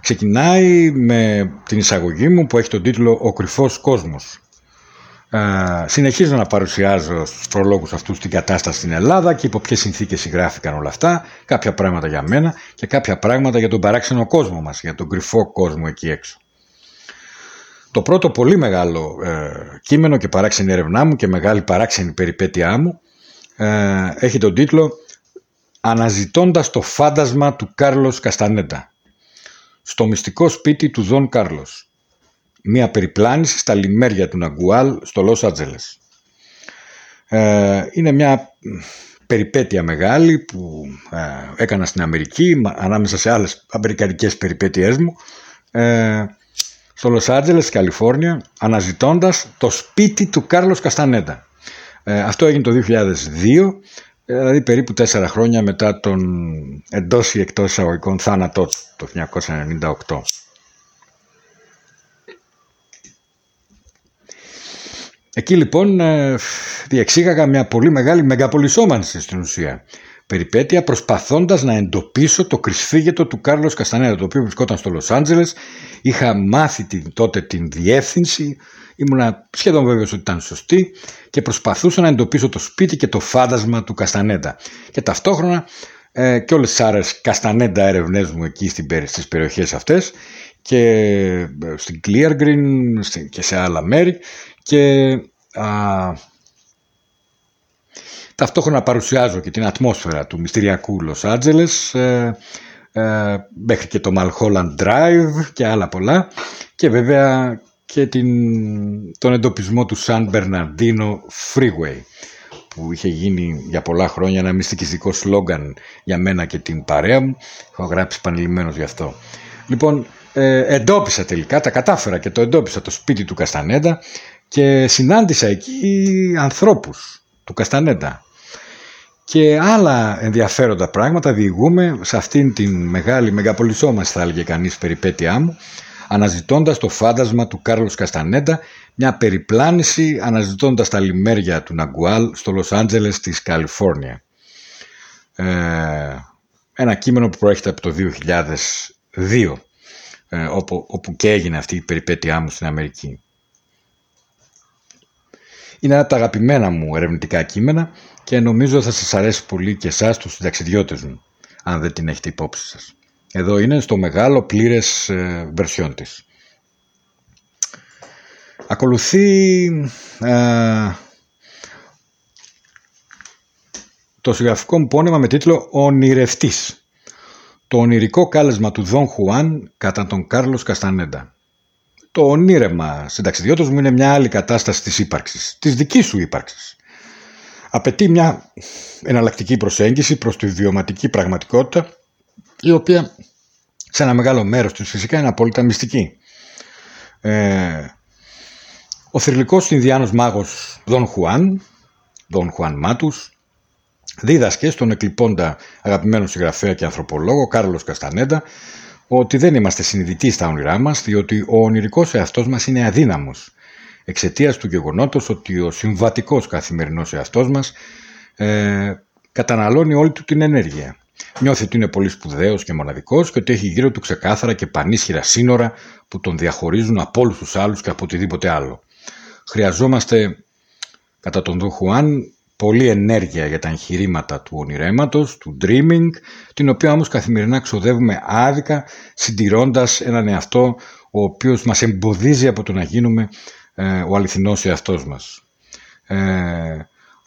B: Ξεκινάει με την εισαγωγή μου που έχει τον τίτλο «Ο κρυφός κόσμος». Συνεχίζω να παρουσιάζω στους προλόγους αυτούς την κατάσταση στην Ελλάδα και υπό ποιες συνθήκες συγγράφηκαν όλα αυτά, κάποια πράγματα για μένα και κάποια πράγματα για τον παράξενο κόσμο μας, για τον κρυφό κόσμο εκεί έξω. Το πρώτο πολύ μεγάλο ε, κείμενο και παράξενη έρευνά μου και μεγάλη παράξενη περιπέτειά μου ε, έχει τον τίτλο «Αναζητώντας το φάντασμα του Κάρλος Καστανέτα» στο μυστικό σπίτι του Δον Κάρλος. Μία περιπλάνηση στα λιμέρια του Ναγκουάλ στο Λος Άτζελες. Ε, είναι μια περιπέτεια μεγάλη που ε, έκανα στην Αμερική ανάμεσα σε άλλες αμερικανικές περιπέτειές μου ε, στο Λος Άντζελες, Καλιφόρνια, αναζητώντας το σπίτι του Κάρλος Καστανέτα. Ε, αυτό έγινε το 2002, δηλαδή περίπου τέσσερα χρόνια μετά τον εντός ή εκτός εισαγωγικών θάνατό το 1998. Εκεί λοιπόν ε, διεξήγαγα μια πολύ μεγάλη μεγαπολισόμανση στην ουσία. Περιπέτεια προσπαθώντας να εντοπίσω το κρυσφύγετο του Κάρλος Καστανέρα το οποίο βρισκόταν στο Λος Άντζελες. Είχα μάθει την, τότε την διεύθυνση. Ήμουνα σχεδόν βέβαιος ότι ήταν σωστή και προσπαθούσα να εντοπίσω το σπίτι και το φάντασμα του Καστανέντα και ταυτόχρονα ε, και όλες τις άρες Καστανέντα έρευνές μου εκεί στην, στις περιοχές αυτές και ε, στην Clear Green και σε άλλα μέρη και α, Ταυτόχρονα παρουσιάζω και την ατμόσφαιρα του μυστηριακού Λος Άντζελες ε, ε, μέχρι και το Malholland Drive και άλλα πολλά και βέβαια και την, τον εντοπισμό του San Bernardino Freeway που είχε γίνει για πολλά χρόνια ένα μυστικιστικό σλόγγαν για μένα και την παρέα μου. Έχω γράψει επανειλημμένως γι' αυτό. Λοιπόν, ε, εντόπισα τελικά, τα κατάφερα και το εντόπισα το σπίτι του Καστανέντα και συνάντησα εκεί ανθρώπους του Καστανέντα και άλλα ενδιαφέροντα πράγματα διηγούμαι σε αυτήν την μεγάλη μεγαπολισόμαση θα έλεγε κανείς περιπέτειά μου αναζητώντας το φάντασμα του Κάρλος Καστανέντα μια περιπλάνηση αναζητώντας τα λιμέρια του Ναγκουάλ στο Λος Άντζελες της Καλιφόρνια. Ε, ένα κείμενο που προέρχεται από το 2002 ε, όπου, όπου και έγινε αυτή η περιπέτειά μου στην Αμερική. Είναι ένα από τα αγαπημένα μου ερευνητικά κείμενα και νομίζω θα σας αρέσει πολύ και εσάς τους συνταξιδιώτες μου, αν δεν την έχετε υπόψη σας. Εδώ είναι στο μεγάλο πλήρες ε, βερσιόν της. Ακολουθεί ε, το συγγραφικό μου πόνεμα με τίτλο «Ονειρευτής». Το ονειρικό κάλεσμα του Δον Χουάν κατά τον Κάρλος Καστανέντα. Το ονείρεμα συνταξιδιώτος μου είναι μια άλλη κατάσταση της ύπαρξης, της δικής σου ύπαρξης. Απαιτεί μια εναλλακτική προσέγγιση προς τη βιωματική πραγματικότητα, η οποία σε ένα μεγάλο μέρος του φυσικά είναι απόλυτα μυστική. Ε, ο θρηλυκός Ινδιάνος μάγος Δον Χουάν, Δον Χουάν Μάτους, δίδασκε στον εκλειπώντα αγαπημένο συγγραφέα και ανθρωπολόγο Κάρλος Καστανέντα ότι δεν είμαστε συνειδητοί στα όνειρά μας διότι ο ονειρικός εαυτός μας είναι αδύναμος εξαιτίας του γεγονότος ότι ο συμβατικός καθημερινός εαυτός μας ε, καταναλώνει όλη του την ενέργεια. Νιώθει ότι είναι πολύ σπουδαίος και μοναδικός και ότι έχει γύρω του ξεκάθαρα και πανίσχυρα σύνορα που τον διαχωρίζουν από όλους τους άλλους και από οτιδήποτε άλλο. Χρειαζόμαστε, κατά τον Δον Χουάν, πολλή ενέργεια για τα εγχειρήματα του ονειρέματος, του dreaming, την οποία όμως καθημερινά ξοδεύουμε άδικα, συντηρώντας έναν εαυτό ο οποίος μας εμποδίζει από το να γίνουμε ε, ο αληθινός εαυτός μας. Ε,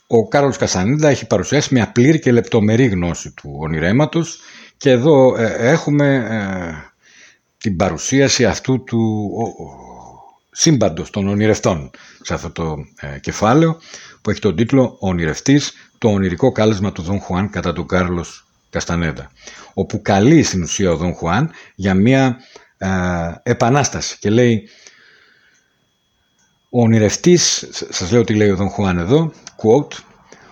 B: ο Κάρολος Κασανίδα έχει παρουσιάσει μια πλήρη και λεπτομερή γνώση του ονειρέματος και εδώ ε, έχουμε ε, την παρουσίαση αυτού του σύμπαντος των ονειρευτών σε αυτό το ε, κεφάλαιο που έχει τον τίτλο «Ο ονειρευτής, το ονειρικό κάλεσμα του Δον Χουάν κατά τον Κάρλος Καστανέδα» όπου καλεί στην ουσία ο Δον Χουάν για μια επανάσταση και λέει ο ονειρευτής, σας λέω τι λέει ο Δον Χουάν εδώ, quote,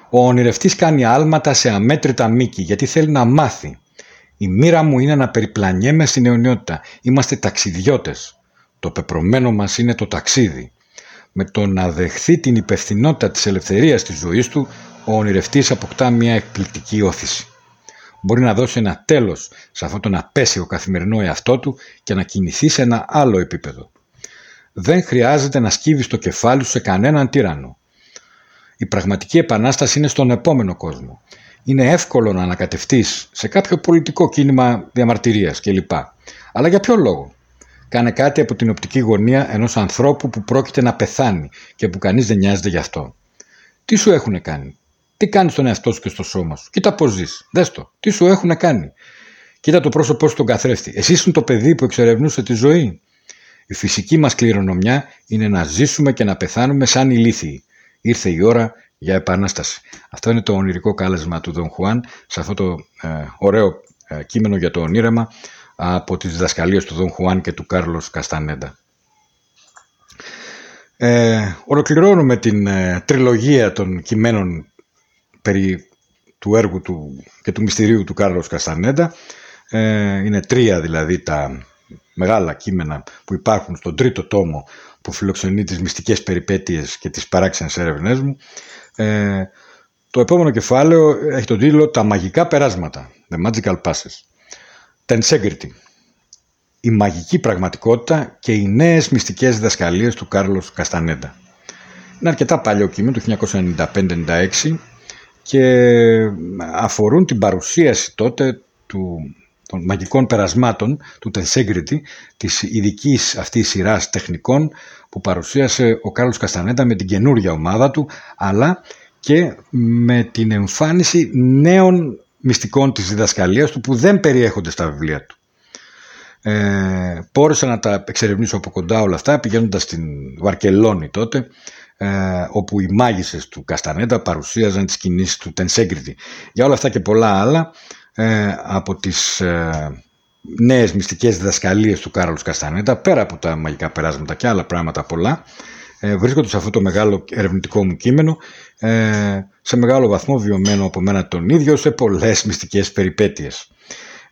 B: ο ονειρευτής κάνει άλματα σε αμέτρητα μήκη γιατί θέλει να μάθει. Η μοίρα μου είναι να περιπλανιέμαι στην αιωνιότητα. Είμαστε ταξιδιώτες. Το πεπρωμένο μας είναι το ταξίδι. Με το να δεχθεί την υπευθυνότητα της ελευθερίας της ζωής του, ο ονειρευτής αποκτά μια εκπληκτική όθηση. Μπορεί να δώσει ένα τέλος σε αυτόν τον απέσιο καθημερινό εαυτό του και να κινηθεί σε ένα άλλο επίπεδο. Δεν χρειάζεται να σκύβεις το κεφάλι σου σε κανέναν τύρανο. Η πραγματική επανάσταση είναι στον επόμενο κόσμο. Είναι εύκολο να ανακατευτείς σε κάποιο πολιτικό κίνημα διαμαρτυρίας κλπ. Αλλά για ποιο λόγο; Κάνε κάτι από την οπτική γωνία ενός ανθρώπου που πρόκειται να πεθάνει και που κανείς δεν νοιάζεται γι' αυτό. Τι σου έχουν κάνει; Τι κάνεις στον εαυτό σου και στο σώμα σου; Κοίτα πώς ζεις. Δες το. Τι σου έχουν κάνει; Κοίτα το πρόσωπό σου τον καθρέφτη. Εσύ ήσουν το παιδί που εξερευνούσε τη ζωή. Η φυσική μας κληρονομιά είναι να ζήσουμε και να πεθάνουμε σαν ηλίθιοι. Ήρθε η ώρα για επανάσταση. Αυτό είναι το ονειρικό κάλεσμα του Δον Χουάν σε αυτό το ε, ωραίο ε, κείμενο για το ονείρεμα από τις διδασκαλίες του Δον Χουάν και του Κάρλος Καστανέντα. Ε, ολοκληρώνουμε την ε, τριλογία των κειμένων περί του έργου του και του μυστηρίου του Κάρλος Καστανέντα. Ε, είναι τρία δηλαδή τα μεγάλα κείμενα που υπάρχουν στον τρίτο τόμο που φιλοξενεί τις μυστικές περιπέτειες και τις παράξενες έρευνές μου. Ε, το επόμενο κεφάλαιο έχει τον τίτλο «Τα μαγικά περάσματα» The Magical Passes. Tensegrity. Η μαγική πραγματικότητα και οι νέες μυστικές διδασκαλίες του Κάρλος Καστανέντα. Είναι αρκετά παλιό κείμενο του 1995-96 και αφορούν την παρουσίαση τότε του των μαγικών περασμάτων του Tensegrity, της ειδικής αυτής σειράς τεχνικών που παρουσίασε ο Κάρλος Καστανέτα με την καινούργια ομάδα του, αλλά και με την εμφάνιση νέων μυστικών της διδασκαλίας του που δεν περιέχονται στα βιβλία του. Ε, πόρεσα να τα εξερευνήσω από κοντά όλα αυτά πηγαίνοντας στην Βαρκελόνη τότε ε, όπου οι μάγισσες του Καστανέτα παρουσίαζαν τις κινήσεις του Tensegrity. Για όλα αυτά και πολλά άλλα ε, από τις ε, νέες μυστικές διδασκαλίες του Κάρολος Καστανέτα πέρα από τα μαγικά περάσματα και άλλα πράγματα πολλά ε, βρίσκονται σε αυτό το μεγάλο ερευνητικό μου κείμενο ε, σε μεγάλο βαθμό βιωμένο από μένα τον ίδιο σε πολλές μυστικές περιπέτειες.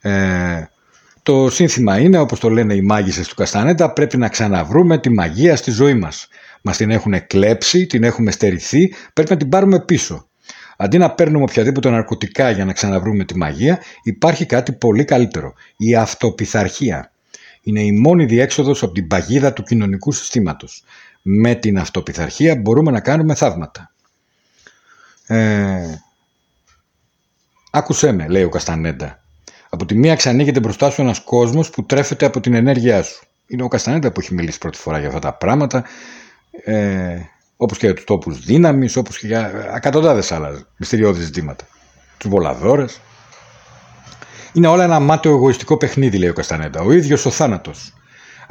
B: Ε, το σύνθημα είναι, όπως το λένε οι μάγισσες του Καστανέτα, πρέπει να ξαναβρούμε τη μαγεία στη ζωή μας. Μας την έχουν κλέψει, την έχουμε στερηθεί, πρέπει να την πάρουμε πίσω. Αντί να παίρνουμε οποιαδήποτε ναρκωτικά για να ξαναβρούμε τη μαγεία, υπάρχει κάτι πολύ καλύτερο. Η αυτοπιθαρχία. Είναι η μόνη διέξοδος από την παγίδα του κοινωνικού συστήματος. Με την αυτοπιθαρχία μπορούμε να κάνουμε θαύματα. Ε... Άκουσέ με, λέει ο Καστανέντα. Από τη μία ξανοίγεται μπροστά σου ένας κόσμος που τρέφεται από την ενέργειά σου. Είναι ο Καστανέντα που έχει μιλήσει πρώτη φορά για αυτά τα πράγματα. Ε, όπως και για τους τόπους δύναμης, όπως και για εκατοντάδες άλλα μυστηριώδη ζητήματα. Τους βολαδόρες. Είναι όλα ένα μάταιο εγωιστικό παιχνίδι, λέει ο Καστανέντα. Ο ίδιος ο θάνατος.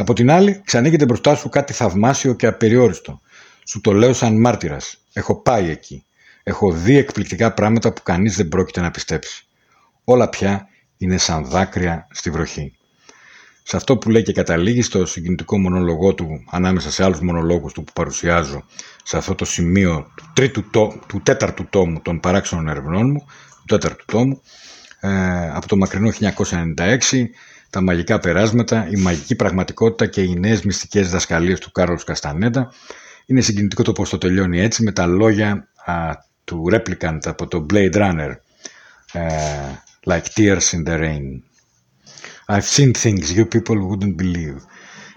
B: Από την άλλη, ξανοίγεται μπροστά σου κάτι θαυμάσιο και απεριόριστο. Σου το λέω σαν μάρτυρας. Έχω πάει εκεί. Έχω δει εκπληκτικά πράγματα που κανείς δεν πρόκειται να πιστέψει. Όλα πια είναι σαν δάκρυα στη βροχή σε αυτό που λέει και καταλήγει στο συγκινητικό μονολογό του ανάμεσα σε άλλους μονολόγους του που παρουσιάζω σε αυτό το σημείο του, τρίτου, του τέταρτου τόμου των παράξενων ερευνών μου του τέταρτου τόμου ε, από το μακρινό 1996 τα μαγικά περάσματα, η μαγική πραγματικότητα και οι νέες μυστικές δασκαλίες του Κάρολος Καστανέτα είναι συγκινητικό το πως το τελειώνει έτσι με τα λόγια α, του Replicant από το Blade Runner ε, Like tears in the rain I've seen things you people wouldn't believe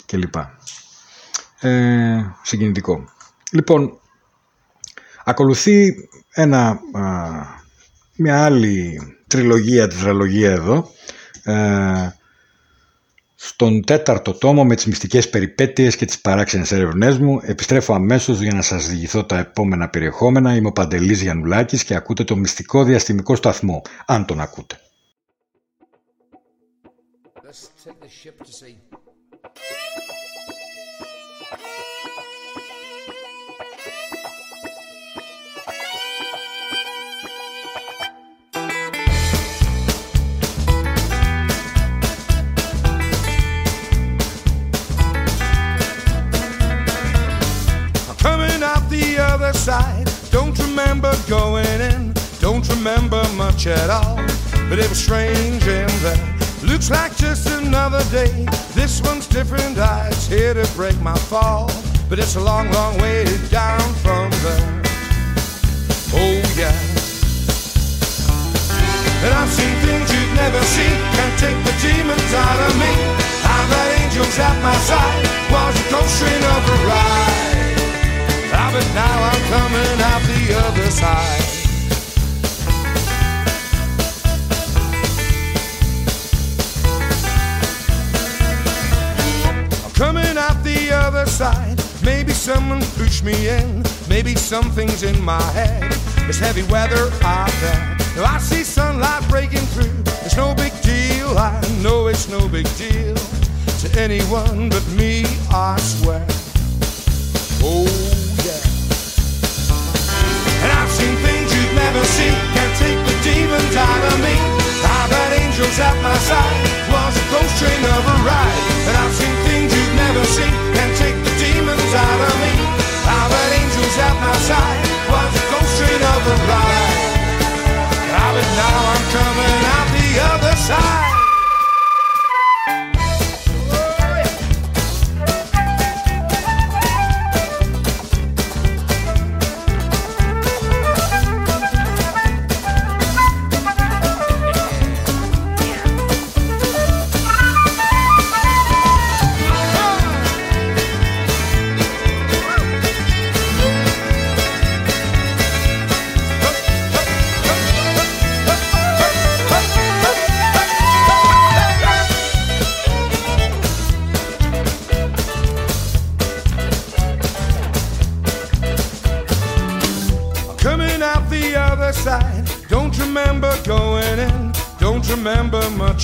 B: και λοιπά. Ε, συγκινητικό. Λοιπόν, ακολουθεί ένα, μια άλλη τριλογία, τετραλογία εδώ, ε, στον τέταρτο τόμο με τις μυστικές περιπέτειες και τις παράξενες έρευνές μου επιστρέφω αμέσως για να σας διηγηθώ τα επόμενα περιεχόμενα. Είμαι ο Παντελής Γιαννουλάκης και ακούτε το μυστικό διαστημικό σταθμό, αν τον ακούτε. ship to
H: side, don't remember going in, don't remember much at all, but it was strange in there Looks like just another day. This one's different. I was here to break my fall, but it's a long, long way down from there. Oh yeah. And I've seen things you've never seen. Can't take the demons out of me. I've got angels at my side. Was a ghost train of a ride. Ah, but now I'm coming out the other side. I'm coming out the other side, maybe someone pushed me in, maybe something's in my head. It's heavy weather out there. Now I see sunlight breaking through. It's no big deal, I know it's no big deal to anyone but me, I swear. Oh, never seen, can't take the demons out of me. I've had angels at my side, was a ghost train of a ride. And I've seen things you never seen can take the demons out of me. I've had angels at my side, was a ghost train of a ride. Ah, but now I'm coming out the other side.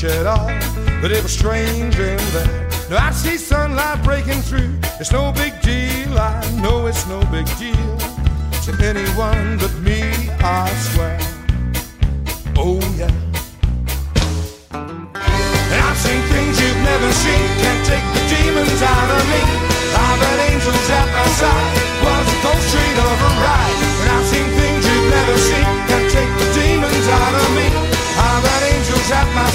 H: Much at all, but it was strange in there. Now I see sunlight breaking through. It's no big deal, I know it's no big deal to anyone but me, I swear. Oh yeah. And I've seen things you've never seen. Can't take the demons out of me. I've had angels at my side. Was a ghost train of a ride. And I've seen things you've never seen. always at my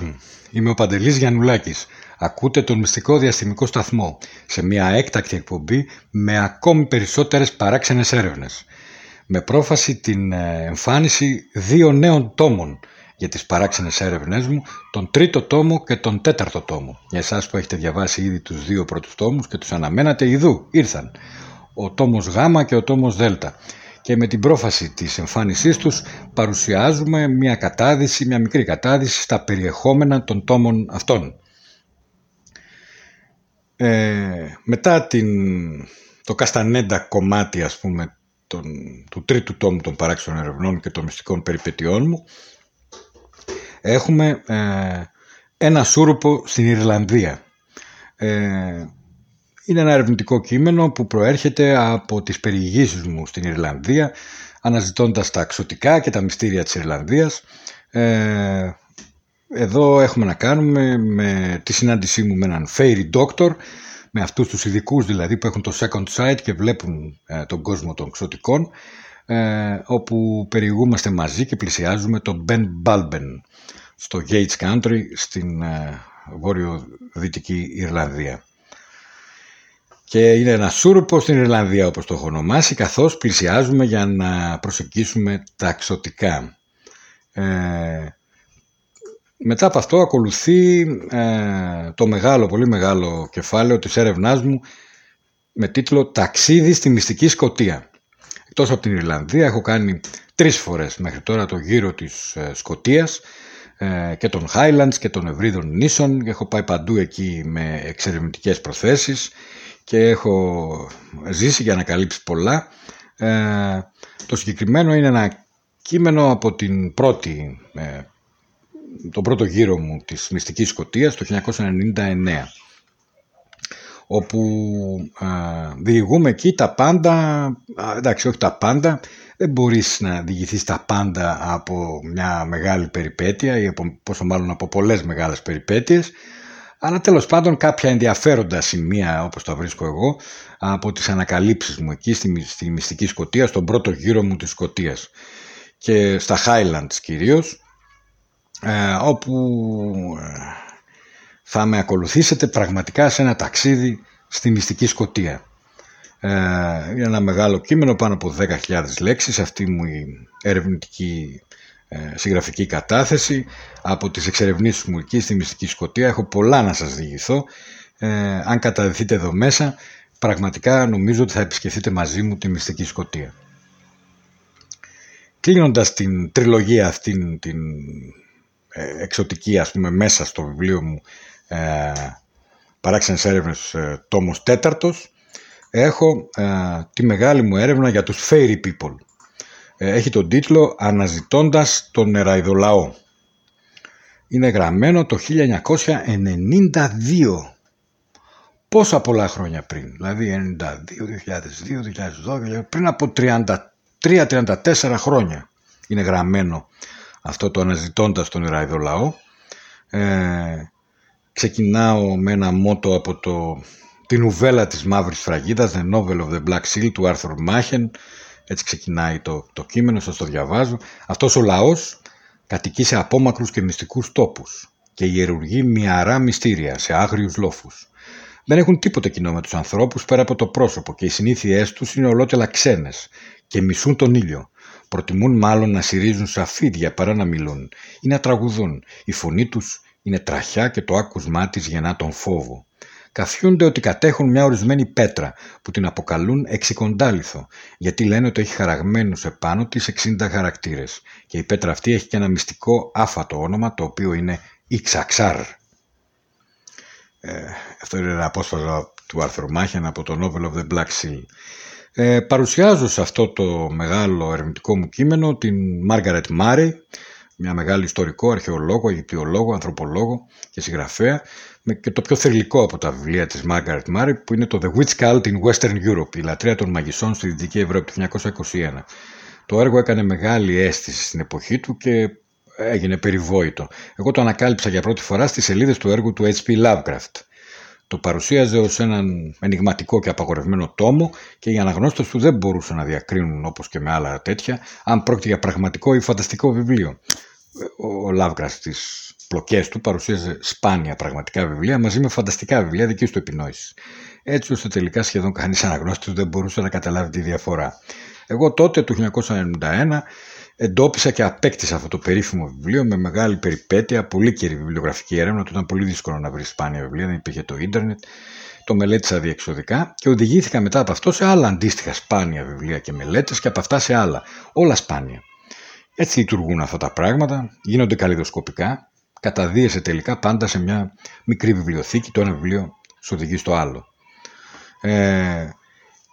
B: μου, είμαι ο Παντελής Γιαννουλάκης. Ακούτε τον μυστικό διαστημικό σταθμό σε μια έκτακτη εκπομπή με ακόμη περισσότερες παράξενες έρευνες. Με πρόφαση την ε, εμφάνιση δύο νέων τόμων για τις παράξενες έρευνές μου, τον τρίτο τόμο και τον τέταρτο τόμο. Για εσάς που έχετε διαβάσει ήδη τους δύο πρώτους τόμους και τους αναμένατε, ειδού ήρθαν. Ο τόμος Γ και ο τόμος Δ και με την πρόφαση της εμφάνισής τους παρουσιάζουμε μια κατάδυση, μια μικρή κατάδυση στα περιεχόμενα των τόμων αυτών. Ε, μετά την, το καστανέντα κομμάτι ας πούμε τον, του τρίτου τόμου των παράξεων ερευνών και των μυστικών περιπετειών μου έχουμε ε, ένα σούρουπο στην Ιρλανδία. Ε, είναι ένα ερευνητικό κείμενο που προέρχεται από τις περιηγήσεις μου στην Ιρλανδία αναζητώντας τα ξωτικά και τα μυστήρια της Ιρλανδίας. Ε, εδώ έχουμε να κάνουμε με τη συνάντησή μου με έναν fairy doctor, με αυτούς τους ειδικούς δηλαδή που έχουν το second sight και βλέπουν ε, τον κόσμο των ξωτικών, ε, όπου περιηγούμαστε μαζί και πλησιάζουμε τον Ben Balben στο Gates Country στην ε, βόρειο-δυτική Ιρλανδία και είναι ένα σούρουπο στην Ιρλανδία όπως το έχω ονομάσει καθώς πλησιάζουμε για να προσεγγίσουμε τα εξωτικά. Ε, μετά από αυτό ακολουθεί ε, το μεγάλο, πολύ μεγάλο κεφάλαιο της έρευνάς μου με τίτλο «Ταξίδι στη μυστική Σκοτία». Εκτός από την Ιρλανδία έχω κάνει τρεις φορές μέχρι τώρα το γύρο της ε, Σκοτίας ε, και των Highlands και των Ευρύδων νήσων. Έχω πάει παντού εκεί με εξερευνητικές προθέσεις και έχω ζήσει και ανακαλύψει πολλά. Ε, το συγκεκριμένο είναι ένα κείμενο από την πρώτη, ε, τον πρώτο γύρο μου της Μυστικής Σκοτίας το 1999 όπου ε, διηγούμε εκεί τα πάντα, εντάξει όχι τα πάντα, δεν μπορείς να διηγηθείς τα πάντα από μια μεγάλη περιπέτεια ή από, πόσο μάλλον από πολλές μεγάλες περιπέτειες αλλά τέλος πάντων κάποια ενδιαφέροντα σημεία όπως τα βρίσκω εγώ από τις ανακαλύψεις μου εκεί στη, στη μυστική Σκοτία, στον πρώτο γύρο μου της Σκοτίας και στα Highlands κυρίως ε, όπου ε, θα με ακολουθήσετε πραγματικά σε ένα ταξίδι στη μυστική Σκοτία. Ε, είναι ένα μεγάλο κείμενο πάνω από 10.000 λέξεις αυτή μου η ερευνητική ε, συγγραφική κατάθεση. Από τις εξερευνήσεις μου εκεί στη Μυστική Σκοτία έχω πολλά να σας διηγηθώ. Ε, αν καταδεθείτε εδώ μέσα πραγματικά νομίζω ότι θα επισκεφτείτε μαζί μου τη Μυστική Σκοτία κλείνοντας την τριλογία αυτήν την ε, εξωτική ας πούμε μέσα στο βιβλίο μου ε, παράξενες έρευνες ε, τόμος τέταρτος έχω ε, τη μεγάλη μου έρευνα για τους fairy people ε, έχει τον τίτλο «Αναζητώντας τον νεραϊδολαό». Είναι γραμμένο το 1992. Πόσα πολλά χρόνια πριν, δηλαδή 92, 2002, 2012, πριν από 33-34 χρόνια είναι γραμμένο αυτό το «Αναζητώντας τον νεραϊδολαό». Ε, ξεκινάω με ένα μότο από το, την ουβέλα της Μαύρης Φραγίδας, The Novel of the Black Seal του Άρθουρ Μάχεν, έτσι ξεκινάει το, το κείμενο, σας το διαβάζω. Αυτός ο λαός κατοικεί σε απόμακρους και μυστικούς τόπους και ιερουργεί μυαρά μυστήρια σε άγριους λόφους. Δεν έχουν τίποτε κοινό με τους ανθρώπους πέρα από το πρόσωπο και οι συνήθειές τους είναι ολότελα ξένες και μισούν τον ήλιο. Προτιμούν μάλλον να συρίζουν σαφίδια παρά να μιλούν ή να τραγουδούν. Η φωνή τους είναι τραχιά και το άκουσμά της γεννά τον φόβο καθιούνται ότι κατέχουν μια ορισμένη πέτρα που την αποκαλούν εξικοντάλιθο γιατί λένε ότι έχει χαραγμένους επάνω της 60 χαρακτήρες και η πέτρα αυτή έχει και ένα μυστικό άφατο όνομα το οποίο είναι Ιξαξάρ. Ε, αυτό είναι ένα απόσπασμα του Άρθρου Μάχεν από το Novel of the Black Seal. Ε, παρουσιάζω σε αυτό το μεγάλο ερευνητικό μου κείμενο την Μάργαρετ Μάρι, μια μεγάλη ιστορικό, αρχαιολόγο, αιγυπτιολόγο, ανθρωπολόγο και συγγραφέα και το πιο θερλικό από τα βιβλία της Margaret Murray που είναι το The Witch Cult in Western Europe, η λατρεία των μαγισσών στη Δυτική Ευρώπη του 1921. Το έργο έκανε μεγάλη αίσθηση στην εποχή του και έγινε περιβόητο. Εγώ το ανακάλυψα για πρώτη φορά στις σελίδες του έργου του H.P. Lovecraft. Το παρουσίαζε ως έναν ενηγματικό και απαγορευμένο τόμο και οι αναγνώστες του δεν μπορούσαν να διακρίνουν όπως και με άλλα τέτοια αν πρόκειται για πραγματικό ή φανταστικό βιβλίο. Ο Lovecraft της πλοκές του παρουσίαζε σπάνια πραγματικά βιβλία μαζί με φανταστικά βιβλία δικής του επινόησης. Έτσι ώστε τελικά σχεδόν κανείς αναγνώστης δεν μπορούσε να καταλάβει τη διαφορά. Εγώ τότε το 1991 εντόπισα και απέκτησα αυτό το περίφημο βιβλίο με μεγάλη περιπέτεια, πολύ καιρή βιβλιογραφική έρευνα, του ήταν πολύ δύσκολο να βρεις σπάνια βιβλία, δεν υπήρχε το ίντερνετ. Το μελέτησα διεξοδικά και οδηγήθηκα μετά από αυτό σε άλλα αντίστοιχα σπάνια βιβλία και μελέτες και από αυτά σε άλλα. Όλα σπάνια. Έτσι λειτουργούν αυτά τα πράγματα, γίνονται καλλιδοσκοπικά, καταδίεσαι τελικά πάντα σε μια μικρή βιβλιοθήκη, το ένα βιβλίο σου οδηγεί στο άλλο. Ε,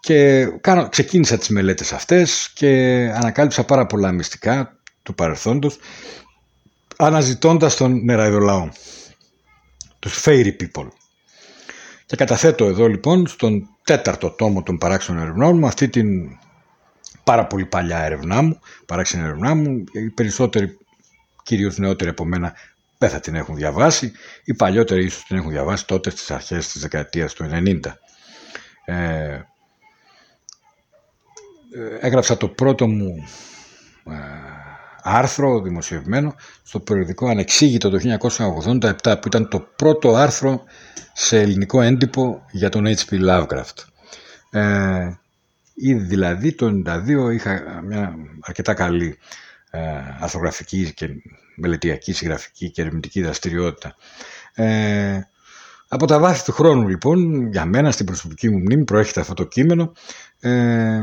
B: και κάνω, ξεκίνησα τις μελέτες αυτές και ανακάλυψα πάρα πολλά μυστικά του παρελθόντος αναζητώντας τον νεραϊδολαό, τους fairy people. Και καταθέτω εδώ λοιπόν στον τέταρτο τόμο των παράξεων ερευνών μου αυτή την πάρα πολύ παλιά έρευνά μου, παράξενη έρευνά μου, οι περισσότεροι κυρίως νεότεροι από μένα δεν θα την έχουν διαβάσει, οι παλιότεροι ίσως την έχουν διαβάσει τότε στις αρχές της δεκαετίας του 90. Ε, έγραψα το πρώτο μου ε, άρθρο δημοσιευμένο στο περιοδικό Ανεξήγητο το 1987 που ήταν το πρώτο άρθρο σε ελληνικό έντυπο για τον H.P. Lovecraft. Ε, ήδη δηλαδή το 1992 είχα μια αρκετά καλή ε, αρθρογραφική και μελετιακή, συγγραφική και ερευνητική δραστηριότητα. Ε, από τα βάθη του χρόνου λοιπόν, για μένα στην προσωπική μου μνήμη προέρχεται αυτό το κείμενο ε,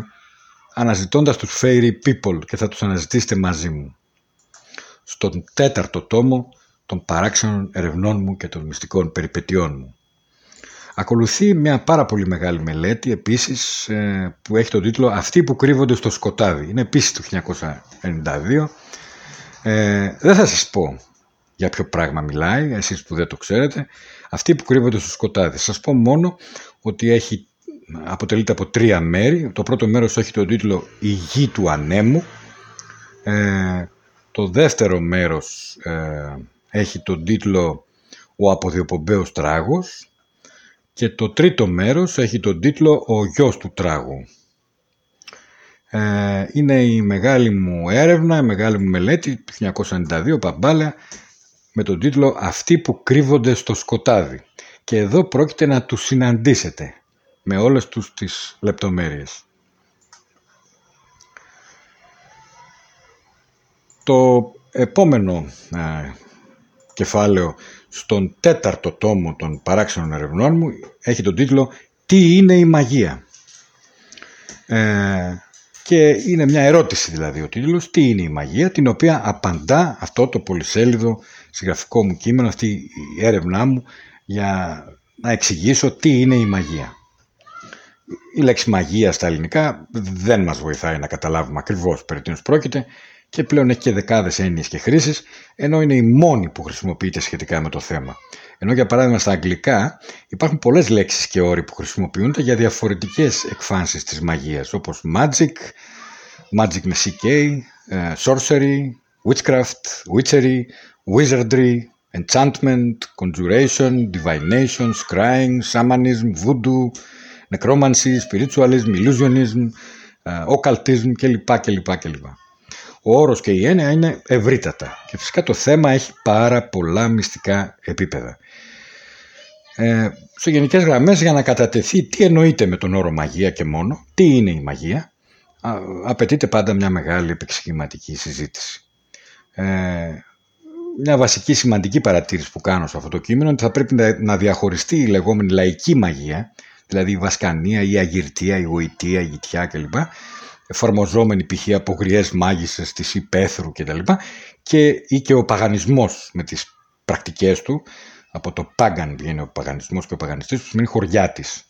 B: αναζητώντας τους fairy people και θα τους αναζητήσετε μαζί μου. Στον τέταρτο τόμο των παράξενων ερευνών μου και των μυστικών περιπετειών μου. Ακολουθεί μια πάρα πολύ μεγάλη μελέτη επίσης ε, που έχει τον τίτλο «Αυτοί που κρύβονται στο σκοτάδι». Είναι επίσης το 1992. Ε, δεν θα σας πω για ποιο πράγμα μιλάει, εσείς που δεν το ξέρετε. Αυτοί που κρύβονται στο σκοτάδι. Σας πω μόνο ότι έχει αποτελείται από τρία μέρη. Το πρώτο μέρος έχει τον τίτλο «Η γη του ανέμου». Ε, το δεύτερο μέρος ε, έχει τον τίτλο «Ο αποδιοπομπαίος τράγος» και το τρίτο μέρος έχει τον τίτλο «Ο γιος του τράγου». Ε, είναι η μεγάλη μου έρευνα, η μεγάλη μου μελέτη του 1992 Παμπάλαια με τον τίτλο «Αυτοί που κρύβονται στο σκοτάδι». Και εδώ πρόκειται να τους συναντήσετε με όλες τους τις λεπτομέρειες. Το επόμενο ε, κεφάλαιο στον τέταρτο τόμο των παράξενων ερευνών μου έχει τον τίτλο «Τι είναι η μαγεία» ε, και είναι μια ερώτηση δηλαδή ο τίτλος «Τι είναι η μαγεία» την οποία απαντά αυτό το πολυσέλιδο συγγραφικό μου κείμενο, αυτή η έρευνά μου για να εξηγήσω τι είναι η μαγεία η λέξη μαγεία στα ελληνικά δεν μας βοηθάει να καταλάβουμε ακριβώς περί τίνος πρόκειται και πλέον έχει και δεκάδες έννοιες και χρήσεις, ενώ είναι η μόνη που χρησιμοποιείται σχετικά με το θέμα. Ενώ για παράδειγμα στα αγγλικά υπάρχουν πολλές λέξεις και όροι που χρησιμοποιούνται για διαφορετικές εκφάνσεις της μαγείας, όπως magic, magic με CK, ε, sorcery, witchcraft, witchery, wizardry, enchantment, conjuration, divination, scrying, shamanism, voodoo, necromancy, spiritualism, illusionism, ε, occultism κλπ. κλπ, κλπ. Ο όρος και η έννοια είναι ευρύτατα και φυσικά το θέμα έχει πάρα πολλά μυστικά επίπεδα. Ε, σε γενικές γραμμές για να κατατεθεί τι εννοείται με τον όρο μαγεία και μόνο, τι είναι η μαγεία, απαιτείται πάντα μια μεγάλη επεξηγηματική συζήτηση. Ε, μια βασική σημαντική παρατήρηση που κάνω σε αυτό το κείμενο είναι ότι θα πρέπει να διαχωριστεί η λεγόμενη λαϊκή μαγεία δηλαδή η Βασκανία, η Αγυρτία, η Γοητεία, η Γητιά κλπ. Εφαρμοζόμενη π.χ. από γριές μάγισσες της Υπέθρου κτλ. Και, ή και ο παγανισμός με τις πρακτικές του, από το πάγκαν βγαίνει ο παγανισμός και ο παγανιστής που σημαίνει χωριά της.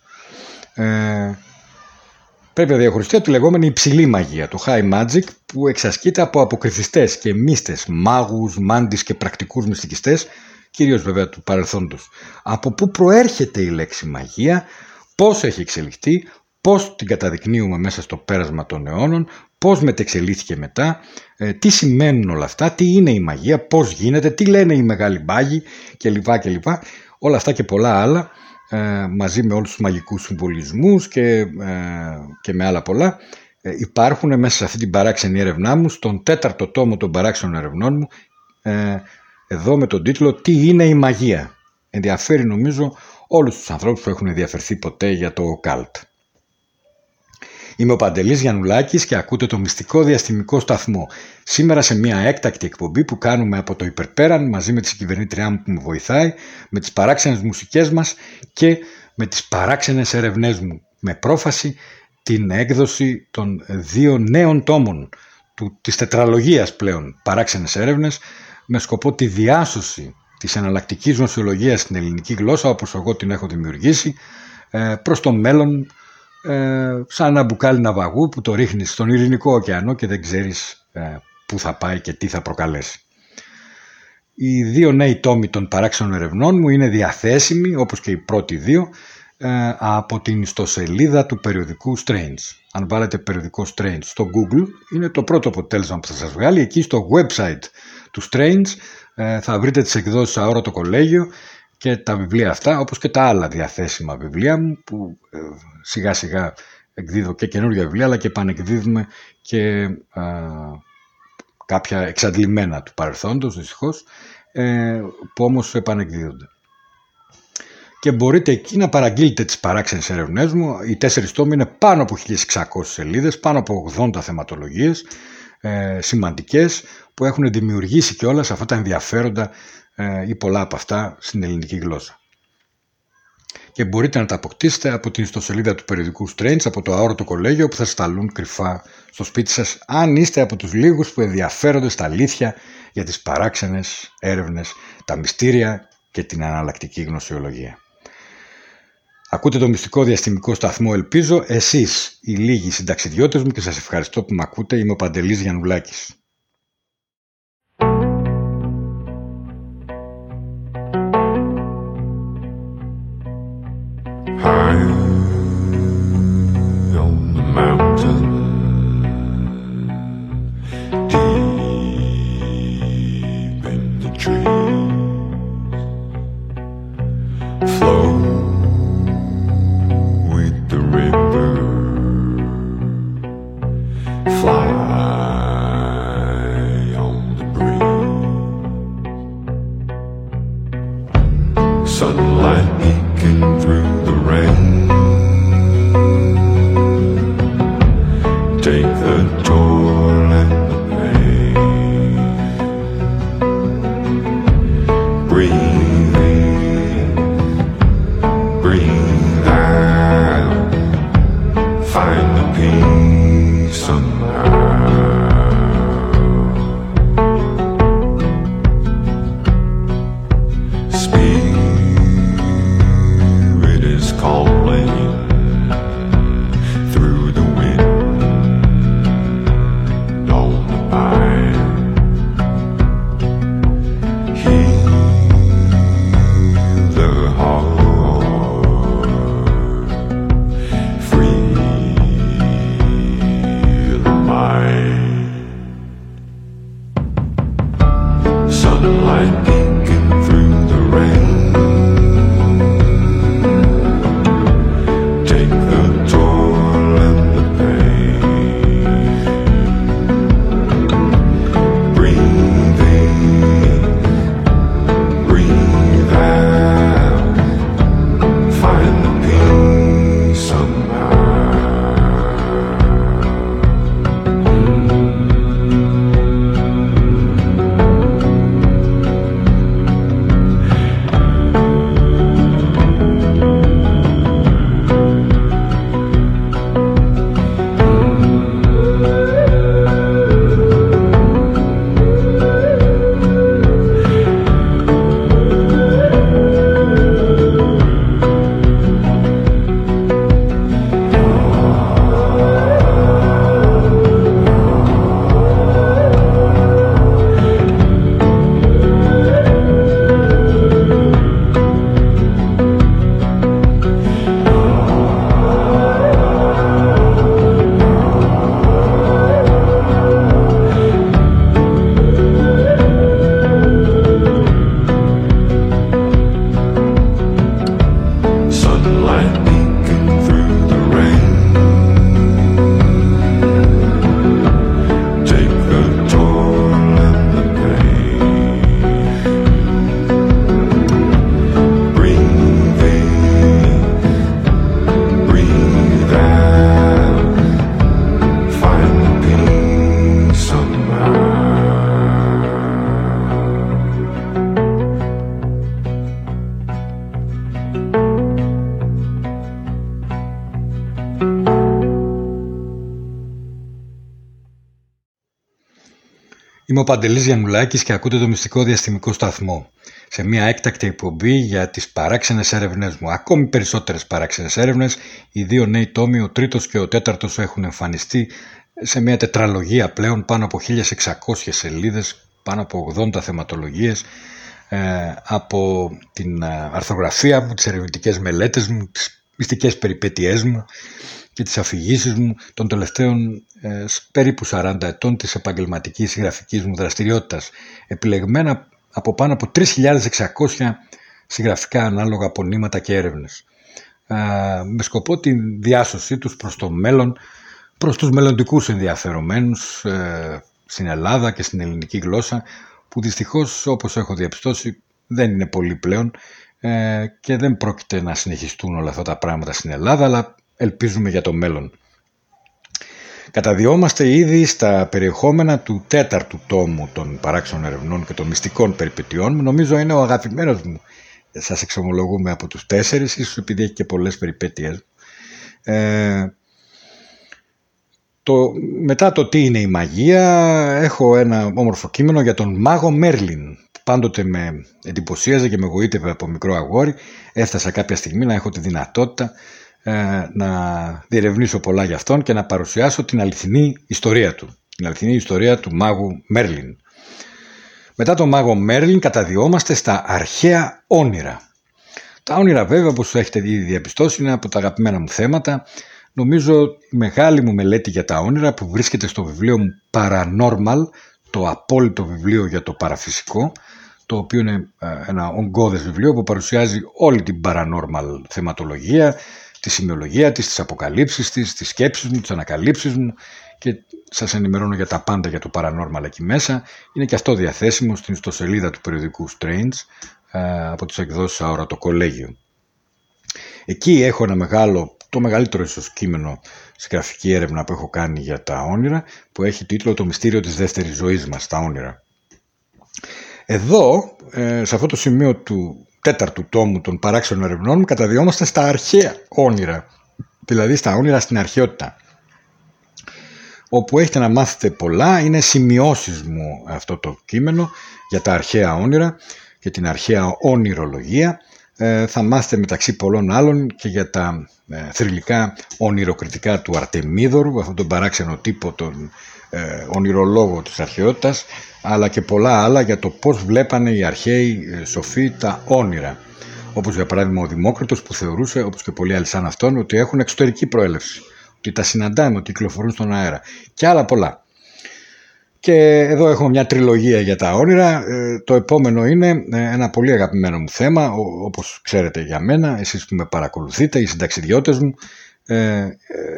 B: Ε, πρέπει να διαχωριστεί από τη λεγόμενη υψηλή μαγεία, το high magic, που εξασκείται από αποκριθιστές και μύστες, μάγους, μάντις και πρακτικούς μυστικιστές, κυρίως βέβαια του παρελθόντος. Από πού προέρχεται η λέξη μαγεία, πώς έχει εξελιχθεί, πώς την καταδεικνύουμε μέσα στο πέρασμα των αιώνων, πώς μετεξελίχθηκε μετά, ε, τι σημαίνουν όλα αυτά, τι είναι η μαγεία, πώς γίνεται, τι λένε οι μεγάλοι μπάγοι κλπ. κλπ. Όλα αυτά και πολλά άλλα ε, μαζί με όλους τους μαγικούς συμβολισμούς και, ε, και με άλλα πολλά υπάρχουν μέσα σε αυτή την παράξενη έρευνά μου, στον τέταρτο τόμο των παράξενων ερευνών μου εδώ με τον τίτλο «Τι είναι η μαγεία». Ενδιαφέρει νομίζω όλους τους ανθρώπους που έχουν ενδιαφερθεί ποτέ για το καλτ. Είμαι ο Παντελής Γιαννουλάκης και ακούτε το μυστικό διαστημικό σταθμό. Σήμερα σε μια έκτακτη εκπομπή που κάνουμε από το υπερπέραν μαζί με τη συγκυβερνήτριά μου που με βοηθάει, με τις παράξενες μουσικές μας και με τις παράξενες ερευνές μου με πρόφαση την έκδοση των δύο νέων τόμων του, της τετραλογίας πλέον παράξενες έρευνες με σκοπό τη διάσωση της εναλλακτικής νοσιολογίας στην ελληνική γλώσσα όπως εγώ την έχω δημιουργήσει ε, προς το μέλλον ε, σαν ένα μπουκάλι ναυαγού που το ρίχνεις στον ειρηνικό ωκεανό και δεν ξέρεις ε, πού θα πάει και τι θα προκαλέσει. Οι δύο νέοι τόμοι των παράξενων ερευνών μου είναι διαθέσιμοι όπως και οι πρώτοι δύο ε, από την ιστοσελίδα του περιοδικού Strange. Αν βάλετε περιοδικό Strange στο Google, είναι το πρώτο αποτέλεσμα που θα σας βγάλει. Εκεί στο website του Strange ε, θα βρείτε τις εκδόσεις Αόρατο Κολέγιο και τα βιβλία αυτά, όπως και τα άλλα διαθέσιμα βιβλία μου, που ε, σιγά σιγά εκδίδω και καινούργια βιβλία, αλλά και επανεκδίδουμε και κάποια εξαντλημένα του παρελθόντος, δυστυχώς, που όμως επανεκδίδονται και μπορείτε εκεί να παραγγείλετε τις παράξενες ερευνές μου. Οι τέσσερις τόμοι είναι πάνω από 1600 σελίδες, πάνω από 80 θεματολογίες ε, σημαντικές που έχουν δημιουργήσει και όλα αυτά τα ενδιαφέροντα ε, ή πολλά από αυτά στην ελληνική γλώσσα. Και μπορείτε να τα αποκτήσετε από την ιστοσελίδα του περιοδικού Strange, από το αόρατο κολέγιο που θα σταλούν κρυφά στο σπίτι σας, αν είστε από τους λίγους που ενδιαφέρονται στα αλήθεια για τις παράξενες έρευνες, τα μυστήρια και την αναλλακτική γνωσιολογία. Ακούτε το μυστικό διαστημικό σταθμό Ελπίζω, εσείς οι λίγοι συνταξιδιώτες μου και σας ευχαριστώ που με ακούτε. Είμαι ο Παντελής Γιαννουλάκης. Είμαι ο Παντελής Γιαννουλάκης και ακούτε το μυστικό διαστημικό σταθμό. Σε μια έκτακτη εκπομπή για τις παράξενες έρευνες μου. Ακόμη περισσότερες παράξενες έρευνες. Οι δύο νέοι τόμοι, ο τρίτος και ο τέταρτος έχουν εμφανιστεί σε μια τετραλογία πλέον πάνω από 1600 σελίδες, πάνω από 80 θεματολογίες ε, από την ε, αρθογραφία μου, τις ερευνητικές μελέτες μου, τις μυστικές περιπέτειές μου και τις αφηγήσεις μου των τελευταίων ε, περίπου 40 ετών της επαγγελματικής γραφικής μου δραστηριότητας, επιλεγμένα από πάνω από 3.600 συγγραφικά ανάλογα απονήματα και έρευνες, ε, με σκοπό τη διάσωσή τους προς το μέλλον, προς τους μελλοντικούς ενδιαφερομένους ε, στην Ελλάδα και στην ελληνική γλώσσα, που δυστυχώς όπως έχω διαπιστώσει δεν είναι πολύ πλέον ε, και δεν πρόκειται να συνεχιστούν όλα αυτά τα πράγματα στην Ελλάδα, αλλά ελπίζουμε για το μέλλον. Καταδιόμαστε ήδη στα περιεχόμενα του τέταρτου τόμου των παράξεων ερευνών και των μυστικών περιπετειών μου. Νομίζω είναι ο αγαπημένος μου. Σας εξομολογούμε από τους τέσσερις, ίσως επειδή έχει και πολλές περιπέτειες. Ε, το, μετά το τι είναι η μαγεία, έχω ένα όμορφο κείμενο για τον μάγο Μέρλιν. Πάντοτε με εντυπωσίαζε και με γοήτευε από μικρό αγόρι. Έφτασα κάποια στιγμή να έχω τη δυνατότητα ε, να διερευνήσω πολλά για αυτόν και να παρουσιάσω την αληθινή ιστορία του. Την αληθινή ιστορία του μάγου Μέρλιν. Μετά τον μάγο Μέρλιν καταδιόμαστε στα αρχαία όνειρα. Τα όνειρα βέβαια όπως έχετε ήδη διαπιστώσει είναι από τα αγαπημένα μου θέματα. Νομίζω η μεγάλη μου μελέτη για τα όνειρα που βρίσκεται στο βιβλίο μου Paranormal, το απόλυτο βιβλίο για το παραφυσικό, το οποίο είναι ε, ένα ογκώδες βιβλίο που παρουσιάζει όλη την paranormal θεματολογία, τη σημειολογία της, τις αποκαλύψεις της, τις σκέψεις μου, τις ανακαλύψεις μου και σας ενημερώνω για τα πάντα για το paranormal εκεί μέσα. Είναι και αυτό διαθέσιμο στην ιστοσελίδα του περιοδικού Strange ε, από τις εκδόσεις Αόρα το Κολέγιο. Εκεί έχω ένα μεγάλο, το μεγαλύτερο ίσως κείμενο σε γραφική έρευνα που έχω κάνει για τα όνειρα που έχει τίτλο «Το μυστήριο της δεύτερης ζωής μας, τα όνειρα». Εδώ, ε, σε αυτό το σημείο του τέταρτου τόμου των παράξενων ερευνών καταδιόμαστε στα αρχαία όνειρα, δηλαδή στα όνειρα στην αρχαιότητα. Όπου έχετε να μάθετε πολλά, είναι σημειώσεις μου αυτό το κείμενο για τα αρχαία όνειρα και την αρχαία όνειρολογία. Ε, θα μάθετε μεταξύ πολλών άλλων και για τα ε, θρηλυκά ονειροκριτικά του Αρτεμίδωρου, αυτόν τον παράξενο τύπο, τον ε, ονειρολόγο της αρχαιότητας, αλλά και πολλά άλλα για το πώς βλέπανε οι αρχαίοι ε, σοφοί τα όνειρα. Όπως για παράδειγμα ο Δημόκριτος που θεωρούσε, όπως και πολλοί άλλοι σαν αυτόν, ότι έχουν εξωτερική προέλευση. Ότι τα συναντάμε, ότι κυκλοφορούν στον αέρα. Και άλλα πολλά. Και εδώ έχουμε μια τριλογία για τα όνειρα. Ε, το επόμενο είναι ε, ένα πολύ αγαπημένο μου θέμα, όπως ξέρετε για μένα, εσείς που με παρακολουθείτε, οι συνταξιδιώτες μου,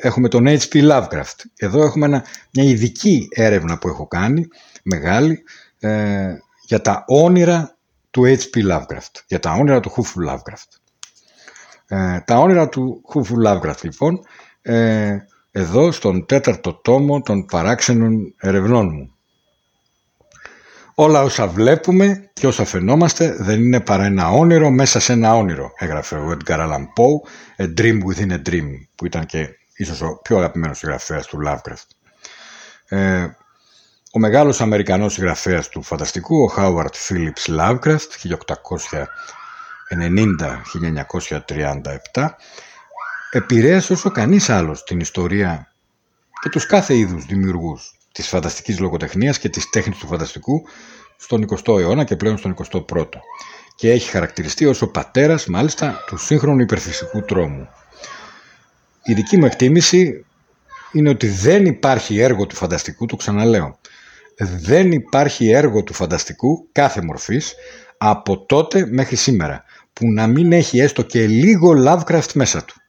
B: έχουμε τον H.P. Lovecraft. Εδώ έχουμε μια ειδική έρευνα που έχω κάνει μεγάλη ε, για τα όνειρα του H.P. Lovecraft, για τα όνειρα του Χούφου Lovecraft. Ε, τα όνειρα του Χούφου Lovecraft λοιπόν, ε, εδώ στον τέταρτο τόμο των παράξενων ερευνών μου. Όλα όσα βλέπουμε και όσα φαινόμαστε δεν είναι παρά ένα όνειρο μέσα σε ένα όνειρο, έγραφε ο Edgar Allan Poe, A Dream Within a Dream, που ήταν και ίσως ο πιο αγαπημένος συγγραφέας του Lovecraft. Ε, ο μεγάλος Αμερικανός συγγραφέας του φανταστικού, ο Howard Phillips Lovecraft, 1890-1937, επηρέασε όσο κανείς άλλος την ιστορία και τους κάθε είδους δημιουργούς της φανταστικής λογοτεχνίας και της τέχνης του φανταστικού στον 20ο αιώνα και πλέον στον 21ο και έχει χαρακτηριστεί ως ο πατέρας μάλιστα του σύγχρονου υπερφυσικού τρόμου. Η δική μου εκτίμηση είναι ότι δεν υπάρχει έργο του φανταστικού, το ξαναλέω, δεν υπάρχει έργο του φανταστικού κάθε μορφής από τότε μέχρι σήμερα που να μην έχει έστω και λίγο Lovecraft μέσα του.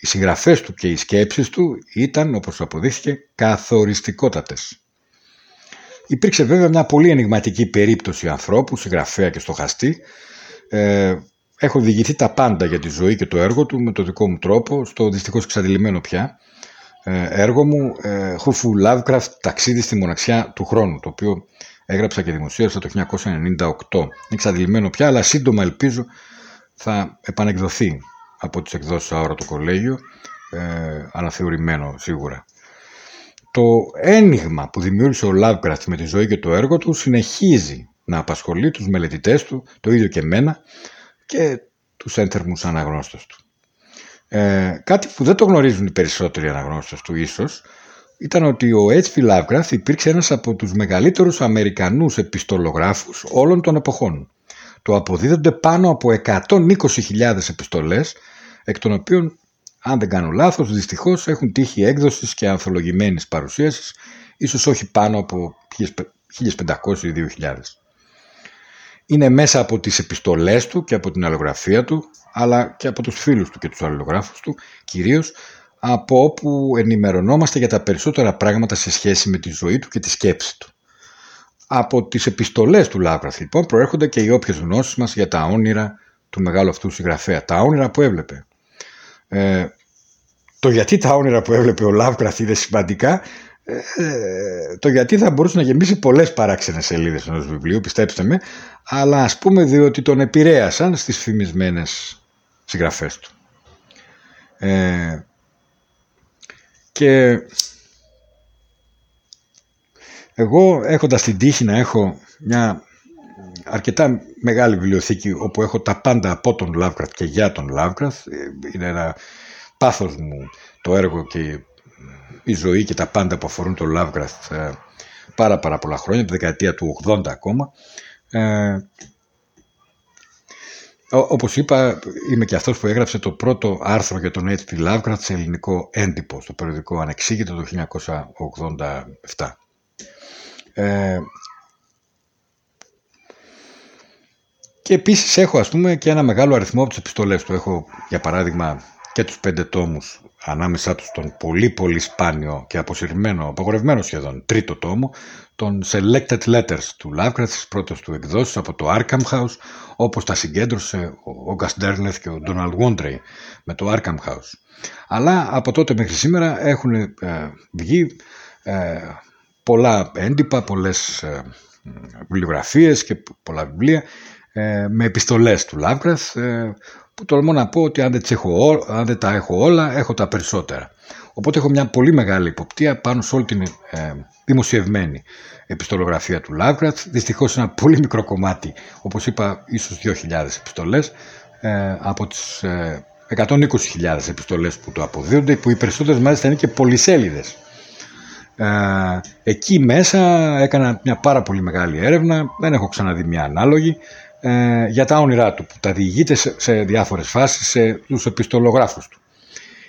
B: Οι συγγραφές του και οι σκέψεις του ήταν, όπως αποδείχθηκε, καθοριστικότατες. Υπήρξε βέβαια μια πολύ ενηγματική περίπτωση ανθρώπου, συγγραφέα και στοχαστή. Ε, έχω διηγηθεί τα πάντα για τη ζωή και το έργο του με το δικό μου τρόπο, στο δυστυχώς εξαντλημένο πια ε, έργο μου ε, Χούφου Lovecraft «Ταξίδι στη μοναξιά του χρόνου» το οποίο έγραψα και δημοσίευσα το 1998. Είναι εξαντλημένο πια αλλά σύντομα ελπίζω θα επανεκδοθεί από τις εκδόσεις Αόρα το Κολέγιο ε, αναθεωρημένο σίγουρα. το ένιγμα που δημιούργησε ο Lovecraft με τη ζωή και το έργο του συνεχίζει να απασχολεί τους μελετητές του, το ίδιο και εμένα και τους ένθερμους αναγνώστες του. Ε, κάτι που δεν το γνωρίζουν οι περισσότεροι αναγνώστες του ίσως ήταν ότι ο H.P. Lovecraft υπήρξε ένας από τους μεγαλύτερους Αμερικανούς επιστολογράφους όλων των εποχών. Το αποδίδονται πάνω από 120.000 επιστολές, εκ των οποίων, αν δεν κάνω λάθος, δυστυχώς έχουν τύχει έκδοσης και ανθολογημένης παρουσίασης, ίσως όχι πάνω από 1500 ή 2000. Είναι μέσα από τις επιστολές του και από την αλληλογραφία του, αλλά και από τους φίλους του και τους αλληλογράφους του, κυρίως από όπου ενημερωνόμαστε για τα περισσότερα πράγματα σε σχέση με τη ζωή του και τη σκέψη του. Από τις επιστολές του Λάβραθ λοιπόν προέρχονται και οι όποιες γνώσεις μας για τα όνειρα του μεγάλου αυτού συγγραφέα, τα όνειρα που έβλεπε. Ε, το γιατί τα όνειρα που έβλεπε ο Λάβκραθ είναι σημαντικά, ε, το γιατί θα μπορούσε να γεμίσει πολλές παράξενες σελίδες ενός βιβλίου, πιστέψτε με, αλλά ας πούμε διότι τον επηρέασαν στις φημισμένες συγγραφές του. Ε, και εγώ έχοντας την τύχη να έχω μια αρκετά μεγάλη βιβλιοθήκη όπου έχω τα πάντα από τον Lovecraft και για τον Lovecraft είναι ένα πάθος μου το έργο και η ζωή και τα πάντα που αφορούν τον Lovecraft ε, πάρα πάρα πολλά χρόνια, τη δεκαετία του 80 ακόμα ε, όπως είπα, είμαι και αυτός που έγραψε το πρώτο άρθρο για τον H.P. Lovecraft σε ελληνικό έντυπο, στο περιοδικό Ανεξήγητο το 1987. Ε, και επίσης έχω ας πούμε και ένα μεγάλο αριθμό από τις επιστολές του. Έχω για παράδειγμα και τους πέντε τόμους ανάμεσά τους τον πολύ πολύ σπάνιο και αποσυρμένο, απαγορευμένο σχεδόν τρίτο τόμο, τον Selected Letters του Lovecraft, τις πρώτες του εκδόσεις από το Arkham House, όπως τα συγκέντρωσε ο Γκας Ντέρνεθ και ο Donald Wondrey με το Arkham House. Αλλά από τότε μέχρι σήμερα έχουν ε, βγει ε, πολλά έντυπα, πολλές ε, βιβλιογραφίες και πολλά βιβλία ε, με επιστολές του Lovecraft ε, που τολμώ να πω ότι αν δεν, έχω, αν δεν τα έχω όλα έχω τα περισσότερα. Οπότε έχω μια πολύ μεγάλη υποπτία πάνω σε όλη την ε, δημοσιευμένη επιστολογραφία του Lovecraft. Δυστυχώς ένα πολύ μικρό κομμάτι, όπως είπα ίσως 2.000 επιστολές ε, από τις ε, 120.000 επιστολές που το αποδίδονται που οι περισσότερες μάλιστα είναι και πολυσέλιδες. Ε, εκεί μέσα έκανα μια πάρα πολύ μεγάλη έρευνα, δεν έχω ξαναδεί μια ανάλογη ε, για τα όνειρά του που τα διηγείται σε, σε διάφορες φάσεις σε τους επιστολογράφους του.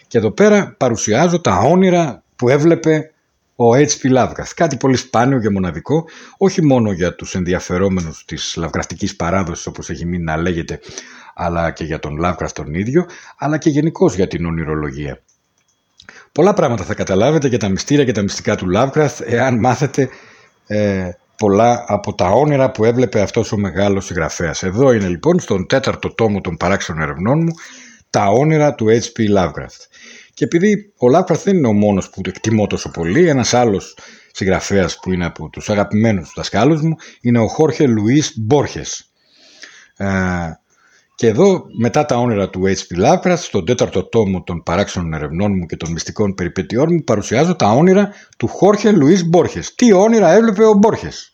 B: Και εδώ πέρα παρουσιάζω τα όνειρα που έβλεπε ο H.P. Lovecraft. Κάτι πολύ σπάνιο και μοναδικό, όχι μόνο για τους ενδιαφερόμενους της λαυκραφτικής παράδοσης όπως έχει μείνει να λέγεται, αλλά και για τον Lovecraft τον ίδιο, αλλά και γενικώς για την ονειρολογία. Πολλά πράγματα θα καταλάβετε για τα μυστήρια και τα μυστικά του Lovecraft εάν μάθετε ε, πολλά από τα όνειρα που έβλεπε αυτός ο μεγάλος συγγραφέας. Εδώ είναι λοιπόν στον τέταρτο τόμο των παράξενων ερευνών μου τα όνειρα του H.P. Lovecraft. Και επειδή ο Lovecraft δεν είναι ο μόνος που το εκτιμώ τόσο πολύ, ένας άλλος συγγραφέας που είναι από τους αγαπημένους δασκάλους μου είναι ο Χόρχε Λουίς Μπόρχες. Ε, και εδώ, μετά τα όνειρα του H.P. Lovecraft, στον τέταρτο τόμο των παράξενων ερευνών μου και των μυστικών περιπετειών μου, παρουσιάζω τα όνειρα του Χόρχε Λουίς Μπόρχες. Τι όνειρα έβλεπε ο Μπόρχες;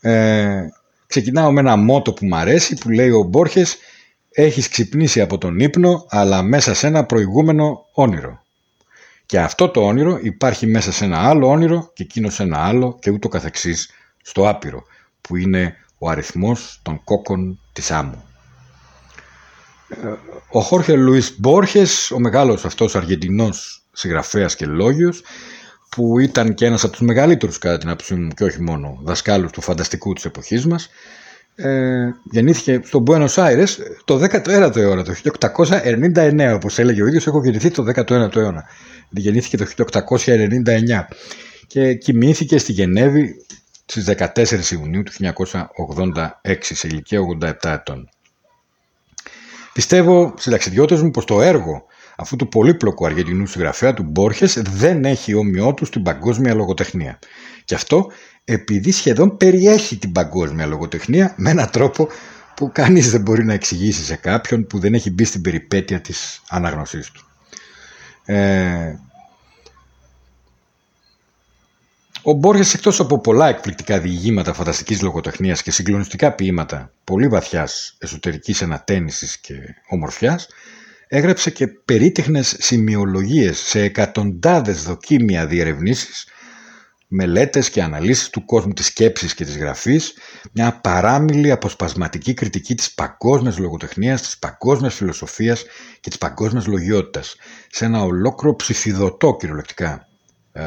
B: Ε, ξεκινάω με ένα μότο που μου αρέσει, που λέει ο Μπόρχες έχεις ξυπνήσει από τον ύπνο, αλλά μέσα σε ένα προηγούμενο όνειρο. Και αυτό το όνειρο υπάρχει μέσα σε ένα άλλο όνειρο και εκείνο σε ένα άλλο και ούτω καθεξής στο άπειρο, που είναι ο αριθμός των κόκκων της άμμου. Ο Χόρχε Λουίς Μπόρχες, ο μεγάλος αυτός Αργεντινός συγγραφέας και λόγιος, που ήταν και ένας από τους μεγαλύτερους κατά την άποψή μου και όχι μόνο δασκάλους του φανταστικού της εποχής μας, ε, γεννήθηκε στον Buenos Aires το 19ο αιώνα, το 1899 όπως έλεγε ο ίδιος έχω γεννηθεί το 19ο αιώνα. Γεννήθηκε το 1899 και κοιμήθηκε στη Γενέβη στις 14 Ιουνίου του 1986 σε ηλικία 87 ετών Πιστεύω συνταξιδιώτες μου πως το έργο αφού του πολύπλοκου αργεντινού συγγραφέα του Μπόρχες δεν έχει όμοιό του στην παγκόσμια λογοτεχνία. Και αυτό επειδή σχεδόν περιέχει την παγκόσμια λογοτεχνία με έναν τρόπο που κανείς δεν μπορεί να εξηγήσει σε κάποιον που δεν έχει μπει στην περιπέτεια της αναγνωσής του. Ε, Ο Μπόργες εκτός από πολλά εκπληκτικά διηγήματα φανταστικής λογοτεχνίας και συγκλονιστικά ποίηματα πολύ βαθιάς εσωτερικής ανατένισης και ομορφιάς, έγραψε και περίτεχνες σημειολογίες σε εκατοντάδες δοκίμια διερευνήσεις, μελέτες και αναλύσεις του κόσμου της σκέψης και της γραφής, μια παράμιλη αποσπασματική κριτική της παγκόσμιας λογοτεχνίας, της παγκόσμιας φιλοσοφίας και της παγκόσμιας λογιότητας, σε ένα ολόκληρο ψηφιδωτό κυριολεκτικά ε,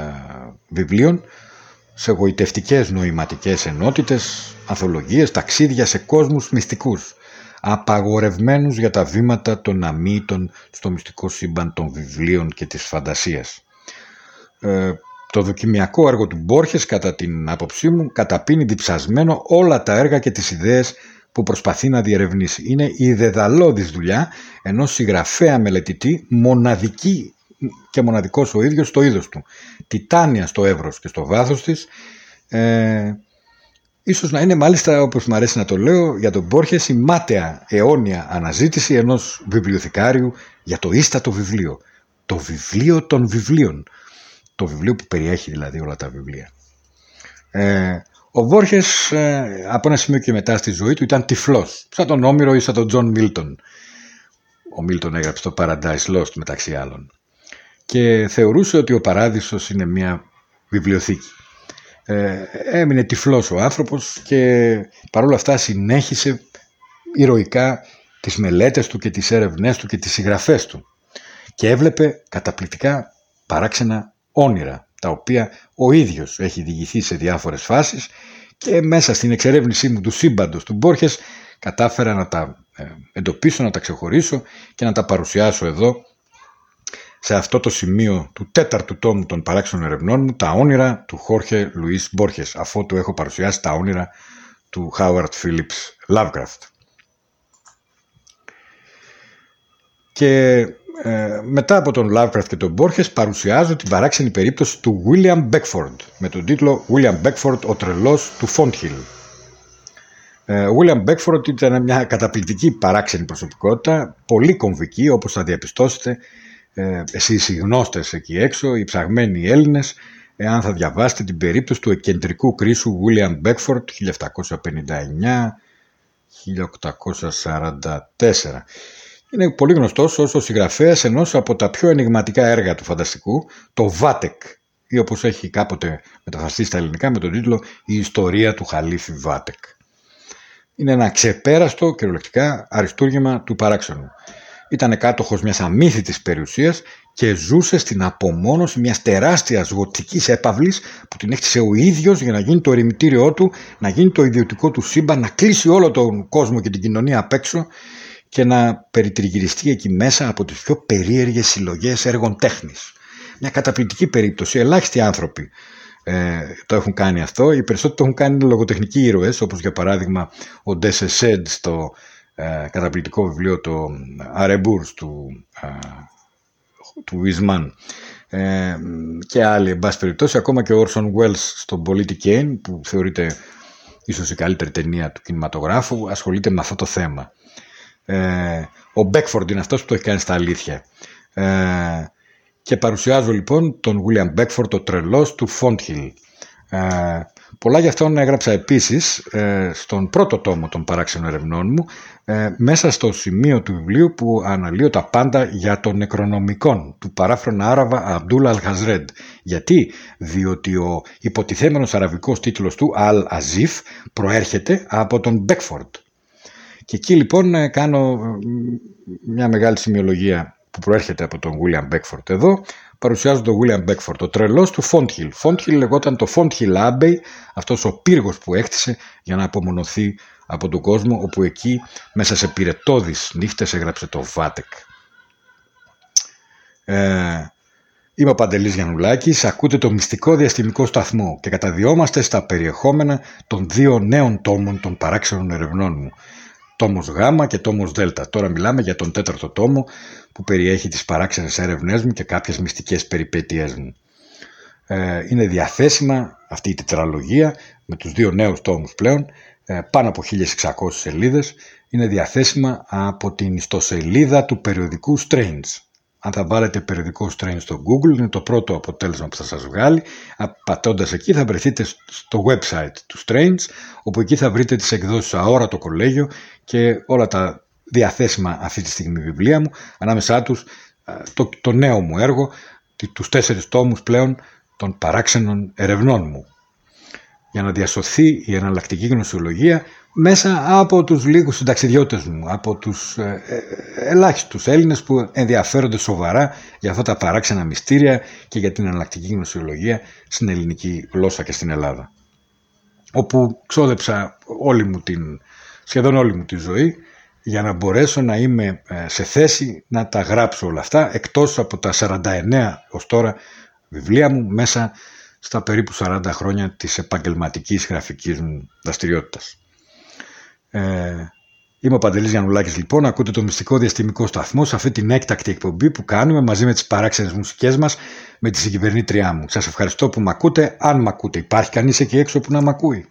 B: βιβλίων, σε γοητευτικές νοηματικές ενότητες, ανθολογίες, ταξίδια σε κόσμους μυστικούς, απαγορευμένους για τα βήματα των αμύτων στο μυστικό σύμπαν των βιβλίων και της φαντασίας. Ε, το δοκιμιακό έργο του Μπόρχες, κατά την άποψή μου, καταπίνει διψασμένο όλα τα έργα και τις ιδέες που προσπαθεί να διερευνήσει. Είναι η δεδαλώδης δουλειά ενός συγγραφέα μελετητή, μοναδική και μοναδικός ο ίδιος στο είδος του. Τιτάνια στο εύρος και στο βάθος της, ε, ίσως να είναι μάλιστα όπως μου αρέσει να το λέω για τον Μπόρχες η μάταια αιώνια αναζήτηση ενός βιβλιοθηκάριου για το ίστατο βιβλίο. Το βιβλίο των βιβλίων. Το βιβλίο που περιέχει δηλαδή όλα τα βιβλία. Ε, ο Μπόρχες ε, από ένα σημείο και μετά στη ζωή του ήταν τυφλός, σαν τον Όμηρο ή σαν τον Τζον Μίλτον. Ο Μίλτον έγραψε το Paradise Lost μεταξύ άλλων. Και θεωρούσε ότι ο παράδεισος είναι μια βιβλιοθήκη. Ε, έμεινε τυφλός ο άνθρωπος και παρόλα αυτά συνέχισε ηρωικά τις μελέτες του και τις έρευνές του και τις συγγραφές του και έβλεπε καταπληκτικά παράξενα όνειρα τα οποία ο ίδιος έχει διηγηθεί σε διάφορες φάσεις και μέσα στην εξερεύνησή μου του σύμπαντος του Μπόρχες κατάφερα να τα ε, εντοπίσω, να τα ξεχωρίσω και να τα παρουσιάσω εδώ σε αυτό το σημείο του τέταρτου τόμου των παράξενων ερευνών μου τα όνειρα του Χόρχε Λουίς Μπόρχες αφού του έχω παρουσιάσει τα όνειρα του Χάουαρτ Φίλιπς Lovecraft. Και ε, μετά από τον Lovecraft και τον Μπόρχες παρουσιάζω την παράξενη περίπτωση του William Beckford με τον τίτλο William Beckford ο τρελός του Fonthill. Ε, ο William Beckford ήταν μια καταπληκτική παράξενη προσωπικότητα, πολύ κομβική όπως θα διαπιστώσετε ε, εσείς οι γνώστες εκεί έξω, οι ψαγμένοι Έλληνες, εάν θα διαβάσετε την περίπτωση του εκκεντρικού κρίσου William Beckford 1759-1844. Είναι πολύ γνωστός ως ο συγγραφέας ενός από τα πιο ενηγματικά έργα του φανταστικού, το Βάτεκ, ή όπως έχει κάποτε μεταφραστεί στα ελληνικά με τον τίτλο «Η ιστορία του Χαλίφη Βάτεκ». Είναι ένα ξεπέραστο κυριολεκτικά αριστούργημα του παράξενου ήταν κάτοχος μιας αμύθιτης περιουσίας και ζούσε στην απομόνωση μιας τεράστιας γοτικής έπαυλης που την έκτισε ο ίδιος για να γίνει το ερημητήριό του, να γίνει το ιδιωτικό του σύμπαν, να κλείσει όλο τον κόσμο και την κοινωνία απ' έξω και να περιτριγυριστεί εκεί μέσα από τις πιο περίεργες συλλογές έργων τέχνης. Μια καταπληκτική περίπτωση, ελάχιστοι άνθρωποι ε, το έχουν κάνει αυτό. Οι περισσότεροι το έχουν κάνει λογοτεχνικοί ήρωες, όπως για παράδειγμα ο Ντέσε Σέντ στο ε, καταπληκτικό βιβλίο το Αρεμπούρς του, ε, του Βισμάν ε, και άλλοι εν πάση περιπτώσει ακόμα και ο Orson Welles στο Πολιτι Kane που θεωρείται ίσως η καλύτερη ταινία του κινηματογράφου ασχολείται με αυτό το θέμα. Ε, ο Μπέκφορντ είναι αυτός που το έχει κάνει στα αλήθεια. Ε, και παρουσιάζω λοιπόν τον William Beckford το τρελός του Fonthill. Ε, πολλά γι' αυτόν έγραψα επίσης ε, στον πρώτο τόμο των παράξενων ερευνών μου ε, μέσα στο σημείο του βιβλίου που αναλύω τα πάντα για τον νεκρονομικόν του παράφρονα Άραβα Αμπτούλ Αλχαζρέντ. Γιατί; Διότι ο υποτιθέμενος αραβικός τίτλος του Αλ Αζίφ προέρχεται από τον Μπέκφορντ. Και εκεί λοιπόν ε, κάνω μια μεγάλη σημειολογία που προέρχεται από τον William Beckford εδώ παρουσιάζω τον William Beckford, το τρελός του Fonthill. Fonthill λεγόταν το Fonthill Abbey, αυτός ο πύργος που έκτισε για να απομονωθεί από τον κόσμο, όπου εκεί μέσα σε πυρετόδεις νύχτες έγραψε το Βάτεκ. Ε, είμαι ο Παντελής Γιαννουλάκης, ακούτε το μυστικό διαστημικό σταθμό και καταδιόμαστε στα περιεχόμενα των δύο νέων τόμων των παράξενων ερευνών μου. Τόμος Γ και τόμος Δ. Τώρα μιλάμε για τον τέταρτο τόμο που περιέχει τις παράξενες έρευνές μου και κάποιες μυστικές περιπέτειές μου. Ε, είναι διαθέσιμα αυτή η τετραλογία με τους δύο νέους τόμους πλέον ε, πάνω από 1600 σελίδες είναι διαθέσιμα από την ιστοσελίδα του περιοδικού Strange
I: αν θα βάλετε περιοδικό Strange στο Google, είναι το πρώτο αποτέλεσμα που θα σας βγάλει. Πατώντας εκεί θα βρεθείτε στο website του Strange, όπου εκεί θα βρείτε τις εκδόσεις Αόρατο Κολέγιο και όλα τα διαθέσιμα αυτή τη στιγμή βιβλία μου, ανάμεσά τους το, το νέο μου έργο, τους τέσσερις τόμους πλέον των παράξενων ερευνών μου. Για να διασωθεί η εναλλακτική γνωσιολογία μέσα από τους λίγους συνταξιδιώτες μου, από τους ε, ε, ελάχιστους Έλληνες που ενδιαφέρονται σοβαρά για αυτά τα παράξενα μυστήρια και για την εναλλακτική γνωσιολογία στην ελληνική γλώσσα και στην Ελλάδα. Όπου ξόδεψα όλη μου την, σχεδόν όλη μου τη ζωή για να μπορέσω να είμαι ε, σε θέση να τα γράψω όλα αυτά εκτός από τα 49 ως τώρα βιβλία μου μέσα στα περίπου 40 χρόνια της επαγγελματικής γραφικής μου δραστηριότητας. Ε, είμαι ο Παντελής Γιαννουλάκης λοιπόν, ακούτε το μυστικό διαστημικό σταθμό σε αυτή την έκτακτη εκπομπή που κάνουμε μαζί με τις παράξενες μουσικές μας με τη συγκυβερνήτριά μου. Σας ευχαριστώ που με ακούτε, αν με ακούτε. Υπάρχει κανείς εκεί έξω που να με ακούει;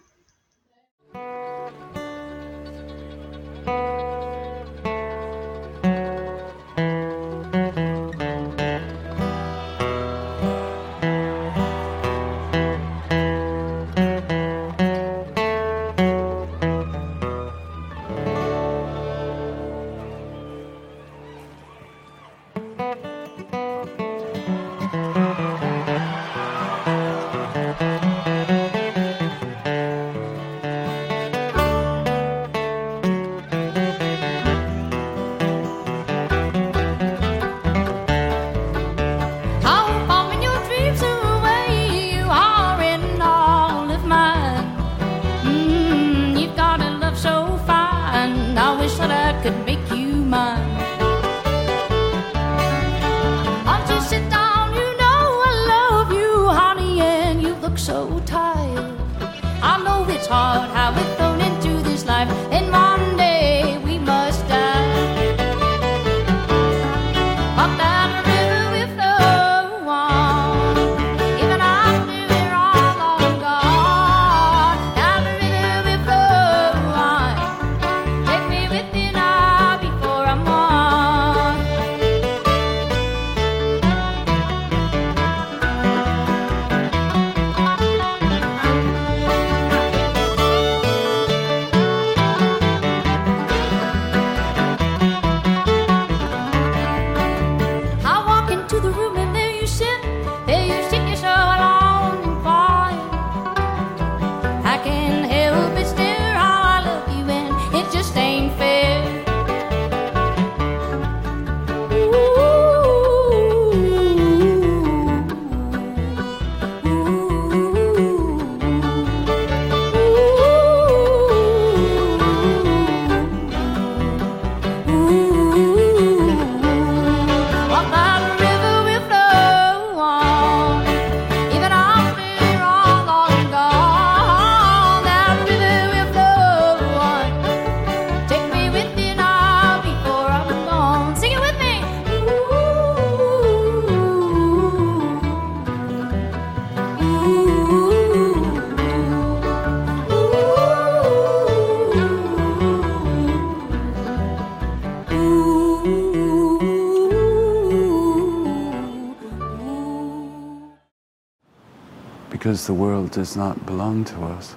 J: the world does not belong to us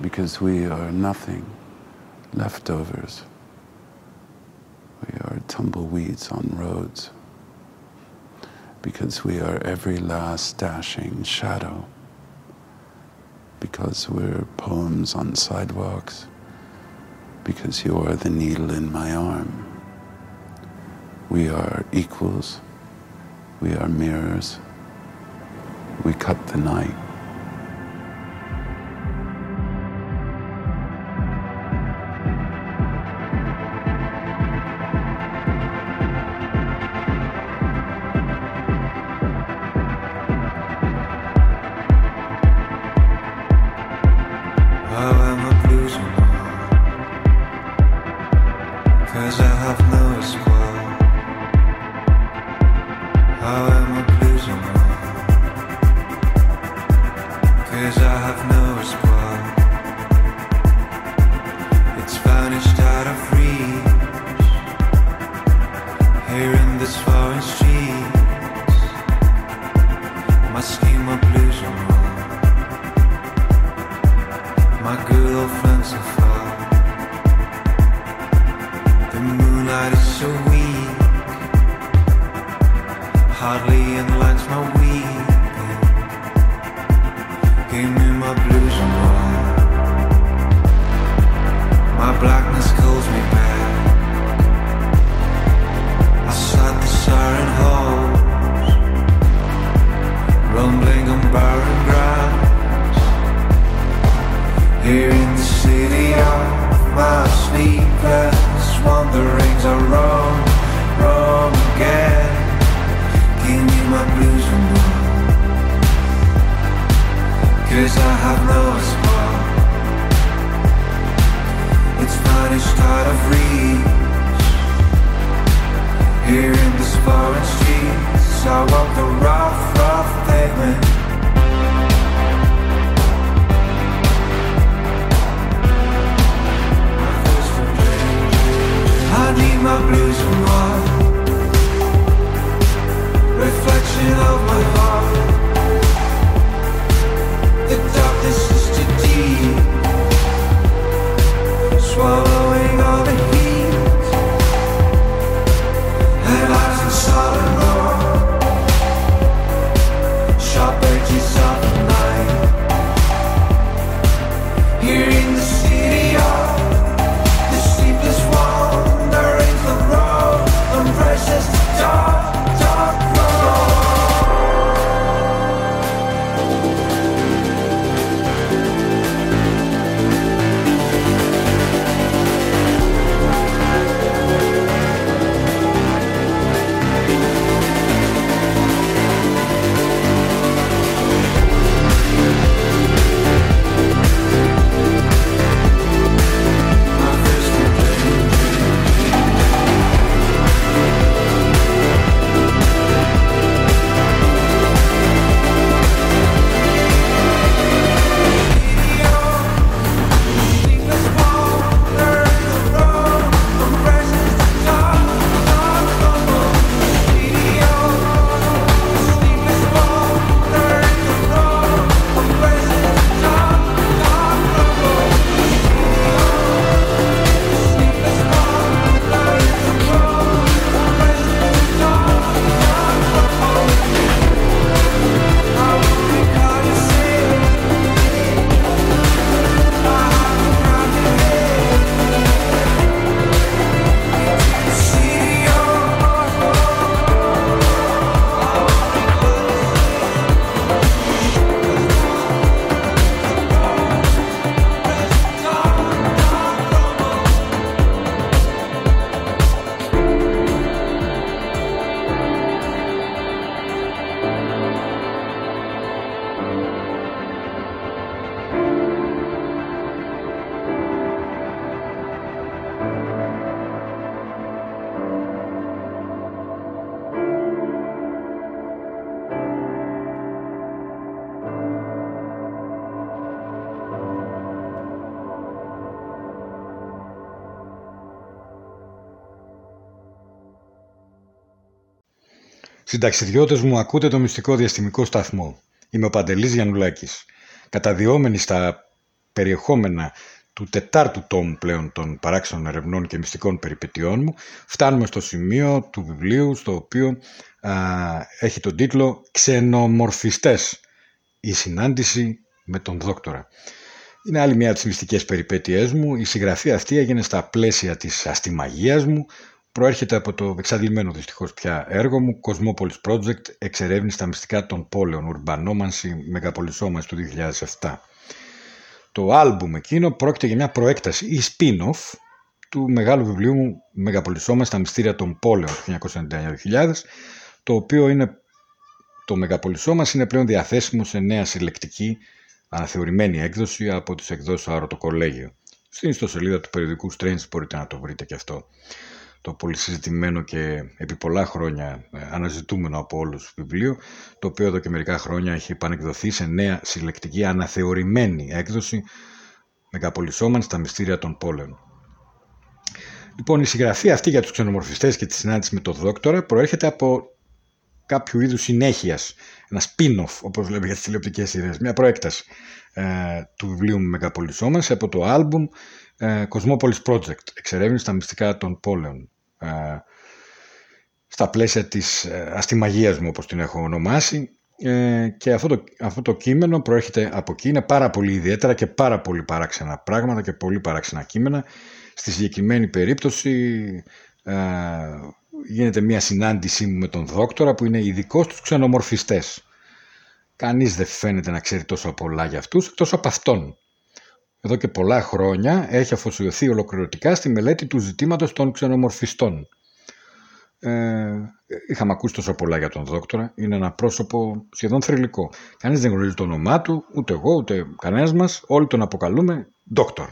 J: because we are nothing, leftovers. We are tumbleweeds on roads because we are every last dashing shadow, because we're poems on sidewalks, because you are the needle in my arm. We are equals, we are mirrors we cut the night.
B: Συνταξιδιώτες μου, ακούτε το μυστικό διαστημικό σταθμό. Είμαι ο Παντελής Γιαννουλάκης. Καταδυόμενοι στα περιεχόμενα του τετάρτου τόμου πλέον των παράξενων ερευνών και μυστικών περιπετειών μου, φτάνουμε στο σημείο του βιβλίου στο οποίο α, έχει τον τίτλο «Ξενομορφιστές. Η συνάντηση με τον δόκτορα». Είναι άλλη μια από τις μυστικές περιπέτειές μου. Η συγγραφή αυτή έγινε στα πλαίσια της αστιμαγίας μου, προέρχεται από το εξαντλημένο δυστυχώς πια έργο μου Cosmopolis Project εξερεύνηση στα μυστικά των πόλεων Urbanomancy Μεγαπολισόμαση του 2007. Το άλμπουμ εκείνο πρόκειται για μια προέκταση ή spin-off του μεγάλου βιβλίου μου Μεγαπολισόμαση στα μυστήρια των πόλεων του 1999-2000 το οποίο είναι το Μεγαπολισόμαση είναι πλέον διαθέσιμο σε νέα συλλεκτική αναθεωρημένη έκδοση από τις εκδόσεις Άρο το Κολέγιο. Στην ιστοσελίδα του περιοδικού Strange μπορείτε να το βρείτε και αυτό το πολύ συζητημένο και επί πολλά χρόνια ε, αναζητούμενο από όλους βιβλίο, το οποίο εδώ και μερικά χρόνια έχει επανεκδοθεί σε νέα συλλεκτική αναθεωρημένη έκδοση Μεγαπολισόμανς στα μυστήρια των πόλεων. Λοιπόν, η συγγραφή αυτή για τους ξενομορφιστές και τη συνάντηση με τον δόκτορα προέρχεται από κάποιο είδους συνέχειας, ένα spin-off, όπως λέμε για τις τηλεοπτικές σειρές, μια προέκταση ε, του βιβλίου Μεγαπολισόμανς από το άλμπουμ ε, Cosmopolis Project, εξερεύνηση στα μυστικά των πόλεων. Ε, στα πλαίσια της ε, αστιμαγίας μου όπως την έχω ονομάσει ε, και αυτό το, αυτό το κείμενο προέρχεται από εκεί, είναι πάρα πολύ ιδιαίτερα και πάρα πολύ παράξενα πράγματα και πολύ παράξενα κείμενα. Στη συγκεκριμένη περίπτωση ε, γίνεται μια συνάντησή μου με τον δόκτορα που είναι ειδικό στους ξενομορφιστές. Κανείς δεν φαίνεται να ξέρει τόσο πολλά για αυτούς εκτός από αυτόν. Εδώ και πολλά χρόνια έχει αφοσιωθεί ολοκληρωτικά στη μελέτη του ζητήματος των ξενομορφιστών. Ε, είχαμε ακούσει τόσο πολλά για τον δόκτορα. Είναι ένα πρόσωπο σχεδόν θρηλυκό. Κανείς δεν γνωρίζει το όνομά του, ούτε εγώ, ούτε κανένας μας. Όλοι τον αποκαλούμε δόκτορ.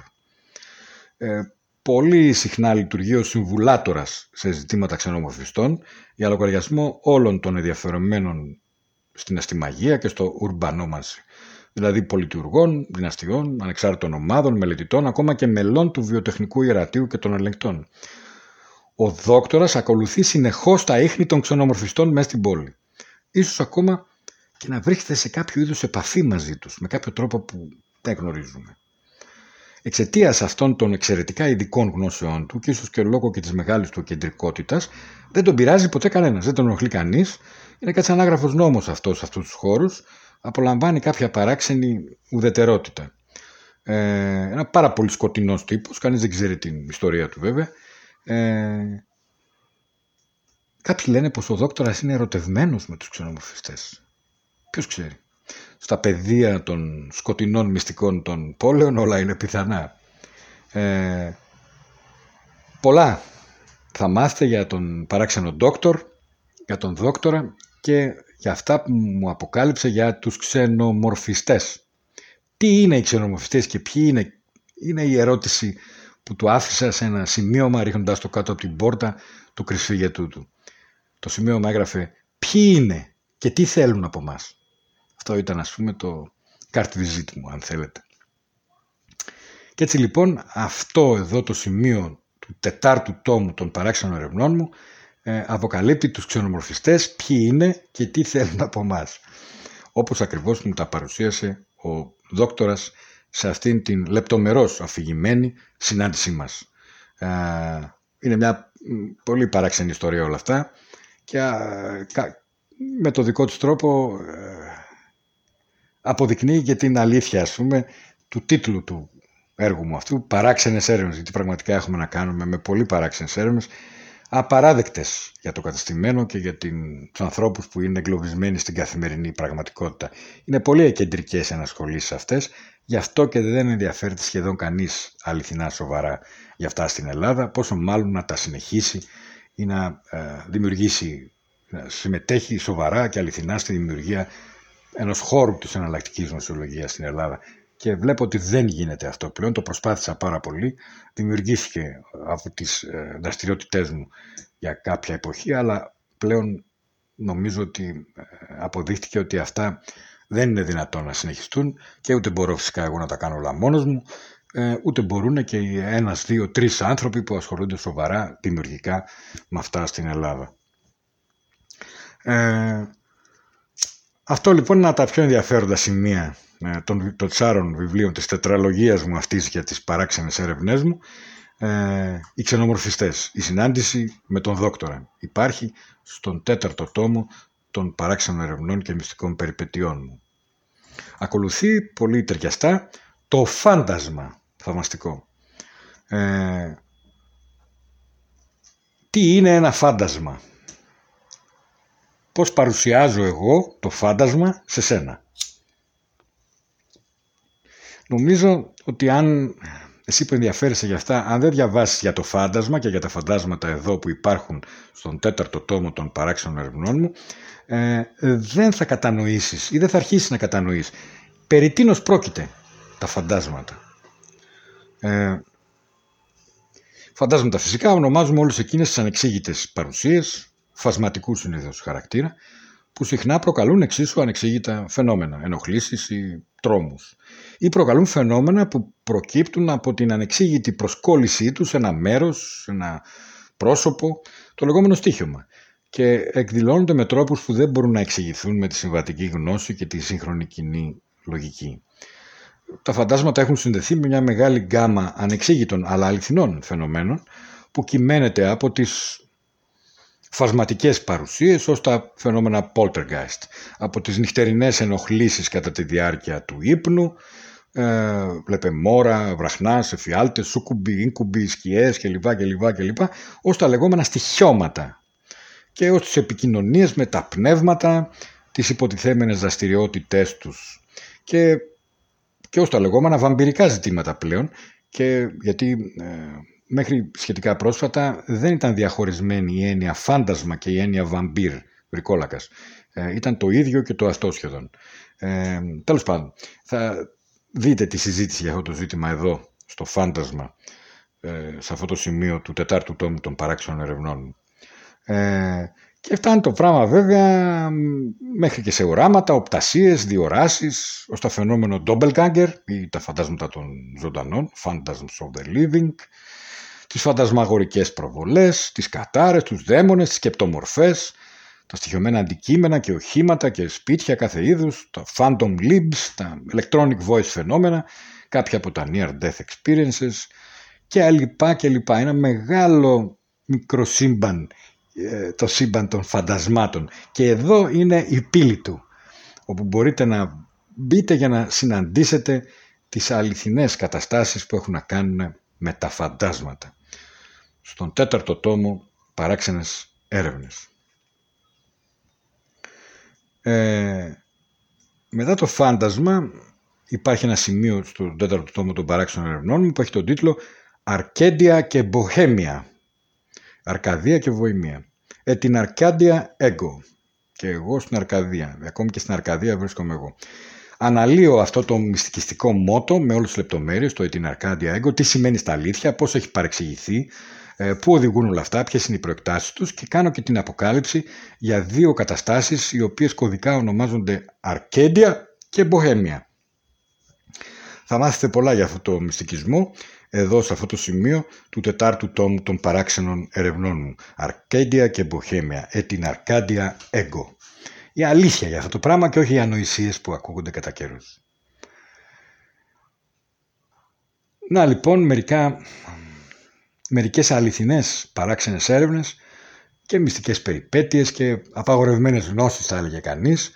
B: Ε, πολύ συχνά λειτουργεί ο συμβουλάτορας σε ζητήματα ξενομορφιστών για λογαριασμό όλων των ενδιαφερομένων στην αστιμαγία και στο ουρμπανόμανση. Δηλαδή πολιτιουργών, δυναστιών, ανεξάρτητων ομάδων, μελετητών, ακόμα και μελών του βιοτεχνικού ιερατείου και των ελεγκτών ο δόκτορας ακολουθεί συνεχώς τα ίχνη των ξενομορφιστών μέσα στην πόλη. Ίσως ακόμα και να βρίσκεται σε κάποιο είδους επαφή μαζί τους, με κάποιο τρόπο που δεν γνωρίζουμε. Εξαιτίας αυτών των εξαιρετικά ειδικών γνώσεών του και ίσως και λόγω και της μεγάλης του κεντρικότητας, δεν τον πειράζει ποτέ κανένας, δεν τον ενοχλεί κανείς. Είναι κάτι σαν άγραφος νόμος αυτός σε αυτούς τους χώρους. Απολαμβάνει κάποια παράξενη ουδετερότητα. Ε, ένα πάρα πολύ σκοτεινός τύπος, κανείς δεν ξέρει την ιστορία του βέβαια. Ε, κάποιοι λένε πως ο δόκτορας είναι ερωτευμένος με τους ξενομορφιστές. Ποιος ξέρει. Στα πεδία των σκοτεινών μυστικών των πόλεων όλα είναι πιθανά. Ε, πολλά θα μάθετε για τον παράξενο δόκτορ, για τον δόκτορα και για αυτά που μου αποκάλυψε για τους ξενομορφιστές. Τι είναι οι ξενομορφιστές και ποιοι είναι, είναι η ερώτηση που του άφησα σε ένα σημείωμα ρίχνοντας το κάτω από την πόρτα του κρυσφύγετού του. Το σημείωμα έγραφε ποιοι είναι και τι θέλουν από μας. Αυτό ήταν ας πούμε το carte visite μου αν θέλετε. Και έτσι λοιπόν αυτό εδώ το σημείο του τετάρτου τόμου των παράξενων ερευνών μου ε, αποκαλύπτει τους ξενομορφιστές ποιοι είναι και τι θέλουν από μας. Όπως ακριβώς μου τα παρουσίασε ο δόκτορας σε αυτήν την λεπτομερώς αφηγημένη συνάντησή μας. Είναι μια πολύ παράξενη ιστορία όλα αυτά και με το δικό του τρόπο ε, αποδεικνύει και την αλήθεια ας πούμε του τίτλου του έργου μου αυτού παράξενες έρευνες γιατί πραγματικά έχουμε να κάνουμε με πολύ παράξενες έρευνες απαράδεκτες για το καταστημένο και για την, τους ανθρώπους που είναι εγκλωβισμένοι στην καθημερινή πραγματικότητα. Είναι πολύ κεντρικές ενασχολήσεις αυτές Γι' αυτό και δεν ενδιαφέρεται σχεδόν κανείς αληθινά σοβαρά για αυτά στην Ελλάδα, πόσο μάλλον να τα συνεχίσει ή να ε, δημιουργήσει, να συμμετέχει σοβαρά και αληθινά στη δημιουργία ενός χώρου της εναλλακτικής νοσολογίας στην Ελλάδα. Και βλέπω ότι δεν γίνεται αυτό πλέον, το προσπάθησα πάρα πολύ, δημιουργήθηκε από τις ε, δραστηριότητές μου για κάποια εποχή, αλλά πλέον νομίζω ότι ε, αποδείχτηκε ότι αυτά δεν είναι δυνατόν να συνεχιστούν και ούτε μπορώ φυσικά εγώ να τα κάνω όλα μόνος μου, ε, ούτε μπορούν και ένας, δύο, τρεις άνθρωποι που ασχολούνται σοβαρά δημιουργικά με αυτά στην Ελλάδα. Ε, αυτό λοιπόν είναι τα πιο ενδιαφέροντα σημεία ε, των, των τσάρων βιβλίων της τετραλογίας μου αυτής για τις παράξενες έρευνές μου ε, οι ξενομορφιστές, η συνάντηση με τον δόκτορα υπάρχει στον τέταρτο τόμο των παράξενων ερευνών και μυστικών περιπετειών μου. Ακολουθεί πολύ ταιριαστά το φάντασμα θαυμαστικό. Ε, τι είναι ένα φάντασμα; Πώς παρουσιάζω εγώ το φάντασμα σε σένα; Νομίζω ότι αν εσύ που ενδιαφέρεσαι για αυτά, αν δεν διαβάσεις για το φάντασμα και για τα φαντάσματα εδώ που υπάρχουν στον τέταρτο τόμο των παράξενων ερευνών μου, ε, δεν θα κατανοήσεις ή δεν θα αρχίσεις να κατανοείς περί τίνος πρόκειται τα φαντάσματα. Ε, φαντάσματα φυσικά ονομάζουμε όλες εκείνες τις ανεξήγητες παρουσίες, φασματικούς συνήθως χαρακτήρα, που συχνά προκαλούν εξίσου ανεξήγητα φαινόμενα, ενοχλήσεις ή τρόμους. Ή προκαλούν φαινόμενα που προκύπτουν από την ανεξήγητη προσκόλλησή τους σε ένα μέρος, σε ένα πρόσωπο, το λεγόμενο στίχημα και εκδηλώνονται με τρόπους που δεν μπορούν να εξηγηθούν με τη συμβατική γνώση και τη σύγχρονη κοινή λογική. Τα φαντάσματα έχουν συνδεθεί με μια μεγάλη γκάμα ανεξήγητων αλλά αληθινών φαινομένων που κυμαίνεται από τις φασματικές παρουσίες ως τα φαινόμενα poltergeist. Από τις νυχτερινές ενοχλήσεις κατά τη διάρκεια του ύπνου, ε, βλέπε μόρα, βραχνάς, εφιάλτες, σούκουμπι, ίνκουμπι, σκιές κλπ. κλπ, κλπ ως τα λεγόμενα στοιχιώματα και ως τις επικοινωνίες με τα πνεύματα, τις υποτιθέμενες δραστηριότητε τους και, και ως τα λεγόμενα βαμπυρικά ζητήματα πλέον και γιατί ε, μέχρι σχετικά πρόσφατα δεν ήταν διαχωρισμένη η έννοια φάντασμα και η έννοια βαμπύρ, βρικόλακας. Ε, ήταν το ίδιο και το αστό σχεδόν. Ε, τέλος πάντων, θα δείτε τη συζήτηση για αυτό το ζήτημα εδώ, στο φάντασμα, ε, σε αυτό το σημείο του τετάρτου τόμου των παράξενων ερευνών. Ε, και φτάνει το πράγμα βέβαια μέχρι και σε οράματα, οπτασίες, διοράσεις, ως τα φαινόμενο Doppelganger ή τα φαντάσματα των ζωντανών, Phantasms of the Living, τις φαντασμαγορικές προβολές, τις κατάρες, τους δαίμονες, τις σκεπτομορφές, τα στοιχειωμένα αντικείμενα και οχήματα και σπίτια κάθε είδους, τα phantom libs, τα electronic voice φαινόμενα, κάποια από τα near death experiences και λοιπά και λοιπά. Ένα μεγάλο μικρό σύμπαν, ε, το σύμπαν των φαντασμάτων. Και εδώ είναι η πύλη του, όπου μπορείτε να μπείτε για να συναντήσετε τις αληθινές καταστάσεις που έχουν να κάνουν με τα φαντάσματα. Στον τέταρτο τόμο παράξενες έρευνες. Ε, μετά το φάντασμα υπάρχει ένα σημείο στο τέταρτο τόμο των παράξενων ερευνών μου που έχει τον τίτλο «Αρκέντια και Μποχέμια». Αρκαδία και Βοημία. Ε, την Αρκάντια Έγκο. Και εγώ στην Αρκαδία. Ακόμη και στην Αρκαδία βρίσκομαι εγώ. Αναλύω αυτό το μυστικιστικό μότο με όλες τις λεπτομέρειες, το την Αρκάντια Έγκο, τι σημαίνει στα αλήθεια, πώς έχει παρεξηγηθεί, ε, πού οδηγούν όλα αυτά, ποιες είναι οι προεκτάσεις τους και κάνω και την αποκάλυψη για δύο καταστάσεις οι οποίες κωδικά ονομάζονται Αρκέντια και Μποχέμια. Θα μάθετε πολλά για αυτό το μυστικισμό εδώ σε αυτό το σημείο του τετάρτου τόμου των παράξενων ερευνών μου. Αρκέντια και Μποχέμια, ε την Αρκάντια Έγκο. Η αλήθεια για αυτό το πράγμα και όχι οι ανοησίες που ακούγονται κατά καιρούς. Να λοιπόν μερικά μερικές αληθινές παράξενες έρευνες και μυστικές περιπέτειες και απαγορευμένες γνώσεις θα έλεγε κανείς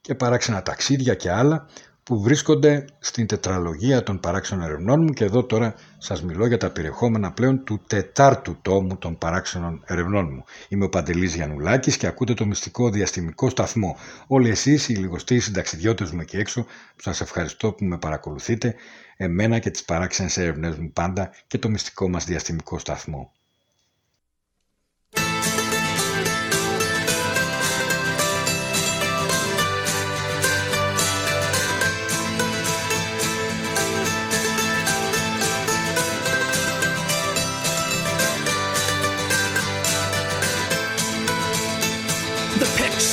B: και παράξενα ταξίδια και άλλα που βρίσκονται στην τετραλογία των παράξενων ερευνών μου και εδώ τώρα σας μιλώ για τα περιεχόμενα πλέον του τετάρτου τόμου των παράξενων ερευνών μου. Είμαι ο Παντελής Γιαννουλάκης και ακούτε το μυστικό διαστημικό σταθμό. Όλοι εσείς οι λιγοστοί συνταξιδιώτες μου εκεί έξω που σας ευχαριστώ που με παρακολουθείτε εμένα και τις παράξενες έρευνες μου πάντα και το μυστικό μας διαστημικό σταθμό.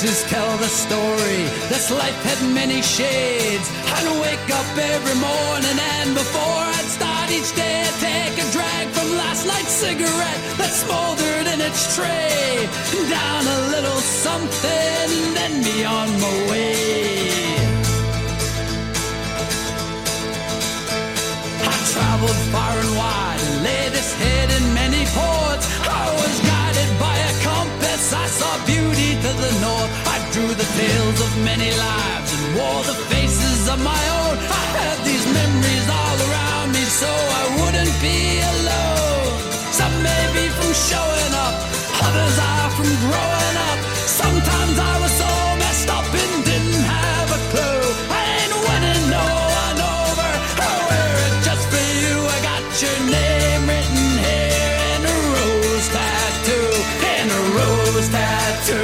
C: Faces tell the story. This life had many shades. I'd wake up every morning and before I'd start each day, I'd take a drag from last night's cigarette that smoldered in its tray. Down a little something, then be on my way. I traveled far and wide, laid this head in many ports. To the north. I drew the tales of many lives and wore the faces of my own. I had these memories all around me so I wouldn't be alone. Some may be from showing up, others are from growing up. Sometimes I was so messed up and didn't have a clue. I ain't winning no one over. Oh, I wear it just for you. I got your name written here in a rose tattoo. In a rose tattoo.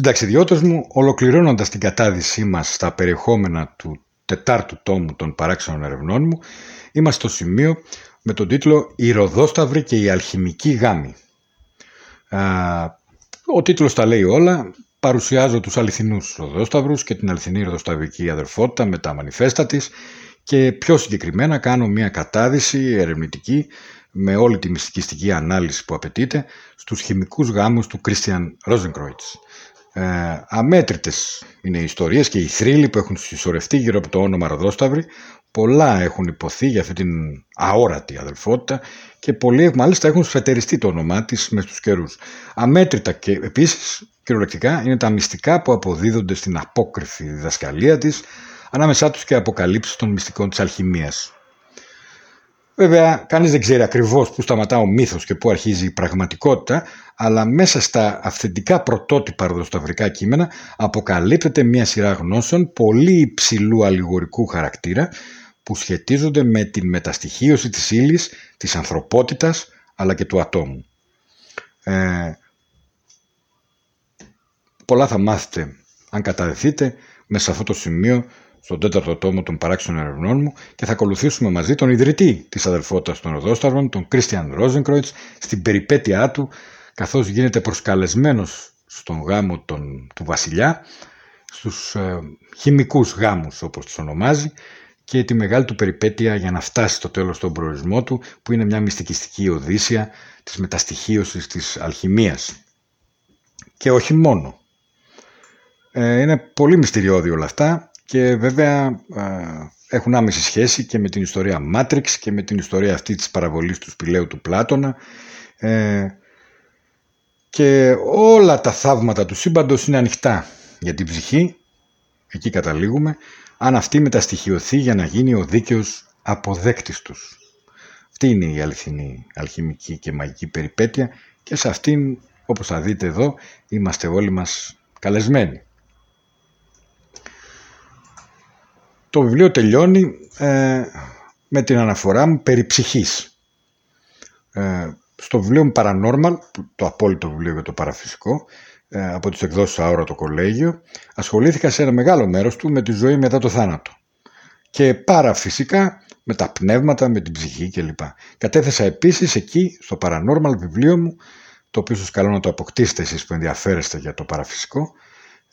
B: Συνταξιδιώτες μου, ολοκληρώνοντας την κατάδυσή μας στα περιεχόμενα του τετάρτου τόμου των παράξενων ερευνών μου, είμαστε στο σημείο με τον τίτλο «Η Ροδόσταυρη και η Αλχημική Γάμη». Α, ο τίτλος τα λέει όλα, παρουσιάζω τους αληθινούς Ροδόσταυρους και την αληθινή Ροδοσταυρική αδερφότητα με τα μανιφέστα της και πιο συγκεκριμένα κάνω μια κατάδυση ερευνητική με όλη τη μυστικιστική ανάλυση που απαιτείται στους χημικούς γάμους του Christian Rosenkreutz. Ε, αμέτρητες είναι οι ιστορίες και οι θρύλοι που έχουν συσσωρευτεί γύρω από το όνομα Ροδόσταυρη. Πολλά έχουν υποθεί για αυτή την αόρατη αδελφότητα και πολλοί μάλιστα έχουν σφετεριστεί το όνομά της μες στους καιρούς. Αμέτρητα και επίσης κυριολεκτικά είναι τα μυστικά που αποδίδονται στην απόκριφη διδασκαλία της ανάμεσά τους και αποκαλύψεις των μυστικών της αλχημίας. Βέβαια, κανείς δεν ξέρει ακριβώς πού σταματά ο μύθος και πού αρχίζει η πραγματικότητα, αλλά μέσα στα αυθεντικά πρωτότυπα ροδοσταυρικά κείμενα αποκαλύπτεται μια σειρά γνώσεων πολύ υψηλού αλληγορικού χαρακτήρα που σχετίζονται με την μεταστοιχίωση της ύλης, της ανθρωπότητας αλλά και του ατόμου. Ε, πολλά θα μάθετε αν καταδεθείτε μέσα σε αυτό το σημείο στον τέταρτο τόμο των παράξενων ερευνών μου και θα ακολουθήσουμε μαζί τον ιδρυτή της αδελφότητας των Οδόσταυρων, τον Κρίστιαν Ρόζενκροιτς, στην περιπέτειά του καθώς γίνεται προσκαλεσμένος στον γάμο των, του βασιλιά, στους ε, χημικούς γάμους όπως τους ονομάζει και τη μεγάλη του περιπέτεια για να φτάσει στο τέλος στον προορισμό του που είναι μια μυστικιστική οδύσσια της μεταστοιχίωσης της αλχημίας. Και όχι μόνο. Ε, είναι πολύ μυστηριώδη όλα αυτά και βέβαια ε, έχουν άμεση σχέση και με την ιστορία Matrix και με την ιστορία αυτή της παραβολής του σπηλαίου του Πλάτωνα ε, και όλα τα θαύματα του σύμπαντος είναι ανοιχτά για την ψυχή, εκεί καταλήγουμε, αν αυτή μεταστοιχειωθεί για να γίνει ο δίκαιος αποδέκτης τους. Αυτή είναι η αληθινή αλχημική και μαγική περιπέτεια και σε αυτήν, όπως θα δείτε εδώ, είμαστε όλοι μας καλεσμένοι. Το βιβλίο τελειώνει ε, με την αναφορά μου περί ψυχής. Ε, στο βιβλίο μου Paranormal, το απόλυτο βιβλίο για το παραφυσικό, ε, από τις εκδόσεις Αόρα το κολέγιο, ασχολήθηκα σε ένα μεγάλο μέρος του με τη ζωή μετά το θάνατο. Και παραφυσικά με τα πνεύματα, με την ψυχή κλπ. Κατέθεσα επίσης εκεί, στο Paranormal βιβλίο μου, το οποίο σας καλώ να το αποκτήσετε εσείς που ενδιαφέρεστε για το παραφυσικό,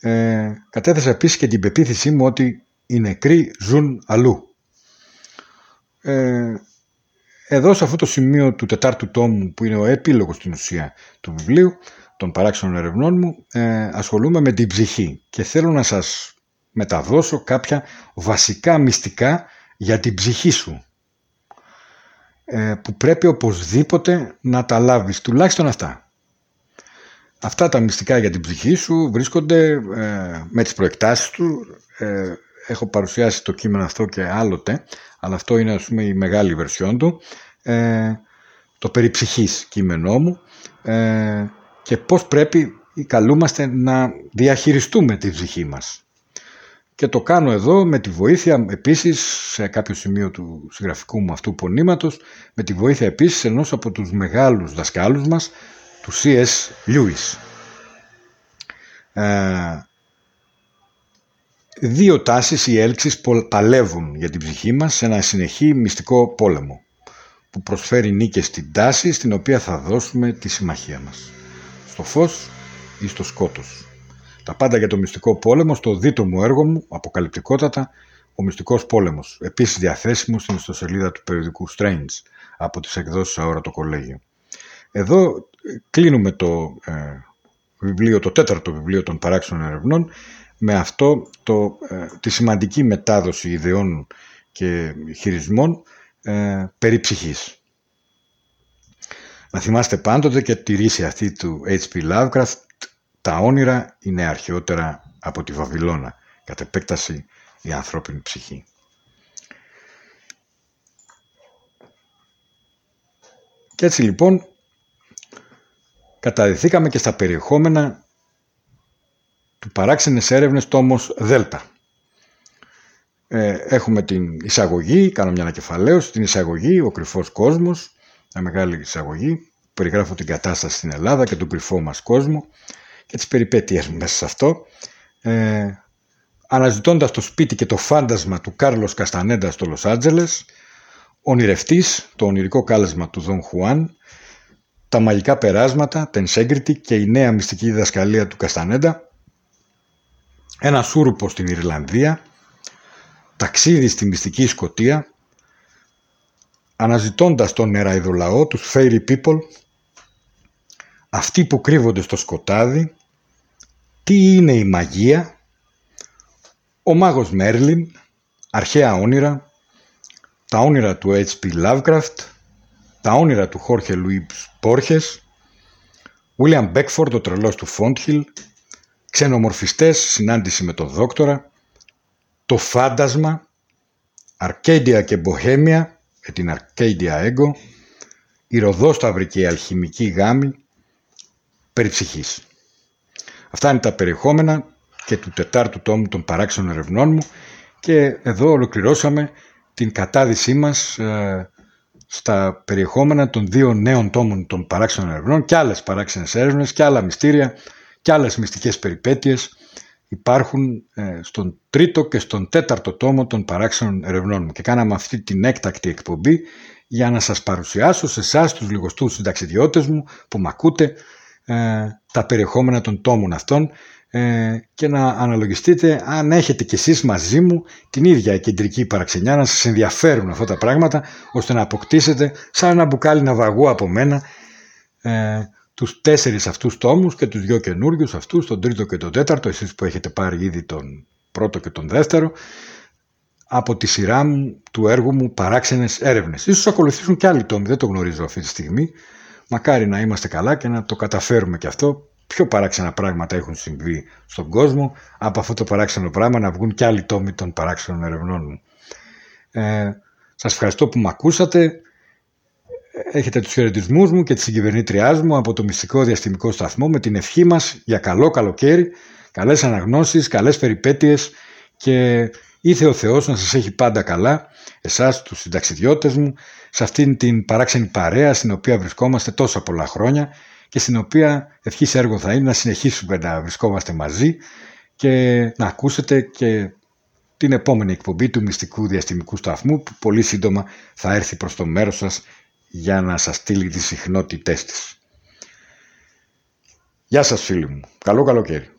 B: ε, κατέθεσα επίσης και την πεποίθησή μου ότι οι νεκροί ζουν αλλού. Ε, εδώ σε αυτό το σημείο του τετάρτου τόμου που είναι ο επίλογος στην ουσία του βιβλίου των παράξενων ερευνών μου ε, ασχολούμαι με την ψυχή και θέλω να σας μεταδώσω κάποια βασικά μυστικά για την ψυχή σου ε, που πρέπει οπωσδήποτε να τα λάβεις τουλάχιστον αυτά. Αυτά τα μυστικά για την ψυχή σου βρίσκονται ε, με τις προεκτάσεις του ε, έχω παρουσιάσει το κείμενο αυτό και άλλοτε αλλά αυτό είναι ας πούμε η μεγάλη βερσιόν του ε, το περιψυχής κείμενό μου ε, και πώς πρέπει ή καλούμαστε να διαχειριστούμε τη ψυχή μας. Και το κάνω εδώ με τη βοήθεια επίσης σε κάποιο σημείο του συγγραφικού μου αυτού πονήματος με τη βοήθεια επίσης ενός από τους μεγάλους δασκάλους μας του C.S. Lewis. Ε, δύο τάσεις ή έλξεις παλεύουν για την ψυχή μας σε ένα συνεχή μυστικό πόλεμο που προσφέρει νίκες στην τάση στην οποία θα δώσουμε τη συμμαχία μας. Στο φως ή στο σκότος. Τα πάντα για το μυστικό πόλεμο στο δίτο μου έργο μου, αποκαλυπτικότατα, ο μυστικός πόλεμος, επίσης διαθέσιμος στην ιστοσελίδα του περιοδικού Strange από τις εκδόσεις Αόρα το Κολέγιο. Εδώ ε, κλείνουμε το ε, βιβλίο, το τέταρτο βιβλίο των παράξενων ερευνών με αυτό το, ε, τη σημαντική μετάδοση ιδεών και χειρισμών ε, περί ψυχής. Να θυμάστε πάντοτε και τη ρίση αυτή του H.P. Lovecraft τα όνειρα είναι αρχαιότερα από τη Βαβυλώνα, κατ' επέκταση η ανθρώπινη ψυχή. Και έτσι λοιπόν καταδεθήκαμε και στα περιεχόμενα του παράξενες έρευνες τόμος Δέλτα. Ε, έχουμε την εισαγωγή, κάνω μια ανακεφαλαίωση, την εισαγωγή, ο κρυφός κόσμος, μια μεγάλη εισαγωγή, περιγράφω την κατάσταση στην Ελλάδα και τον κρυφό μας κόσμο και τις περιπέτειες μέσα σε αυτό. Ε, αναζητώντας το σπίτι και το φάντασμα του Κάρλος Καστανέντα στο Λος Άντζελες, ονειρευτής, το ονειρικό κάλεσμα του Δον Χουάν, τα μαγικά περάσματα, την Σέγκριτη και η νέα μυστική διδασκαλία του Καστανέντα, ένα σούρουπο στην Ιρλανδία, ταξίδι στη μυστική Σκοτία, αναζητώντας τον νεραϊδολαό, τους fairy people, αυτοί που κρύβονται στο σκοτάδι, τι είναι η μαγεία, ο μάγος Μέρλιν, αρχαία όνειρα, τα όνειρα του H.P. Lovecraft, τα όνειρα του Χόρχε Λουίμπς Πόρχες, William Beckford, ο τρελός του Φόντχιλ, ξενομορφιστές, συνάντηση με τον δόκτορα, το φάντασμα, Αρκέντια και Μποχέμια, με την Αρκέντια Έγκο, η Ροδόσταυρη και η Αλχημική Γάμη, περί ψυχής. Αυτά είναι τα περιεχόμενα και του τετάρτου τόμου των παράξενων ερευνών μου και εδώ ολοκληρώσαμε την κατάδυσή μας ε, στα περιεχόμενα των δύο νέων τόμων των παράξενων ερευνών και άλλες παράξενες έρευνες και άλλα μυστήρια και άλλες μυστικές περιπέτειες υπάρχουν ε, στον τρίτο και στον τέταρτο τόμο των παράξενων ερευνών μου. Και κάναμε αυτή την έκτακτη εκπομπή για να σας παρουσιάσω σε εσάς τους λιγοστούς συνταξιδιώτες μου που με ακούτε ε, τα περιεχόμενα των τόμων αυτών ε, και να αναλογιστείτε αν έχετε κι εσείς μαζί μου την ίδια κεντρική παραξενιά να σας ενδιαφέρουν αυτά τα πράγματα ώστε να αποκτήσετε σαν ένα μπουκάλι ναυαγού από μένα ε, τους τέσσερις αυτούς τόμους και τους δυο καινούριους αυτούς, τον τρίτο και τον τέταρτο, εσείς που έχετε πάρει ήδη τον πρώτο και τον δεύτερο, από τη σειρά μου, του έργου μου παράξενες έρευνες. Ίσως ακολουθήσουν και άλλοι τόμοι, δεν το γνωρίζω αυτή τη στιγμή. Μακάρι να είμαστε καλά και να το καταφέρουμε και αυτό. Πιο παράξενα πράγματα έχουν συμβεί στον κόσμο από αυτό το παράξενο πράγμα να βγουν και άλλοι τόμοι των παράξενων ερευνών μου. Ε, σας ευχαριστώ που με ακούσατε έχετε τους χαιρετισμούς μου και τη συγκυβερνήτριάς μου από το μυστικό διαστημικό σταθμό με την ευχή μας για καλό καλοκαίρι, καλές αναγνώσεις, καλές περιπέτειες και ήθε ο Θεός να σας έχει πάντα καλά, εσάς τους συνταξιδιώτες μου, σε αυτήν την παράξενη παρέα στην οποία βρισκόμαστε τόσα πολλά χρόνια και στην οποία ευχής έργο θα είναι να συνεχίσουμε να βρισκόμαστε μαζί και να ακούσετε και την επόμενη εκπομπή του Μυστικού Διαστημικού Σταθμού που πολύ σύντομα θα έρθει προς το μέρος σας για να σας στείλει τις συχνότητές της. Γεια σας φίλοι μου. Καλό καλοκαίρι.